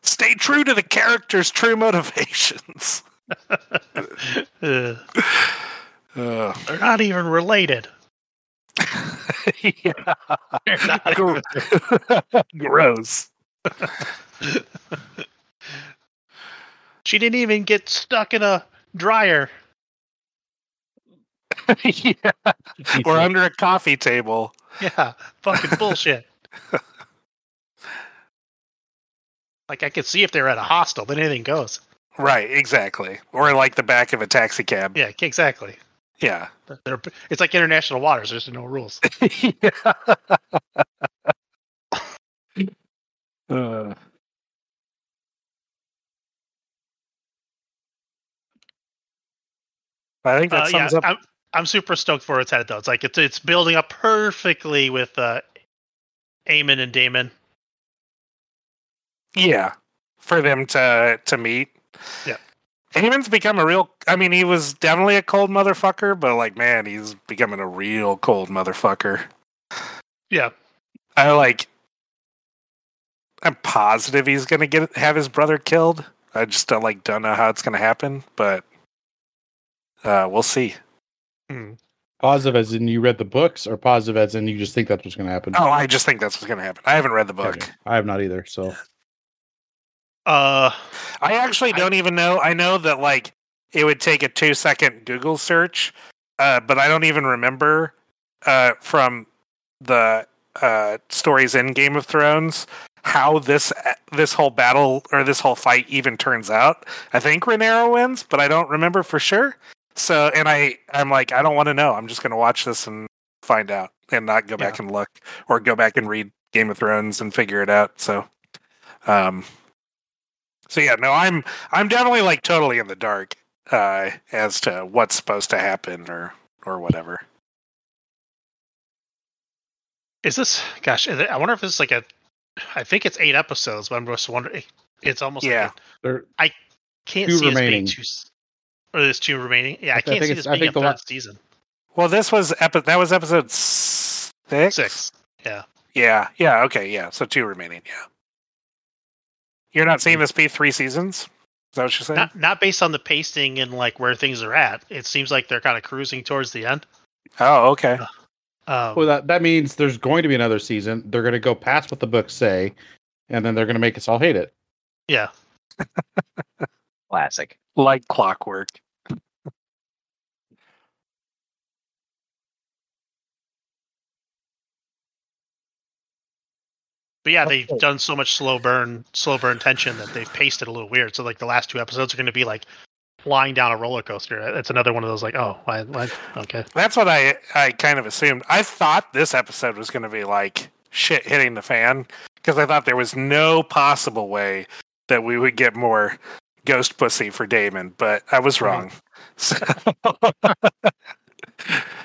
Stay true to the character's true motivations. uh, they're not even related. yeah. They're not Gr- Gross. She didn't even get stuck in a dryer. Yeah. We're under a coffee table. Yeah, fucking bullshit. Like I could see if they're at a hostel, then anything goes. Right, exactly. Or like the back of a taxi cab. Yeah, exactly. Yeah. They're, it's like international waters. There's no rules. Uh, I think that Uh, yeah, sums up. I'm, I'm super stoked for its head though. It's like it's it's building up perfectly with uh, Aemond and Daemon. Yeah, for them to to meet. Yeah. Aemond's become a real. I mean, he was definitely a cold motherfucker, but like, man, he's becoming a real cold motherfucker. Yeah, I like. I'm positive he's gonna get have his brother killed. I just don't like don't know how it's gonna happen, but uh, we'll see. Hmm. Positive as in you read the books, or positive as in you just think that's what's going to happen. Oh, I just think that's what's gonna happen. I haven't read the book. Okay. I have not either. So Uh, I actually don't even know. I know that like it would take a two second Google search, uh, but I don't even remember uh, from the uh, stories in Game of Thrones how this this whole battle or this whole fight even turns out. I think Rhaenyra wins, but I don't remember for sure. So, and I I'm like I don't want to know. I'm just going to watch this and find out, and not go back and look or go back and read Game of Thrones and figure it out. So, um, so yeah, no, I'm I'm definitely like totally in the dark uh, as to what's supposed to happen or or whatever. is this? Gosh, is it- I wonder if it's like a. I think it's eight episodes, but I'm just wondering. It's almost Yeah. Like there, a, can't see remaining. it being two. S- Or there's two remaining. Yeah, I I can't think see it's- this I being a think the third la- season. Well, this was epi- that was episode six. Six. Yeah. Yeah. Okay. Yeah. So two remaining. Yeah. You're not seeing this be three seasons? Is that what you're saying? Not not based on the pacing and like where things are at. It seems like they're kind of cruising towards the end. oh, okay. Um, well, that that means there's going to be another season. They're going to go past what the books say, and then they're going to make us all hate it. yeah. Classic. Like clockwork. But yeah, they've Okay. done so much slow burn, slow burn tension that they've paced it a little weird. So like the last two episodes are going to be like flying down a roller coaster. It's another one of those like, oh, why, why? okay, That's what I I kind of assumed. I thought this episode was going to be like shit hitting the fan because I thought there was no possible way that we would get more ghost pussy for Daemon, but I was wrong. So,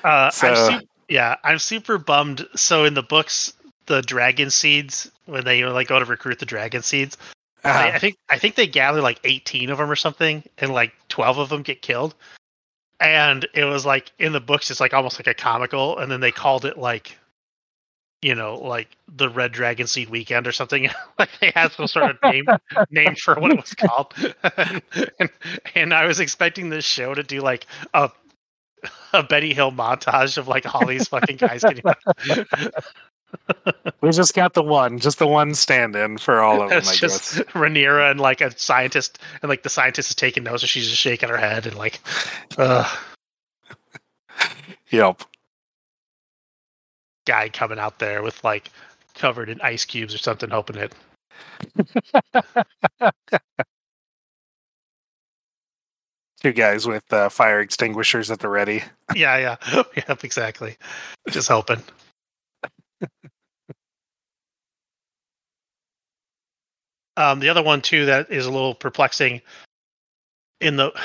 Uh, So- I'm su- yeah, I'm super bummed. So in the books, the dragon seeds when they like go to recruit the dragon seeds, they, uh, I think I think they gather like 18 of them or something, and like 12 of them get killed. And it was like in the books, it's like almost like a comical, and then they called it like, you know, like the Red Dragon Seed Weekend or something. like they had some sort of name name for what it was called. and, and I was expecting this show to do like a a Benny Hill montage of like all these fucking guys getting. we just got the one, just the one stand-in for all of them. it's I just guess. Rhaenyra and like a scientist, and like the scientist is taking notes, and she's just shaking her head, and like, uh, Yep. Guy coming out there with like covered in ice cubes or something, hoping it. Two guys with uh, fire extinguishers at the ready. Yeah, yeah, yep, exactly. Just hoping. um, the other one too that is a little perplexing in the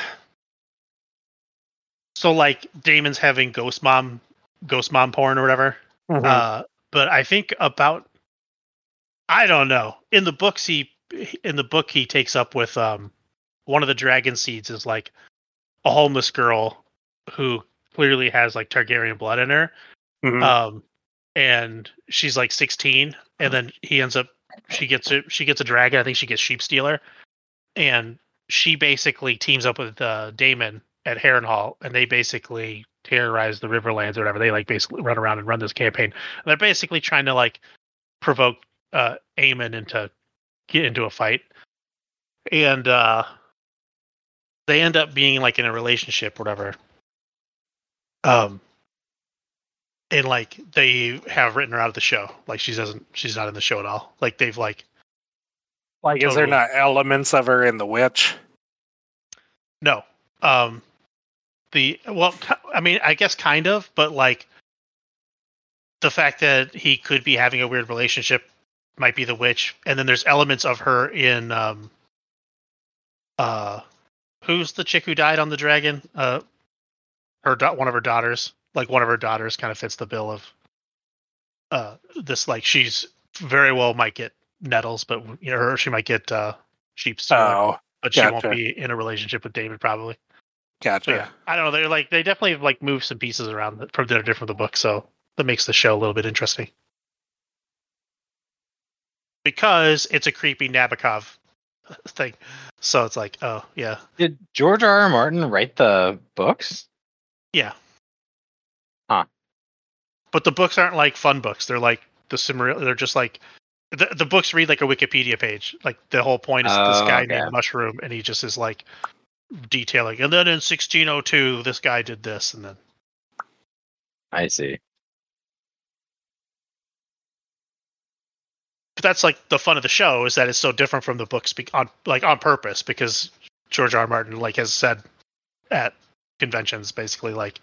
so like Daemon's having ghost mom ghost mom porn or whatever. Uh, but I think about I don't know. In the books he in the book he takes up with um one of the dragon seeds is like a homeless girl who clearly has like Targaryen blood in her. Mhm. Um and she's like 16 and then he ends up she gets a she gets a dragon. I think she gets Sheepstealer. And she basically teams up with uh, Daemon at Harrenhal and they basically terrorize the Riverlands or whatever. They like basically run around and run this campaign. And they're basically trying to like provoke uh Aemond into get into a fight. And uh they end up being like in a relationship, whatever. Um and like they have written her out of the show. Like she doesn't she's not in the show at all. Like they've like Like, is there not elements of her in the witch? No. Um the well I mean I guess kind of, but like the fact that he could be having a weird relationship might be the witch and then there's elements of her in um uh who's the chick who died on the dragon? Uh her one of her daughters, like one of her daughters kind of fits the bill of uh this like she's very well might get nettles but you know her she might get uh sheep's Oh, but she won't be in a relationship with David probably. Gotcha. So yeah, I don't know. They're like they definitely like move some pieces around from that are different from the book, so that makes the show a little bit interesting. Because it's a creepy Nabokov thing, so it's like, oh yeah, Did George R. R. Martin write the books? yeah. Huh. But the books aren't like fun books. They're like the similar. They're just like the the books read like a Wikipedia page. Like the whole point is this Oh, guy okay. named Mushroom, and he just is like detailing. And then in 1602, this guy did this, and then I see. but that's like the fun of the show is that it's so different from the books be- on like on purpose because George R. R. Martin like has said at conventions basically like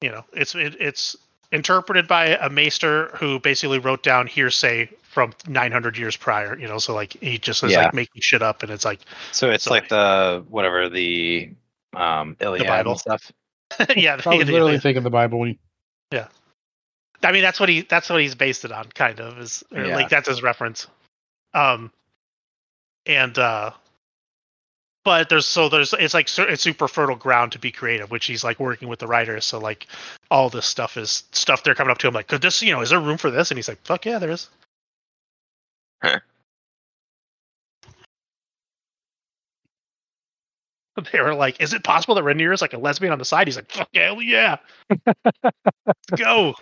you know it's it, it's interpreted by a maester who basically wrote down hearsay from 900 years prior you know so like he just is Yeah. like making shit up and it's like So it's So- like the whatever the um Iliad Bible. and stuff. yeah I was the- literally the- thinking the Bible. When you, I mean, that's what he that's what he's based it on, kind of is Yeah. like that's his reference. Um, and uh, but there's so there's it's like it's super fertile ground to be creative, which he's like working with the writers. So like all this stuff is stuff they're coming up to him like, could this you know is there room for this? And he's like, fuck yeah, there is. Huh. They were like, "Is it possible that Rhaenyra is like a lesbian on the side?" He's like, "Fuck hell yeah, go."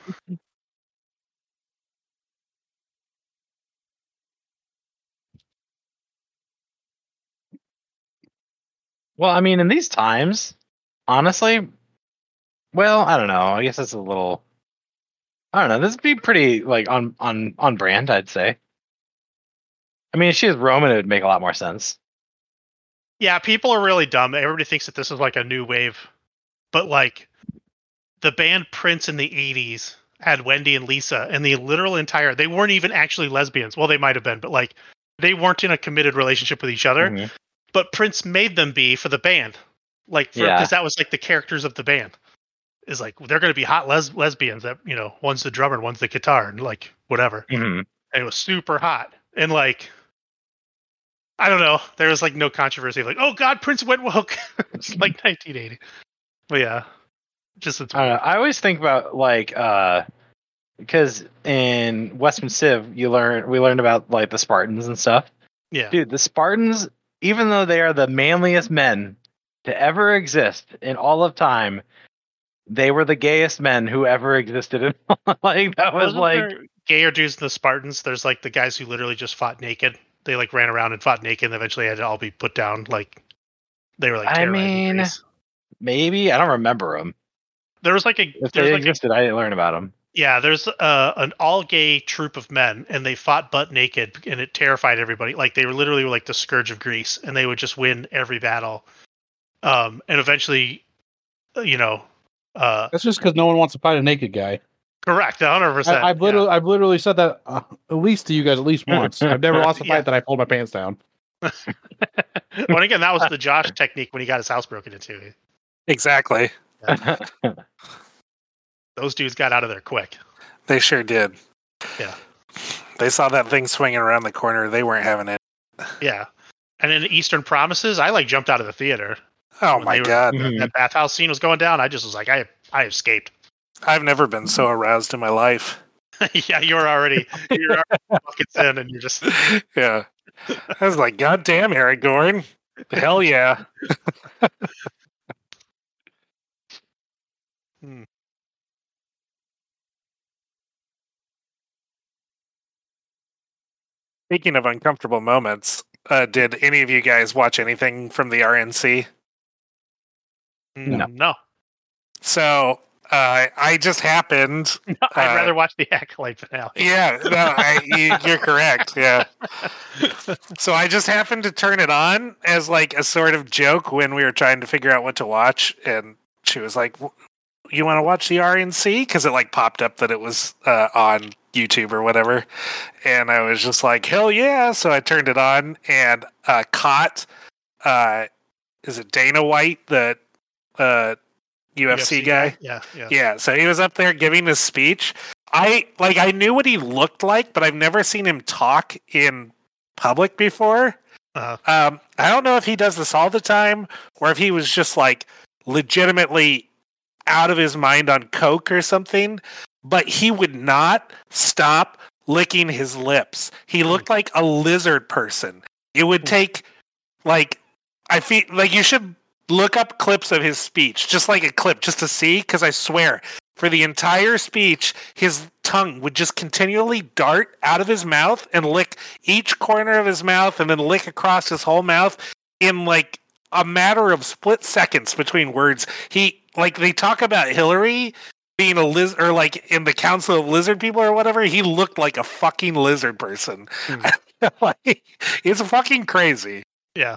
Well, I mean, in these times, honestly, well, I don't know. I guess it's a little. I don't know. This would be pretty like on on on brand, I'd say. I mean, if she was Roman, it would make a lot more sense. Yeah, people are really dumb. Everybody thinks that this is like a new wave, but like the band Prince in the '80s had Wendy and Lisa, and the literal entire they weren't even actually lesbians. Well, they might have been, but like they weren't in a committed relationship with each other. Mhm. But Prince made them be for the band, like because Yeah. that was like the characters of the band. Is like they're going to be hot les- lesbians that you know one's the drummer, one's the guitar, and like whatever Mhm. and it was super hot and like i don't know there was like no controversy like oh god prince went woke it's like 1980 but yeah just it's I. I always think about like uh because in Western Civ you learn we learned about like the Spartans and stuff. yeah Dude, the Spartans, even though they are the manliest men to ever exist in all of time, they were the gayest men who ever existed. In, like that was Wasn't like gayer dudes than the spartans there's like the guys who literally just fought naked they like ran around and fought naked and eventually had to all be put down like they were like I mean, maybe I don't remember them. there was like a If there's they like a existed, I didn't learn about them. Yeah, there's uh, an all gay troop of men, and they fought butt naked, and it terrified everybody. Like they were literally like the scourge of Greece, and they would just win every battle. Um, and eventually, uh, you know, uh, that's just because no one wants to fight a naked guy. correct, hundred percent. I, I've literally, I've literally said that uh, at least to you guys at least once. I've never lost a fight Yeah. that I pulled my pants down. well, and again, that was the Josh technique when he got his house broken into. Exactly. Those dudes got out of there quick. They sure did. Yeah. They saw that thing swinging around the corner. They weren't having it. Yeah, and in Eastern Promises, I like jumped out of the theater. Oh When my were- god. Mhm. That bathhouse scene was going down. I just was like, I, I escaped. I've never been so aroused in my life. yeah, you're already, you're already buckets in, and you're just. yeah. I was like, God damn, Aragorn. Hell yeah. Speaking of uncomfortable moments, uh, did any of you guys watch anything from the RNC? No. No. no. So Uh, I just happened. I'd Uh, rather watch the acolyte finale. Yeah, no, I, you, you're correct. Yeah. So I just happened to turn it on as like a sort of joke when we were trying to figure out what to watch, and she was like, "W- "You want to watch the RNC?" Because it like popped up that it was uh, on YouTube or whatever, and I was just like, "Hell yeah!" So I turned it on and uh, caught. Uh, is it Dana White, the uh, UFC, guy? Yeah, yeah. Yeah, so he was up there giving his speech. I like I knew what he looked like, but I've never seen him talk in public before. Uh, Um, I don't know if he does this all the time or if he was just like legitimately out of his mind on coke or something, but he would not stop licking his lips. He hmm. looked like a lizard person. It would hmm. take like I feel like you should look up clips of his speech, just like a clip, just to see, because I swear, for the entire speech, his tongue would just continually dart out of his mouth and lick each corner of his mouth and then lick across his whole mouth in like a matter of split seconds between words. He like they talk about Hillary being a lizard or like in the council of lizard people or whatever, he looked like a fucking lizard person. Hmm. like, it's fucking crazy. yeah.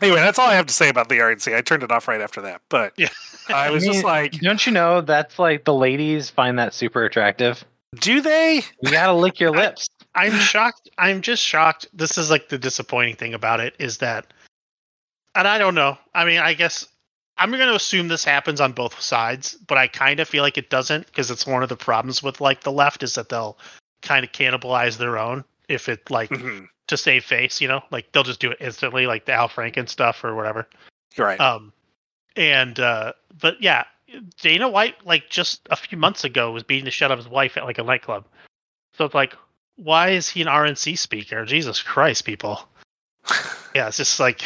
Anyway, that's all I have to say about the RNC. I turned it off right after that. But Yeah. I was I just like, Don't you know that's like the ladies find that super attractive? do they? You gotta lick your lips. I'm shocked. I'm just shocked. This is like the disappointing thing about it is that, and I don't know. I mean, I guess I'm going to assume this happens on both sides, but I kind of feel like it doesn't because it's one of the problems with like the left is that they'll kind of cannibalize their own if it like Mhm. to save face, you know, like they'll just do it instantly, like the Al Franken stuff or whatever. Right. Um, and uh, but yeah, Dana White like just a few months ago was beating the shit out of his wife at like a nightclub. So it's like, why is he an RNC speaker? Jesus Christ, people. Yeah, it's just like,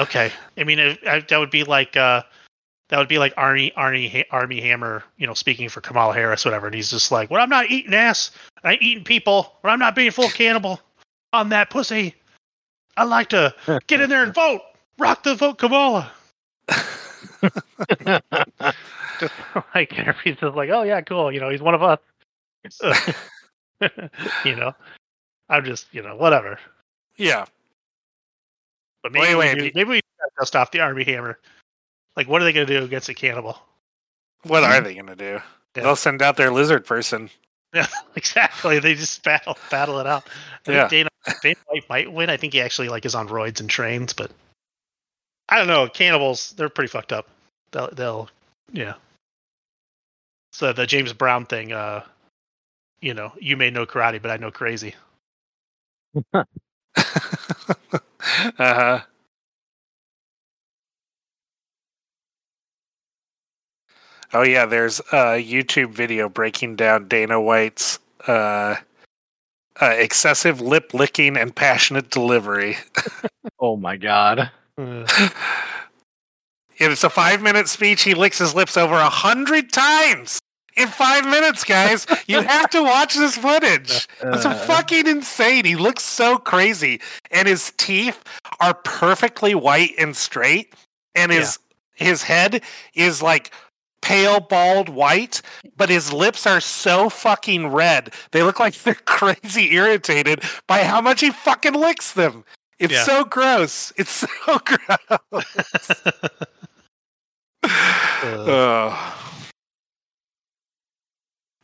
okay. I mean, it, I, that would be like uh, that would be like Arnie Arnie Ha- Armie Hammer, you know, speaking for Kamala Harris, whatever. And he's just like, "Well, I'm not eating ass, I ain't eating people. When I'm not being full cannibal on that pussy, I like to get in there and vote. Rock the vote, Kamala." just like everybody's just like, oh yeah, cool. You know, he's one of us. you know, I'm just you know whatever. yeah. But maybe Wait, we wait, do, maybe we dust off the Armie Hammer. Like, what are they gonna do against a cannibal? What are they going to do? Yeah. They'll send out their lizard person. Yeah, exactly. They just battle battle it out. I Yeah. think Dana, Dana White might win. I think he actually like is on roids and trains, but I don't know. Cannibals, they're pretty fucked up. They'll, they'll, yeah. So the James Brown thing, uh, you know, you may know karate, but I know crazy. uh huh. Oh yeah, there's a YouTube video breaking down Dana White's uh, uh, excessive lip licking and passionate delivery. oh my god. It's a five minute speech. He licks his lips over a hundred times in five minutes, guys. you have to watch this footage. It's Uh, fucking insane. He looks so crazy, and his teeth are perfectly white and straight, and his his head is like pale bald white, but his lips are so fucking red. They look like they're crazy irritated by how much he fucking licks them. It's Yeah. so gross. It's so gross. Ugh.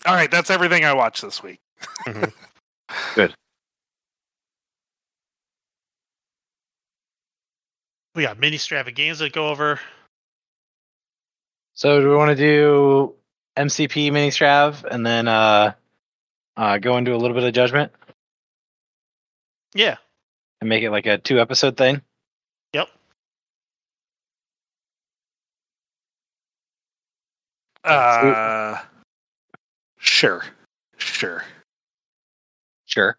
All right, that's everything I watched this week. Mhm. Good. we got Miniastravaganza to go over. So do we want to do MCP mini strav and then uh, uh, go into a little bit of judgment Yeah. and make it like a two episode thing? Yep. Uh, sure, sure. Sure.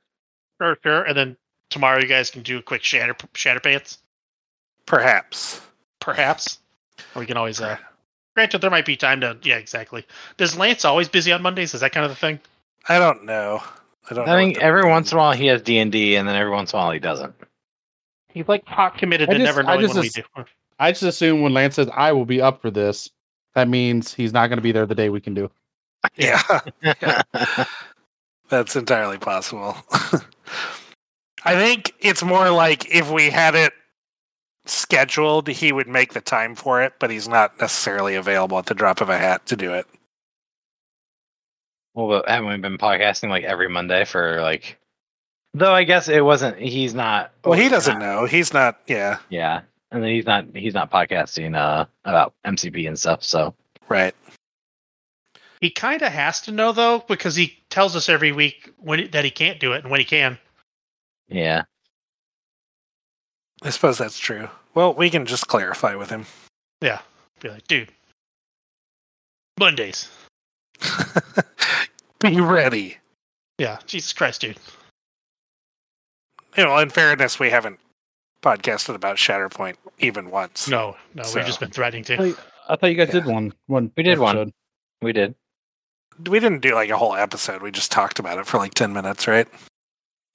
Sure, sure. And then tomorrow you guys can do a quick shatter shatter pants, Perhaps. perhaps. Or we can always uh granted there might be time to yeah, exactly. Does Lance always busy on Mondays? Is that kind of the thing? I don't know. I don't. I know think what the- every once in a while he has D and D, and then every once in a while he doesn't. He's like hot committed I to just- never I knowing just when we do. I just assume when Lance says I will be up for this, that means he's not going to be there the day we can do. Yeah. Yeah. That's entirely possible. I think it's more like if we had it scheduled, he would make the time for it, but he's not necessarily available at the drop of a hat to do it. Well, but haven't we been podcasting like every Monday for like? Though I guess it wasn't. He's not. Well, he doesn't know. He's not. Yeah. Yeah, and then he's not. He's not podcasting uh about MCP and stuff. So Right. He kind of has to know though, because he tells us every week when that he can't do it and when he can. yeah, I suppose that's true. Well, we can just clarify with him. Yeah, be like, dude, Mondays. Be ready. Yeah, Jesus Christ, dude. You know, in fairness, we haven't podcasted about Shatterpoint even once. No, no, So- we've just been threatening to. I thought you guys Yeah. did one. One. We did one. we did. We didn't do like a whole episode. We just talked about it for like 10 minutes, right?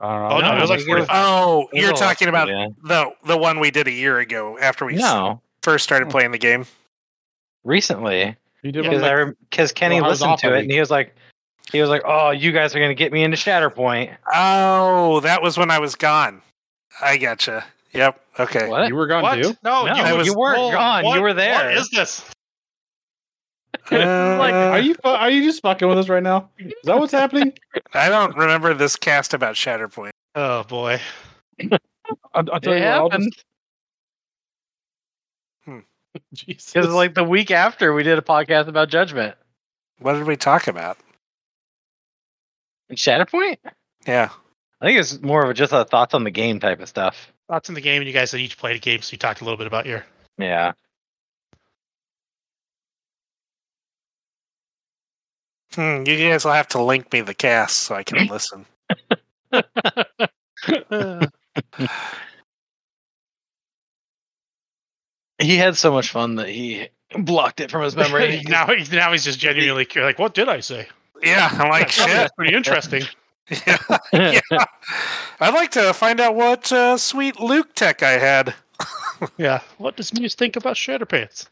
I don't know. Oh, no, it was like 45. Oh, It you're a talking about yeah. the the one we did a year ago after we No, first started hmm. playing the game. recently because one. I Like, because Kenny Well, listened to it and he was like, he was like, "Oh, you guys are gonna get me into Shatterpoint." Oh, that was when I was gone. I gotcha. Yep. Okay. What? you were gone What? too. No, No, you, was- you weren't well, gone. what- you were there. What is this? Uh, like, are you are you just fucking with us right now? Is that what's happening? I don't remember this cast about Shatterpoint. Oh boy. I'll, I'll tell It you what. I'll happened just, Jesus. because like the week after we did a podcast about Judgment What did we talk about? and Shatterpoint. Yeah. I think it's more of a, just a thoughts on the game type of stuff. Thoughts on the game, and you guys had each played a game, so you talked a little bit about your. Yeah. Hmm, you guys will have to link me the cast so I can listen. He had so much fun that he blocked it from his memory. now, he's now he's just genuinely curious, like, what did I say? Yeah, I'm like That's shit. pretty interesting. Yeah, yeah. I'd like to find out what uh, sweet Luke tech I had. yeah. What does Muse think about Shredder Pants?